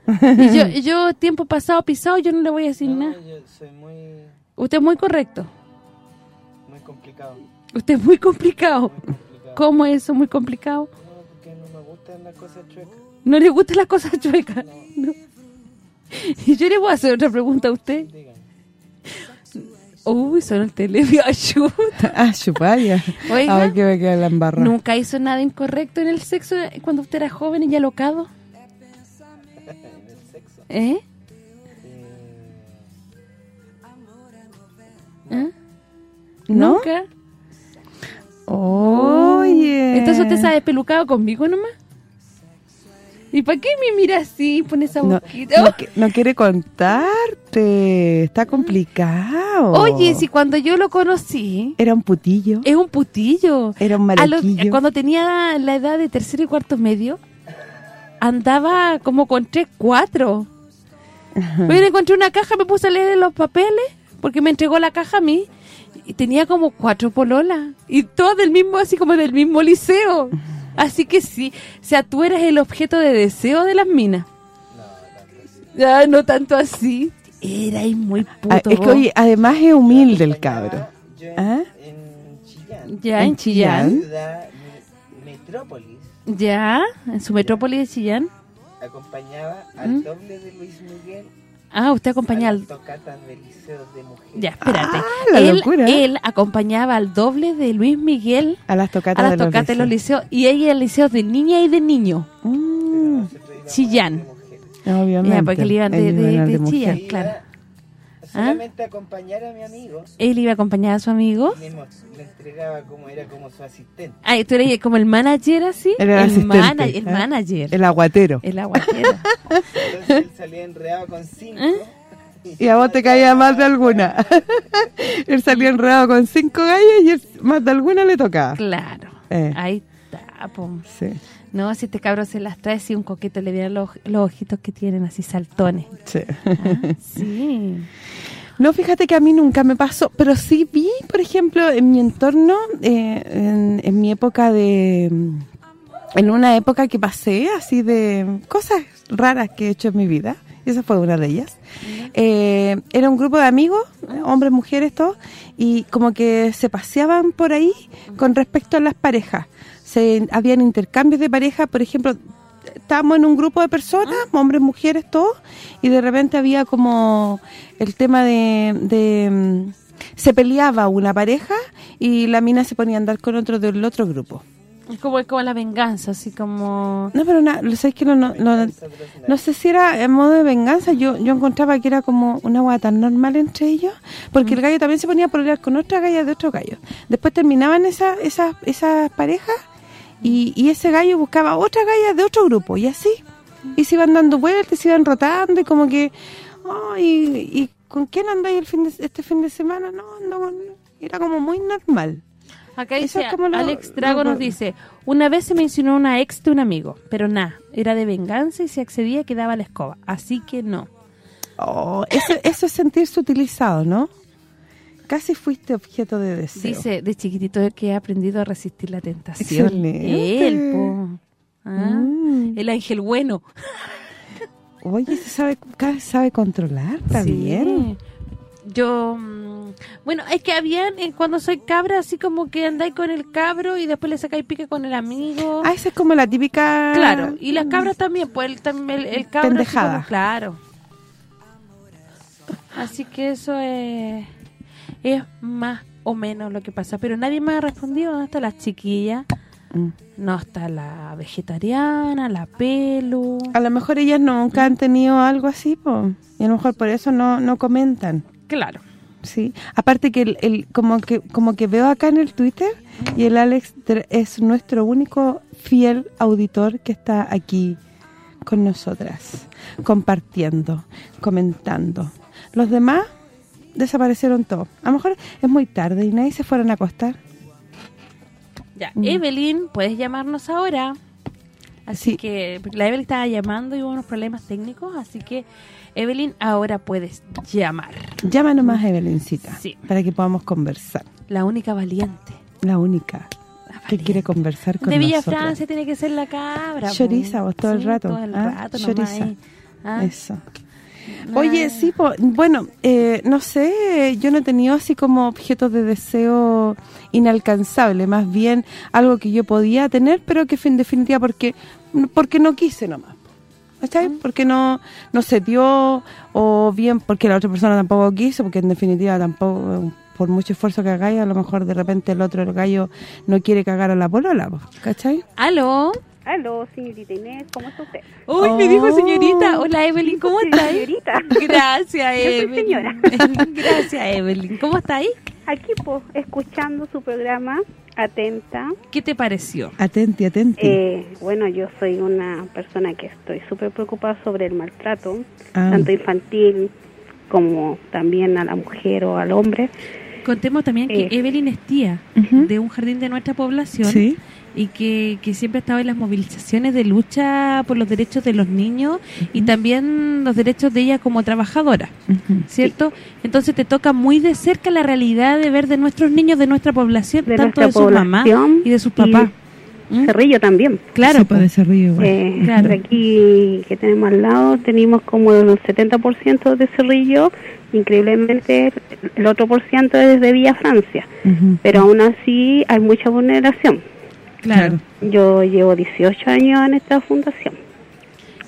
Y yo, yo, tiempo pasado, pisado, yo no le voy a decir nada. Yo soy muy, Usted es muy correcto. muy complicado. Usted es muy complicado. ¿Cómo es eso muy complicado? Porque no me gustan las cosas chuecas. ¿No le gustan las cosas chuecas? No. Y yo le voy a hacer otra pregunta a usted. Uy, sonó el teléfono. Ayuda. Ah, chupaya. Oiga. A ver que me queda la embarra. ¿Nunca hizo nada incorrecto en el sexo cuando usted era joven y alocado? ¿Eh? ¿Eh? ¿No? ¿Nunca? Oye. Entonces usted sabe pelucado conmigo nomás. ¿Y para qué me mira así? Pone esa No, boquita. no qui- no quiere contarte. Está complicado. Oye, si cuando yo lo conocí... Era un putillo. Es un putillo. Era un A lo- malequillo. cuando tenía la edad de tercero y cuarto medio, andaba como con tres, cuatro. Bueno, encontré una caja, me puse a leer los papeles, porque me entregó la caja a mí, y tenía como cuatro pololas, y todas del mismo, así como del mismo liceo. Así que sí, o sea, tú eras el objeto de deseo de las minas. No, no tanto así. Era muy puto. Ah, es que, oye, además es humilde el cabro. ¿Ah? En Chillán. Ya, en Chillán. Ciudad metrópolis. Ya, en su metrópoli de Chillán. Acompañaba al ¿Mm? doble de Luis Miguel. Ah, usted acompañaba a al... las tocatas del liceo de mujeres. Ya, espérate. Ah, la él, locura. él acompañaba al doble de Luis Miguel A las tocatas a las de los tocatas de los liceos. y ella en liceos de niña y de niño. Mm, Chillán. obviamente. Ya, porque él iba de, de, de mujer. Chillán, claro. Solamente acompañar a mi amigo. Él iba a acompañar a su amigo. Le, le entregaba como era como su asistente. Ay, tú eres como el manager así. El, asistente, mana- el ¿eh? manager. El aguatero. El aguatero. Entonces él salía enredado con cinco. ¿Eh? Y a vos te caía más de alguna. él salía enredado con cinco gallos y él, más de alguna le tocaba. claro. Eh. Ahí está, po. Sí. No, si este cabro se las trae, si un coqueto le viera los, los ojitos que tienen así saltones. Sí. Ah, sí. No, fíjate que a mí nunca me pasó, pero sí vi, por ejemplo, en mi entorno, eh, en, en mi época de... En una época que pasé así de cosas raras que he hecho en mi vida, y esa fue una de ellas. Eh, era un grupo de amigos, hombres, mujeres, todos, y como que se paseaban por ahí con respecto a las parejas. Se Habían intercambios de pareja, por ejemplo, estábamos en un grupo de personas, hombres, mujeres, todos, y de repente había como el tema de, de, mm, se peleaba una pareja y la mina se ponía a andar con otro del otro grupo. Es como, es como la venganza, así como... No, pero no, ¿sabes que no, no, no, no sé si era en modo de venganza, yo yo encontraba que era como una hueá tan normal entre ellos, porque el gallo también se ponía a pelear con otra galla de otro gallo. Después terminaban esas esas esas parejas y, y ese gallo buscaba otra galla de otro grupo, y así. Y se iban dando vueltas, se iban rotando, y como que... ay, y, con quién andáis el fin de, este fin de semana? No, no, era como muy normal. Acá Eso dice, es como lo- Alex Drago lo- nos dice, una vez se me insinuó una ex de un amigo, pero nada, era de venganza y si accedía quedaba la escoba, así que no. Oh, eso, eso es sentirse utilizado, ¿no? Casi fuiste objeto de deseo. Dice, de chiquitito que he aprendido a resistir la tentación. Excelente. Él, po. Ah, Mm. El ángel bueno. Oye, se sabe, sabe controlar, está Sí. bien. Yo, mm, bueno, es que habían, eh, cuando soy cabra, así como que andáis con el cabro y después le sacáis pique con el amigo. Ah, esa es como la típica... Claro, y las cabras también, pues el, también el, el cabro Pendejada. como- claro. Así que eso es, es más o menos lo que pasa. Pero nadie me ha respondido. ¿Dónde está la chiquilla? Mm. No está la vegetariana, la pelu. A lo mejor ellas nunca han tenido algo así, po, y a lo mejor por eso no, no comentan. Claro. Sí, aparte que el, el- como que como que veo acá en el Twitter y el Alex es nuestro único fiel auditor que está aquí con nosotras, compartiendo, comentando. Los demás desaparecieron todos. A lo mejor es muy tarde y nadie se fueron a acostar. Ya, Mm. Evelyn, puedes llamarnos ahora. Así que la Evelyn estaba llamando y hubo unos problemas técnicos, así que Evelyn, ahora puedes llamar. Llama nomás a Evelyncita Sí. para que podamos conversar. La única valiente. La única que quiere conversar con de Villa nosotros. Francia tiene que ser la cabra. Choriza vos todo el rato. todo el ¿ah? rato nomás. Ah. Eso. Oye, sí, po, bueno, eh, no sé, yo no he tenido así como objetos de deseo inalcanzable, más bien algo que yo podía tener, pero que en definitiva porque porque no quise nomás. ¿Está Porque no no se dio o bien porque la otra persona tampoco quiso, porque en definitiva tampoco por mucho esfuerzo que hagáis, a lo mejor de repente el otro el gallo no quiere cagar a la polola, po, ¿cachai? ¿Aló? Aló, señorita Inés, ¿cómo está usted? Uy, me dijo señorita. Hola, Evelyn, ¿cómo Sí, estás? señorita. Gracias, Yo soy Evelyn. señora. Gracias, Evelyn. ¿Cómo está ahí? Aquí, pues, escuchando su programa, atenta. ¿Qué te pareció? Atenti, atenti. Eh, bueno, yo soy una persona que estoy súper preocupada sobre el maltrato, Ah. tanto infantil como también a la mujer o al hombre. Contemos también que Eh. Evelyn es tía Ujú. de un jardín de nuestra población Sí. Y que, que siempre ha estado en las movilizaciones de lucha por los derechos de los niños y también los derechos de ella como trabajadora, ¿cierto? Entonces te toca muy de cerca la realidad de ver de nuestros niños, de nuestra población, De tanto nuestra de sus mamás y de sus papás. ¿Mm? Cerrillo también. Claro, Sí, puede ser río igual. Eh, Claro. De aquí que tenemos al lado tenemos como el 70% de Cerrillo, increíblemente el otro por ciento es de Villa Francia, pero aún así hay mucha vulneración. Claro. Yo llevo 18 años en esta fundación.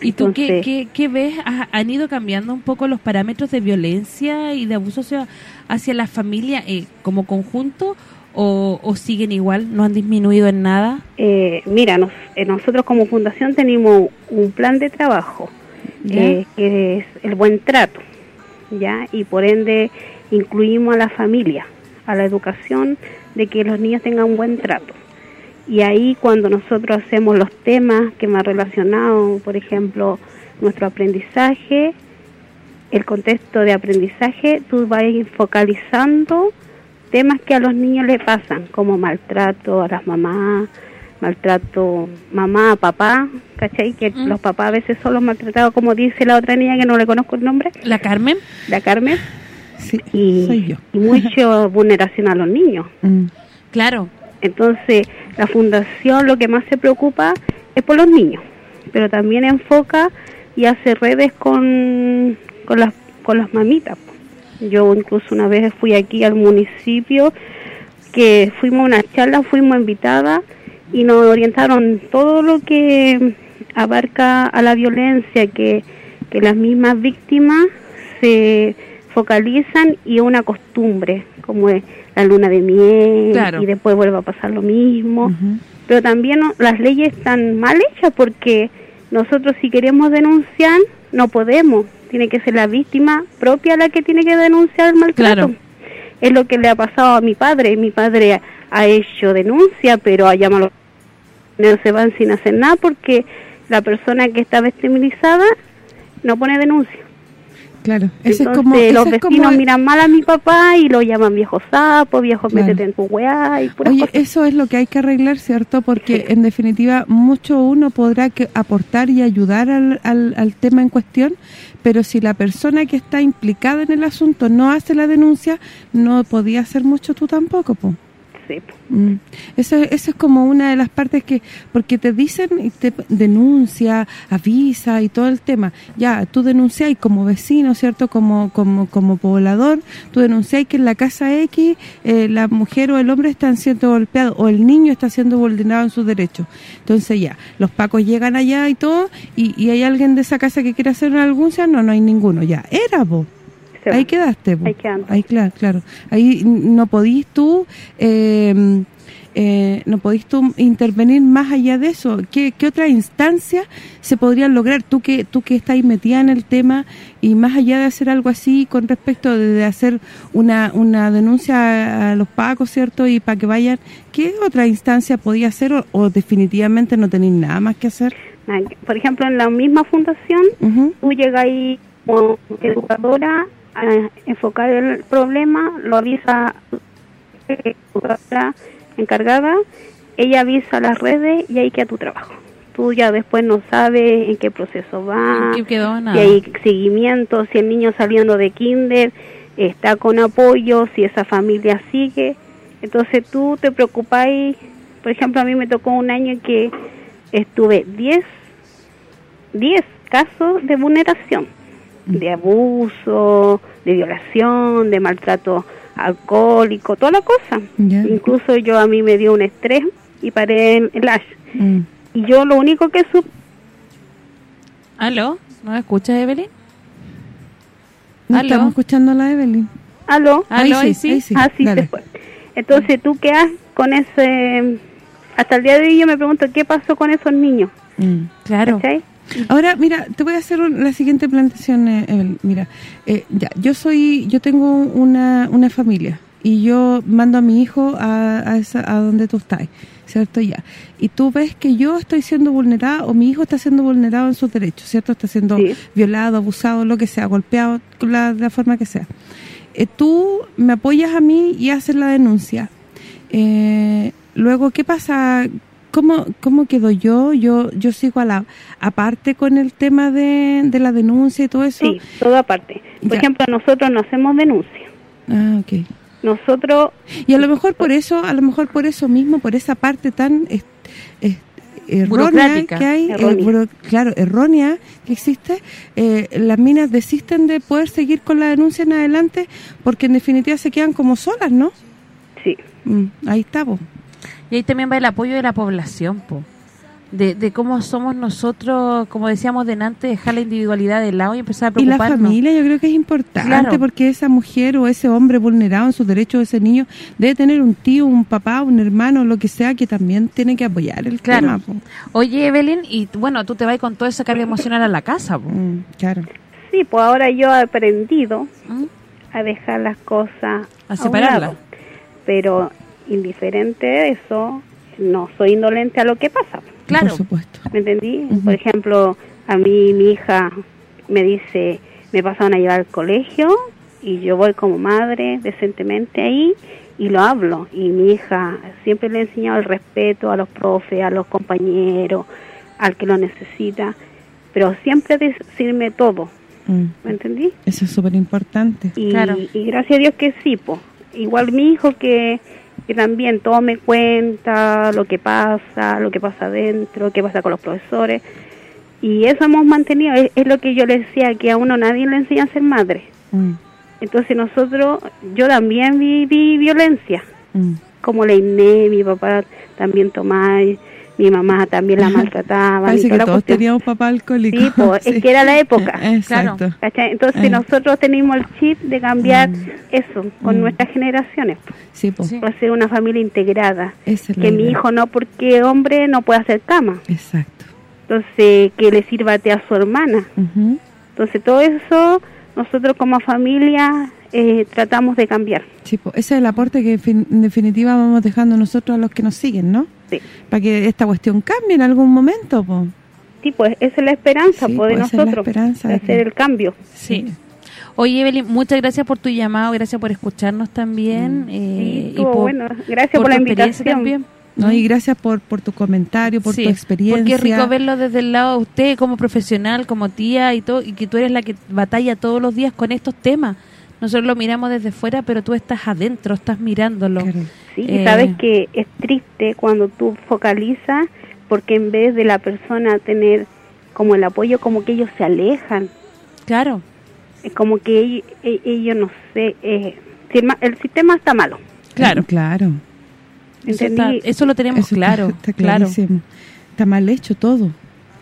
¿Y tú qué, Entonces- qué, qué ves? ¿Ha- ¿Han ido cambiando un poco los parámetros de violencia y de abuso hacia, hacia la familia eh, como conjunto o, o siguen igual? ¿No han disminuido en nada? Eh, mira, nos- eh, nosotros como fundación tenemos un plan de trabajo eh, que es el buen trato, ¿ya? Y por ende incluimos a la familia, a la educación de que los niños tengan un buen trato. Y ahí cuando nosotros hacemos los temas que me han relacionado, por ejemplo, nuestro aprendizaje, el contexto de aprendizaje, tú vas focalizando temas que a los niños le pasan, como maltrato a las mamás, maltrato mamá, papá, ¿cachai? Que los papás a veces son los maltratados, como dice la otra niña que no le conozco el nombre. ¿La Carmen? La Carmen. Sí, y, soy yo. y mucha vulneración a los niños. Mm. Claro. Entonces, la fundación lo que más se preocupa es por los niños, pero también enfoca y hace redes con, con, las, con las mamitas. Yo incluso una vez fui aquí al municipio, que fuimos a una charla, fuimos invitadas y nos orientaron todo lo que abarca a la violencia, que, que las mismas víctimas se focalizan y es una costumbre, como es la luna de miel Claro. y después vuelve a pasar lo mismo. pero también no- las leyes están mal hechas porque nosotros si queremos denunciar no podemos, tiene que ser la víctima propia la que tiene que denunciar el maltrato. Claro. Es lo que le ha pasado a mi padre, mi padre ha hecho denuncia, pero allá no se van sin hacer nada porque la persona que está victimizada no pone denuncia. Claro, Entonces es como... los vecinos como- miran mal a mi papá y lo llaman viejo sapo, viejo Claro. métete en tu weá y puras Oye, cosas. eso es lo que hay que arreglar, ¿cierto? Porque en definitiva mucho uno podrá que aportar y ayudar al, al, al tema en cuestión, pero si la persona que está implicada en el asunto no hace la denuncia, no podía hacer mucho tú tampoco, po. Mm. Eso, eso es como una de las partes que, porque te dicen, y te denuncia, avisa y todo el tema. Ya, tú denuncias como vecino, ¿cierto? Como como como poblador, tú denuncias que en la casa X eh, la mujer o el hombre están siendo golpeados o el niño está siendo vulnerado en sus derechos. Entonces ya, los pacos llegan allá y todo, y, y hay alguien de esa casa que quiere hacer una denuncia, no, no hay ninguno. Ya, era vos. Se va. Ahí quedaste. Ahí quedando. Ahí, claro, claro. Ahí no podís tú eh, eh, no podís tú intervenir más allá de eso. ¿Qué, qué otra instancia se podrían lograr? Tú que tú que estás metida en el tema y más allá de hacer algo así con respecto de, de hacer una, una denuncia a los pacos, ¿cierto? Y para que vayan, ¿qué otra instancia podía hacer o, o definitivamente no tenéis nada más que hacer? Por ejemplo, en la misma fundación, tú llegas ahí como educadora a enfocar el problema, lo avisa la encargada, ella avisa a las redes y ahí queda tu trabajo. Tú ya después no sabes en qué proceso va, si hay seguimiento, si el niño saliendo de kinder está con apoyo, si esa familia sigue. Entonces tú te preocupáis, por ejemplo, a mí me tocó un año que estuve 10 10 casos de vulneración, de abuso, de violación, de maltrato alcohólico, toda la cosa. Incluso yo a mí me dio un estrés y paré en el ASH. Mm. Y yo lo único que supe ¿Aló? ¿No me escuchas, Evelyn? No ¿Aló? estamos escuchando a la Evelyn. ¿Aló? ¿Aló? Ahí Ahí sí, sí. Ah, sí. Entonces, ¿tú qué haces con ese...? Hasta el día de hoy yo me pregunto, ¿qué pasó con esos niños? Mm. Claro. ¿Cachai? Ahora, mira, te voy a hacer la siguiente planteación, eh, Evelyn. Mira, eh, ya, yo soy, yo tengo una, una familia y yo mando a mi hijo a, a, esa, a donde tú estás, ¿cierto? Ya. Y tú ves que yo estoy siendo vulnerada o mi hijo está siendo vulnerado en sus derechos, ¿cierto? Está siendo Sí. violado, abusado, lo que sea, golpeado, la, de la forma que sea. Eh, tú me apoyas a mí y haces la denuncia. Eh, luego, ¿qué pasa? ¿Cómo, ¿Cómo quedo yo? Yo yo sigo a la aparte con el tema de, de la denuncia y todo eso. Sí, todo aparte. Por Ya. ejemplo, nosotros no hacemos denuncia. Ah, ok. Nosotros... Y a lo mejor por eso, a lo mejor por eso mismo, por esa parte tan es- es- errónea Burocrática. que hay, eh, Errónea. buro- claro, errónea que existe, eh, las minas desisten de poder seguir con la denuncia en adelante porque en definitiva se quedan como solas, ¿no? Sí. Mm, ahí está. Y ahí también va el apoyo de la población, po. De, de cómo somos nosotros, como decíamos delante, dejar la individualidad de lado y empezar a Y la preocuparnos. familia yo creo que es importante Claro. porque esa mujer o ese hombre vulnerado en sus derechos, ese niño, debe tener un tío, un papá, un hermano, lo que sea, que también tiene que apoyar el Claro. tema. po. Oye, Evelyn, y bueno, tú te vas con toda esa carga emocional a la casa, po. Mm, claro. Sí, pues ahora yo he aprendido ¿Mm? a dejar las cosas A separarlas. Pero indiferente de eso, no soy indolente a lo que pasa. Claro. Por supuesto. ¿Me entendí? Por ejemplo, a mí mi hija me dice, me pasaron a llevar al colegio y yo voy como madre decentemente ahí y lo hablo. Y mi hija siempre le he enseñado el respeto a los profes, a los compañeros, al que lo necesita, pero siempre decirme todo. Mm, ¿Me entendí? Eso es súper importante. Y, Claro. y gracias a Dios que sí, po. Igual mi hijo que, que también todo me cuenta lo que pasa, lo que pasa adentro, qué pasa con los profesores. Y eso hemos mantenido, es, es lo que yo le decía, que a uno nadie le enseña a ser madre. Mm, Entonces nosotros, yo también viví violencia, mm, como la Inés, mi papá también Tomás, mi mamá también la maltrataba. Parece que todos teníamos papá alcohólico. Sí, pues, es que era la época. Exacto. ¿cachai? Entonces Eh. nosotros tenemos el chip de cambiar Mm. eso con nuestras generaciones. Sí, pues. Para ser una familia integrada. Esa es la Que mi idea. hijo no, porque hombre no puede hacer cama. Exacto. Entonces, que le sirva té a su hermana. Ujú. Entonces, todo eso nosotros como familia eh, tratamos de cambiar. Sí, pues, ese es el aporte que en definitiva vamos dejando nosotros a los que nos siguen, ¿no? Sí. Para que esta cuestión cambie en algún momento, pues. Sí, pues esa es la esperanza Sí, pues, de pues, es la nosotros, esperanza de de hacer que- el cambio. Sí. Oye, Evelyn, muchas gracias por tu llamado, gracias por escucharnos también. eh, estuvo bueno. Gracias por la tu experiencia invitación. También. ¿no? Y gracias por, por tu comentario, por Sí, tu experiencia. Porque es rico verlo desde el lado de usted como profesional, como tía y todo, y que tú eres la que batalla todos los días con estos temas. Nosotros lo miramos desde fuera, pero tú estás adentro, estás mirándolo. Sí, y Eh, sabes que es triste cuando tú focalizas porque en vez de la persona tener como el apoyo, como que ellos se alejan. Claro. Es como que ellos, e- ellos no sé, eh, si el, ma- el sistema está malo. Claro. Claro. Eso, eso lo tenemos Eso claro, Está, claro. Está mal hecho todo.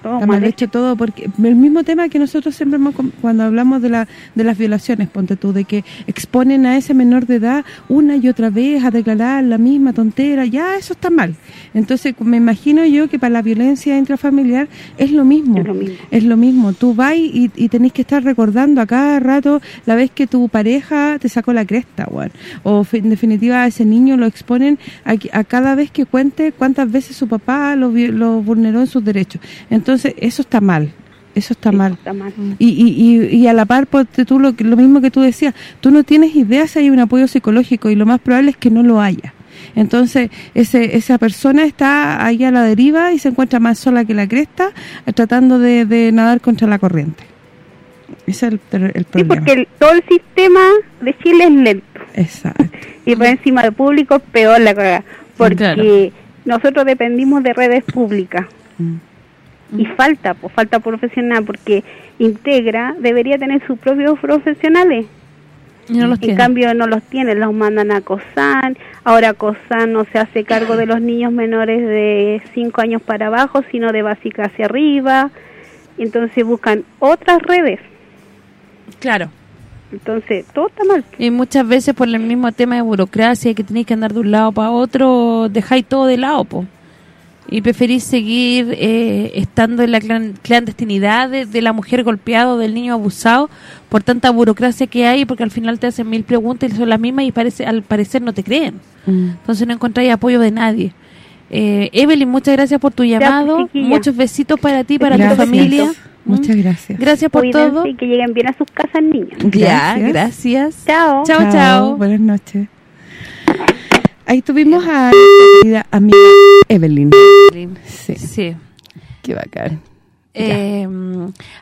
Todo está mal mal hecho todo porque el mismo tema que nosotros siempre hemos cuando hablamos de la de las violaciones, ponte tú, de que exponen a ese menor de edad una y otra vez a declarar la misma tontera, ya eso está mal. Entonces me imagino yo que para la violencia intrafamiliar es lo mismo. Es lo mismo. Tú vas y, y tenés que estar recordando a cada rato la vez que tu pareja te sacó la cresta, weón. O en definitiva a ese niño lo exponen a, cada vez que cuente cuántas veces su papá lo, lo vulneró en sus derechos. Entonces, eso está mal. Eso está mal. Está mal. Y, y, y, y a la par, tú lo, lo mismo que tú decías, tú no tienes idea si hay un apoyo psicológico y lo más probable es que no lo haya. Entonces, ese, esa persona está ahí a la deriva y se encuentra más sola que la cresta, tratando de, de nadar contra la corriente. Ese es el, el Sí, problema. porque el- todo el sistema de Chile es lento. Exacto. Y por encima de público, peor la cagada. Porque Claro. nosotros dependimos de redes públicas. Mm. Y falta, pues falta profesional, porque Integra debería tener sus propios profesionales. Y no los en tiene. cambio no los tienen, los mandan a COSAN, ahora COSAN no se hace cargo de los niños menores de 5 años para abajo, sino de básica hacia arriba, entonces buscan otras redes, Claro. entonces todo está mal. Y muchas veces por el mismo tema de burocracia que tenéis que andar de un lado para otro, dejáis todo de lado, po. Y preferís seguir eh, estando en la clan- clandestinidad de, de la mujer golpeada o del niño abusado por tanta burocracia que hay, porque al final te hacen mil preguntas y son las mismas y parece al parecer no te creen. Mm. Entonces no encontráis apoyo de nadie. Eh, Evelyn, muchas gracias por tu llamado. chiquilla. Muchos besitos para ti, para Gracias. tu familia. Muchas gracias. Gracias por Cuídense todo. y que lleguen bien a sus casas niños. Ya, gracias. Chao. Chao, chao. Buenas noches. Ahí tuvimos a querida amiga Evelyn. Sí. Sí. Qué bacán. Eh,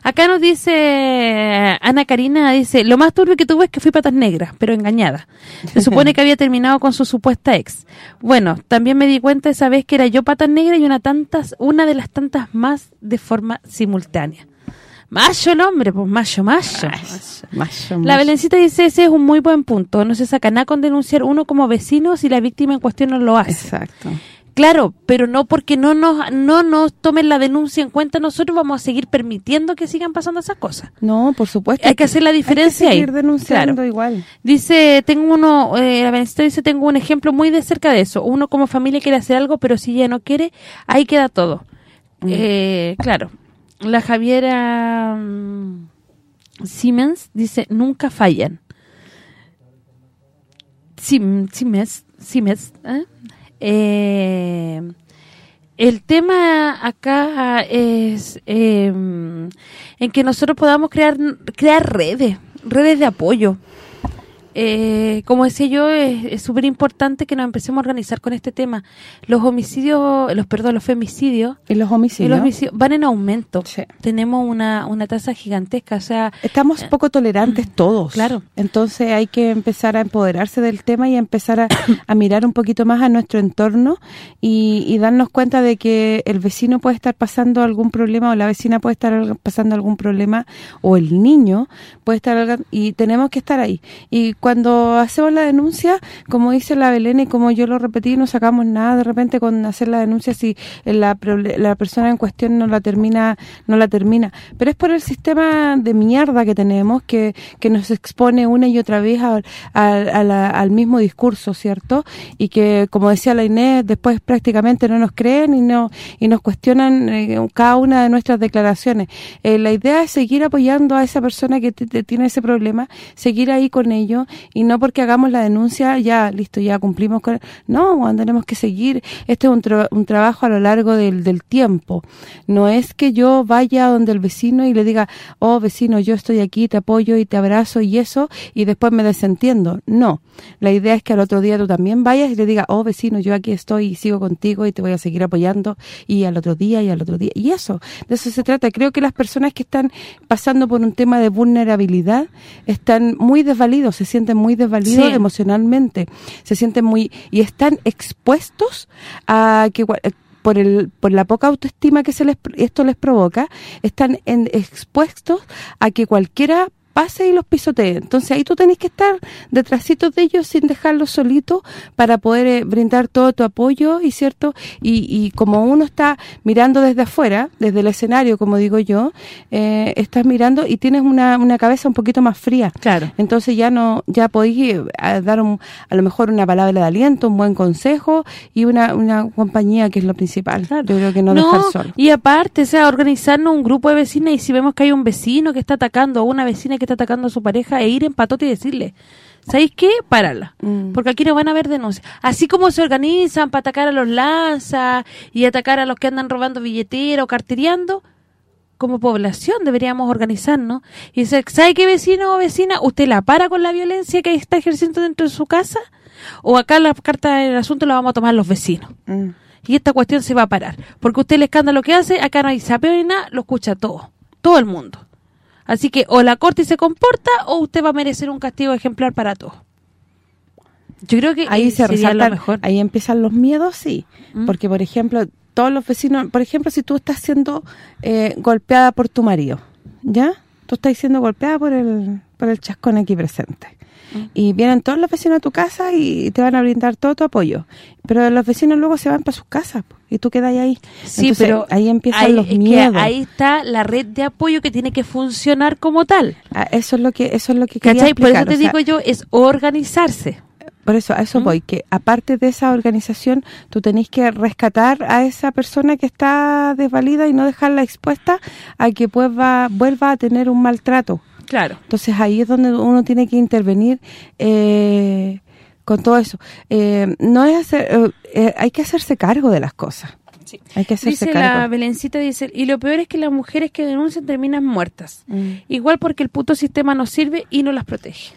acá nos dice Ana Karina, dice, lo más turbio que tuve es que fui patas negras, pero engañada. Se supone que había terminado con su supuesta ex. Bueno, también me di cuenta esa vez que era yo patas negras y una tantas una de las tantas más de forma simultánea. Macho el hombre, pues macho, macho. Macho, La macho. Belencita dice, ese es un muy buen punto. No se saca nada con denunciar uno como vecino si la víctima en cuestión no lo hace. Exacto. Claro, pero no porque no nos no nos tomen la denuncia en cuenta, nosotros vamos a seguir permitiendo que sigan pasando esas cosas. No, por supuesto. Hay que hacer la diferencia Hay que ahí. seguir denunciando Claro. igual. Dice, tengo uno, eh, la Belencita dice, tengo un ejemplo muy de cerca de eso. Uno como familia quiere hacer algo, pero si ella no quiere, ahí queda todo. Eh, claro. La Javiera mm, Siemens dice, nunca fallan. Siemens, Siemens, ¿eh? Eh, el tema acá es eh, en que nosotros podamos crear crear redes, redes de apoyo. Eh, como decía yo, es súper importante que nos empecemos a organizar con este tema. Los homicidios, los perdón, los femicidios Y los y homicidios. los homicidios van en aumento. Tenemos una, una tasa gigantesca, o sea... Estamos poco tolerantes todos. Claro. Entonces hay que empezar a empoderarse del tema y empezar a, a mirar un poquito más a nuestro entorno y, y darnos cuenta de que el vecino puede estar pasando algún problema o la vecina puede estar pasando algún problema o el niño puede estar y tenemos que estar ahí. Y cuando hacemos la denuncia, como dice la Belén y como yo lo repetí, no sacamos nada de repente con hacer la denuncia si la, la persona en cuestión no la termina no la termina. Pero es por el sistema de mierda que tenemos que, que nos expone una y otra vez al mismo discurso, ¿cierto? Y que, como decía la Inés, después prácticamente no nos creen y no y nos cuestionan eh, cada una de nuestras declaraciones. Eh, la idea es seguir apoyando a esa persona que tiene ese problema, seguir ahí con ello y no porque hagamos la denuncia, ya, listo, ya cumplimos con... No, tenemos que seguir. Este es un, un trabajo a lo largo del, del tiempo. No es que yo vaya donde el vecino y le diga, oh, vecino, yo estoy aquí, te apoyo y te abrazo y eso, y después me desentiendo. No, la idea es que al otro día tú también vayas y le digas, oh, vecino, yo aquí estoy y sigo contigo y te voy a seguir apoyando, y al otro día y al otro día. Y eso, de eso se trata. Creo que las personas que están pasando por un tema de vulnerabilidad están muy desvalidos, se sienten muy desvalidos emocionalmente, se sienten muy y están expuestos a que por el por la poca autoestima que se les esto les provoca, están en, expuestos a que cualquiera pase y los pisotee. Entonces ahí tú tenés que estar detrásito de ellos sin dejarlos solitos para poder eh, brindar todo tu apoyo y cierto y, y, como uno está mirando desde afuera, desde el escenario, como digo yo, eh, estás mirando y tienes una, una cabeza un poquito más fría. Claro. Entonces ya no ya podéis eh, dar a lo mejor una palabra de aliento, un buen consejo y una, una compañía que es lo principal. Yo creo que no, dejar solo. Y aparte, o sea, organizarnos un grupo de vecinas y si vemos que hay un vecino que está atacando a una vecina que está atacando a su pareja e ir en patote y decirle, ¿sabéis qué? Párala. Mm. Porque aquí no van a haber denuncias. Así como se organizan para atacar a los lanzas y atacar a los que andan robando billetera o cartereando, como población deberíamos organizarnos y decir, ¿sabe qué vecino o vecina? ¿Usted la para con la violencia que está ejerciendo dentro de su casa? ¿O acá la carta del asunto la vamos a tomar los vecinos? Mm. Y esta cuestión se va a parar. Porque usted el escándalo que hace, acá no hay sapeo ni nada, lo escucha todo. Todo el mundo. Así que o la corte se comporta o usted va a merecer un castigo ejemplar para todos. Yo creo que ahí se sería lo mejor. Ahí empiezan los miedos, sí. ¿Mm? Porque, por ejemplo, todos los vecinos... Por ejemplo, si tú estás siendo eh, golpeada por tu marido, ¿ya? Tú estás siendo golpeada por el, por el chascón aquí presente y vienen todos los vecinos a tu casa y te van a brindar todo tu apoyo. Pero los vecinos luego se van para sus casas y tú quedas ahí. Sí, pero ahí empiezan los miedos. ahí está la red de apoyo que tiene que funcionar como tal. Ah, eso es lo que eso es lo que quería Por eso te digo yo, es organizarse. Por eso, a eso voy, que aparte de esa organización, tú tenés que rescatar a esa persona que está desvalida y no dejarla expuesta a que vuelva, vuelva a tener un maltrato. Claro. Entonces ahí es donde uno tiene que intervenir eh, con todo eso. Eh, no es hacer, eh, hay que hacerse cargo de las cosas. Sí. Hay que hacerse dice cargo. la Belencita, dice, y lo peor es que las mujeres que denuncian terminan muertas. Mm. Igual porque el puto sistema no sirve y no las protege.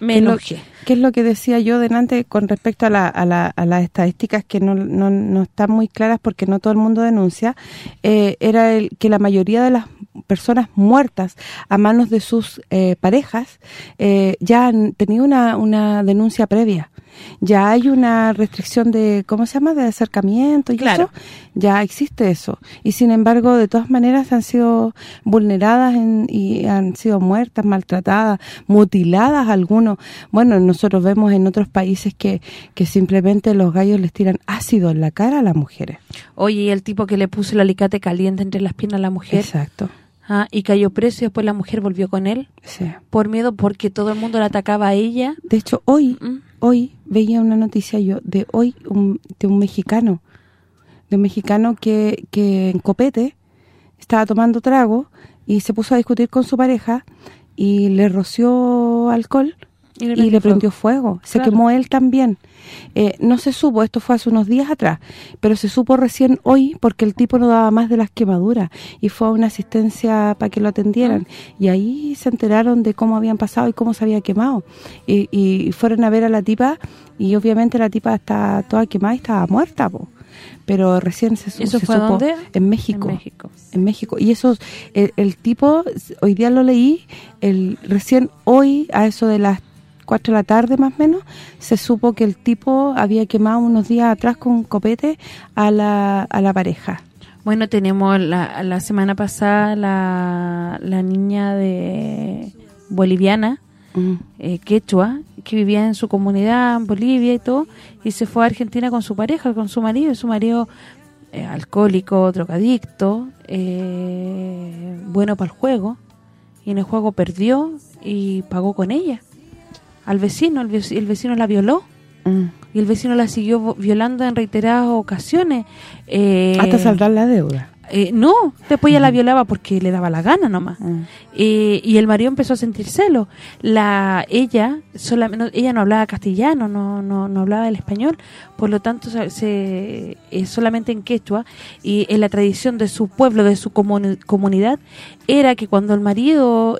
Me ¿Qué enojé. ¿Qué es lo que decía yo delante con respecto a, la, a, la, a las estadísticas que no, no, no, están muy claras porque no todo el mundo denuncia? era el que la mayoría de las personas muertas a manos de sus eh, parejas eh, ya han tenido una, una denuncia previa. Ya hay una restricción de, ¿cómo se llama?, de acercamiento y eso. Ya existe eso. Y sin embargo, de todas maneras han sido vulneradas y han sido muertas, maltratadas, mutiladas algunos. Bueno, nosotros vemos en otros países que, que simplemente los gallos les tiran ácido en la cara a las mujeres. Oye, y el tipo que le puso el alicate caliente entre las piernas a la mujer. Exacto. Ah, y cayó preso y después la mujer volvió con él. Sí. Por miedo, porque todo el mundo la atacaba a ella. De hecho, hoy hoy veía una noticia yo de hoy de un mexicano, de un mexicano que, que en copete estaba tomando trago y se puso a discutir con su pareja y le roció alcohol y le, prendió fuego. Se quemó él también. Eh, no se supo, esto fue hace unos días atrás, pero se supo recién hoy porque el tipo no daba más de las quemaduras y fue a una asistencia para que lo atendieran. Ah. Y ahí se enteraron de cómo habían pasado y cómo se había quemado. Y, fueron a ver a la tipa y obviamente la tipa está toda quemada y estaba muerta, pero recién se, ¿Eso fue supo en México. En México. Y eso el, tipo hoy día lo leí, el recién hoy a eso de las 4 de la tarde más o menos, se supo que el tipo había quemado unos días atrás con copete a la, a la pareja. Bueno, tenemos la, la semana pasada la, la niña de boliviana, eh, quechua, que vivía en su comunidad, en Bolivia y todo, y se fue a Argentina con su pareja, con su marido, y su marido eh, alcohólico, drogadicto, eh, bueno para el juego, y en el juego perdió y pagó con ella. Al vecino, el, vec- el vecino la violó, Mm. y el vecino la siguió violando en reiteradas ocasiones. Eh, Hasta saldar la deuda. Eh, no, después ella la violaba porque le daba la gana nomás. Eh, y el marido empezó a sentir celos. La, ella, solamente, no, ella no hablaba castellano, no, no, no hablaba el español, por lo tanto se, se- eh, solamente en quechua y en la tradición de su pueblo, de su comuni- comunidad, era que cuando el marido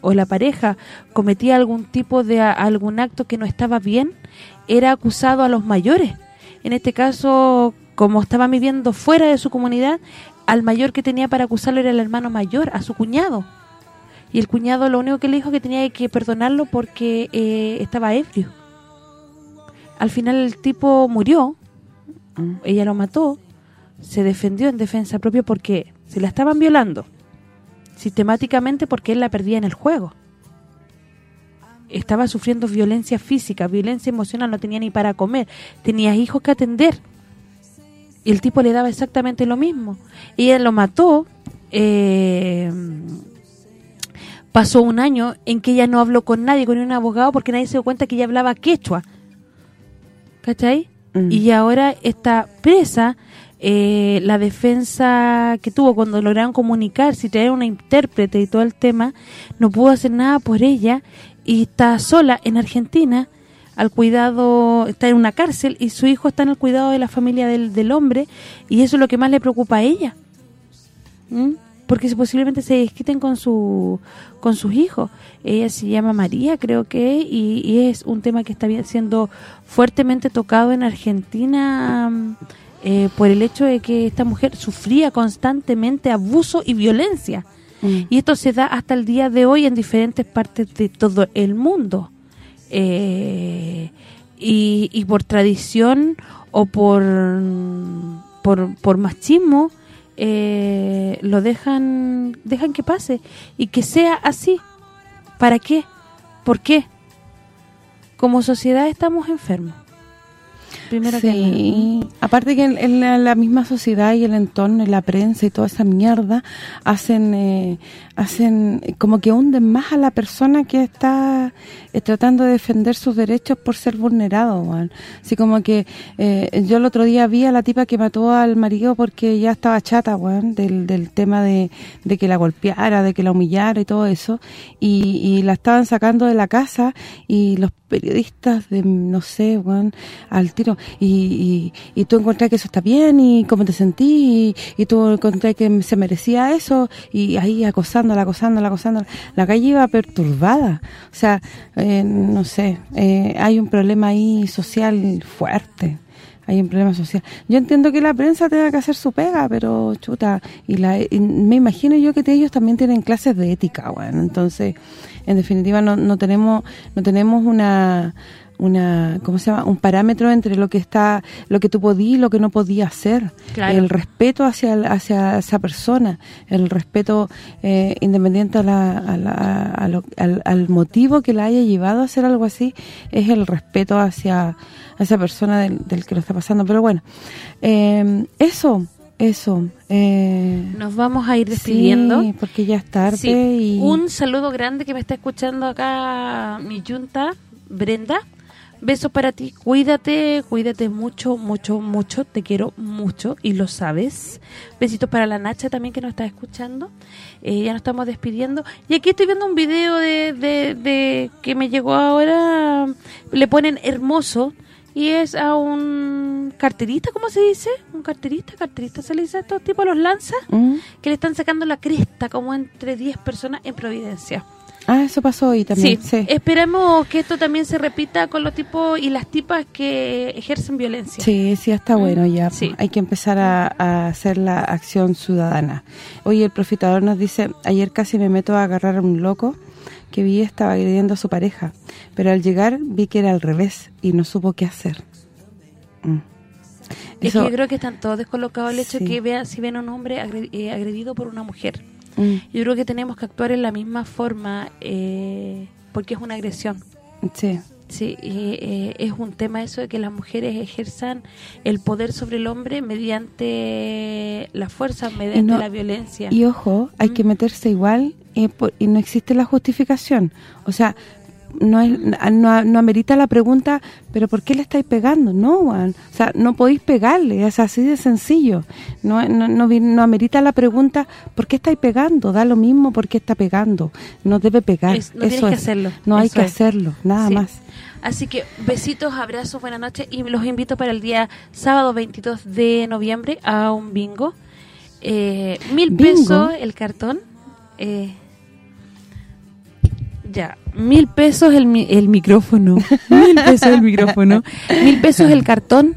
o la pareja cometía algún tipo de algún acto que no estaba bien, era acusado a los mayores. En este caso, como estaba viviendo fuera de su comunidad, al mayor que tenía para acusarlo era el hermano mayor, a su cuñado. Y el cuñado lo único que le dijo que tenía que perdonarlo porque eh, estaba ebrio. Al final el tipo murió, ella lo mató, se defendió en defensa propia porque se la estaban violando sistemáticamente porque él la perdía en el juego. Estaba sufriendo violencia física, violencia emocional, no tenía ni para comer, tenía hijos que atender. Y el tipo le daba exactamente lo mismo. Y él lo mató. eh, pasó un año en que ella no habló con nadie, con un abogado, porque nadie se dio cuenta que ella hablaba quechua. ¿Cachai? Y ahora está presa. eh, la defensa que tuvo cuando lograron comunicarse y traer una intérprete y todo el tema, no pudo hacer nada por ella y está sola en Argentina al cuidado, está en una cárcel y su hijo está en el cuidado de la familia del, del hombre y eso es lo que más le preocupa a ella. ¿Mm? Porque si posiblemente se desquiten con su con sus hijos. Ella se llama María, creo que, y, y es un tema que está bien- siendo fuertemente tocado en Argentina mm, eh, por el hecho de que esta mujer sufría constantemente abuso y violencia. Y esto se da hasta el día de hoy en diferentes partes de todo el mundo. Eh, y, y por tradición o por, por, por machismo eh, lo dejan dejan que pase y que sea así. ¿Para qué? ¿Por qué? Como sociedad estamos enfermos. Primero que Sí, aparte que en, en la, la misma sociedad y el entorno, y la prensa y toda esa mierda hacen eh, hacen como que hunden más a la persona que está eh, tratando de defender sus derechos por ser vulnerado, weón. Así como que eh, yo el otro día vi a la tipa que mató al marido porque ya estaba chata, weón, del, del tema de, de que la golpeara, de que la humillara y todo eso, y, y la estaban sacando de la casa y los periodistas de, no sé, weón, al y, y, y tú encontrás que eso está bien, y cómo te sentí, y, y tú encontrás que se merecía eso, y ahí acosándola, acosándola, acosándola. La calle iba perturbada, o sea, eh, no sé, eh, hay un problema ahí social fuerte hay un problema social. Yo entiendo que la prensa tenga que hacer su pega, pero chuta, y, la, y me imagino yo que ellos también tienen clases de ética, bueno, entonces, en definitiva no, no tenemos no tenemos una una ¿cómo se llama? un parámetro entre lo que está lo que tú podías y lo que no podías hacer Claro. el respeto hacia hacia esa persona el respeto eh, independiente a la- a la- a lo- al, al motivo que la haya llevado a hacer algo así es el respeto hacia a esa persona del, del que lo está pasando pero bueno eh, eso eso eh, Nos vamos a ir despidiendo. sí, porque ya es tarde Sí, y Un saludo grande que me está escuchando acá mi yunta, Brenda. Besos para ti, cuídate, cuídate mucho, mucho, mucho, te quiero mucho y lo sabes. Besitos para la Nacha también que nos está escuchando. Eh, ya nos estamos despidiendo. Y aquí estoy viendo un video de, de, de que me llegó ahora, le ponen hermoso y es a un carterista, ¿cómo se dice? Un carterista, carterista se le dice a estos tipos, los lanza, ¿Mm? que le están sacando la cresta como entre 10 personas en Providencia. Ah eso pasó hoy también Sí, sí esperemos que esto también se repita con los tipos y las tipas que ejercen violencia. Sí, sí, está bueno ya. Hay que empezar a, a hacer la acción ciudadana. Oye, el profitador nos dice, ayer casi me meto a agarrar a un loco que vi estaba agrediendo a su pareja, pero al llegar vi que era al revés y no supo qué hacer. Mm. Es Eso- que yo creo que están todos descolocados el hecho Sí. de que vean si ven a un hombre eh, agredido por una mujer. Mm. Yo creo que tenemos que actuar en la misma forma eh, porque es una agresión. Sí. Sí, eh, es un tema eso de que las mujeres ejerzan el poder sobre el hombre mediante la fuerza, mediante la violencia. Y ojo, hay que meterse igual y no existe la justificación. O sea, no, es, no, no, amerita la pregunta, pero ¿por qué le estáis pegando? No, o sea, no podéis pegarle, es así de sencillo. No, no, no, amerita la pregunta, ¿por qué estáis pegando? Da lo mismo por qué está pegando. No debe pegar. no Eso que hacerlo. No hay que hacerlo, nada más. Así que besitos, abrazos, buenas noches y los invito para el día sábado 22 de noviembre a un bingo. Eh, mil pesos el cartón. Eh, ya, mil pesos el, el micrófono. mil pesos el micrófono. Mil pesos el cartón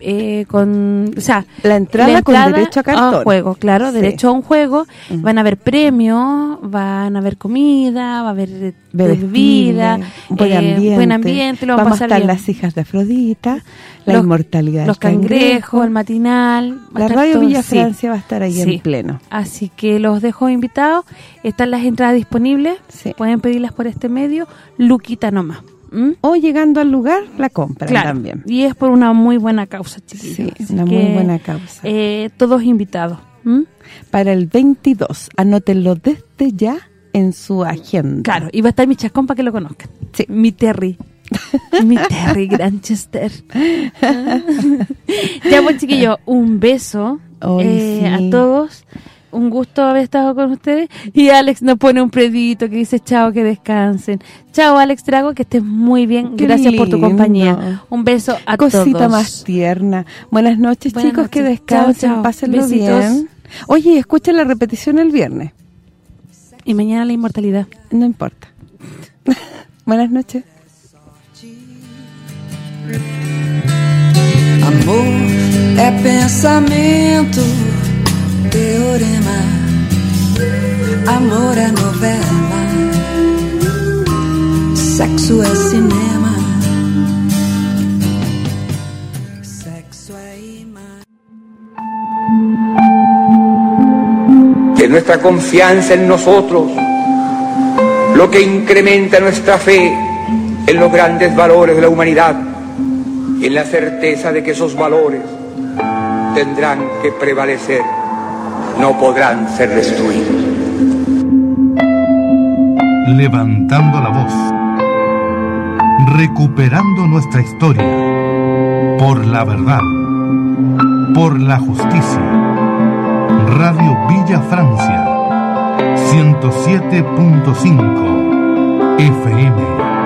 eh, con, o sea, la entrada, con derecho a cartón. un juego, claro, derecho a un juego. Van a haber premios, van a haber comida, va a haber bebida, buen, eh, ambiente, buen ambiente, lo vamos a estar las hijas de Afrodita, la inmortalidad Los cangrejos, el matinal. La Radio Villa Francia va a estar ahí en pleno. Así que los dejo invitados. Están las entradas disponibles. Pueden pedirlas por este medio. Luquita nomás. ¿Mm? O llegando al lugar, la compra también. Y es por una muy buena causa, chiquillos. Sí, una muy buena causa. Eh, todos invitados. Para el 22, anótenlo desde ya en su agenda. Claro, y va a estar mi chascón para que lo conozcan. Sí. Mi Terry. mi Terry Granchester. ya pues chiquillos, un beso eh, a todos un gusto haber estado con ustedes. Y Alex nos pone un predito que dice chao, que descansen. Chao Alex Drago, que estés muy bien. Gracias por tu compañía. Un beso a todos. Cosita más tierna. Buenas noches chicos, que descansen, pásenlo bien. Oye, escuchen la repetición el viernes. Y mañana la inmortalidad. No importa. Buenas noches. Amor é pensamento teorema, amor é novela, sexo é cinema. Sexo é. Que nuestra confianza en nosotros, lo que incrementa nuestra fe en los grandes valores de la humanidad y en la certeza de que esos valores tendrán que prevalecer no podrán ser destruidos. Levantando la voz, recuperando nuestra historia, por la verdad, por la justicia. Radio Villa Francia, 107.5 FM.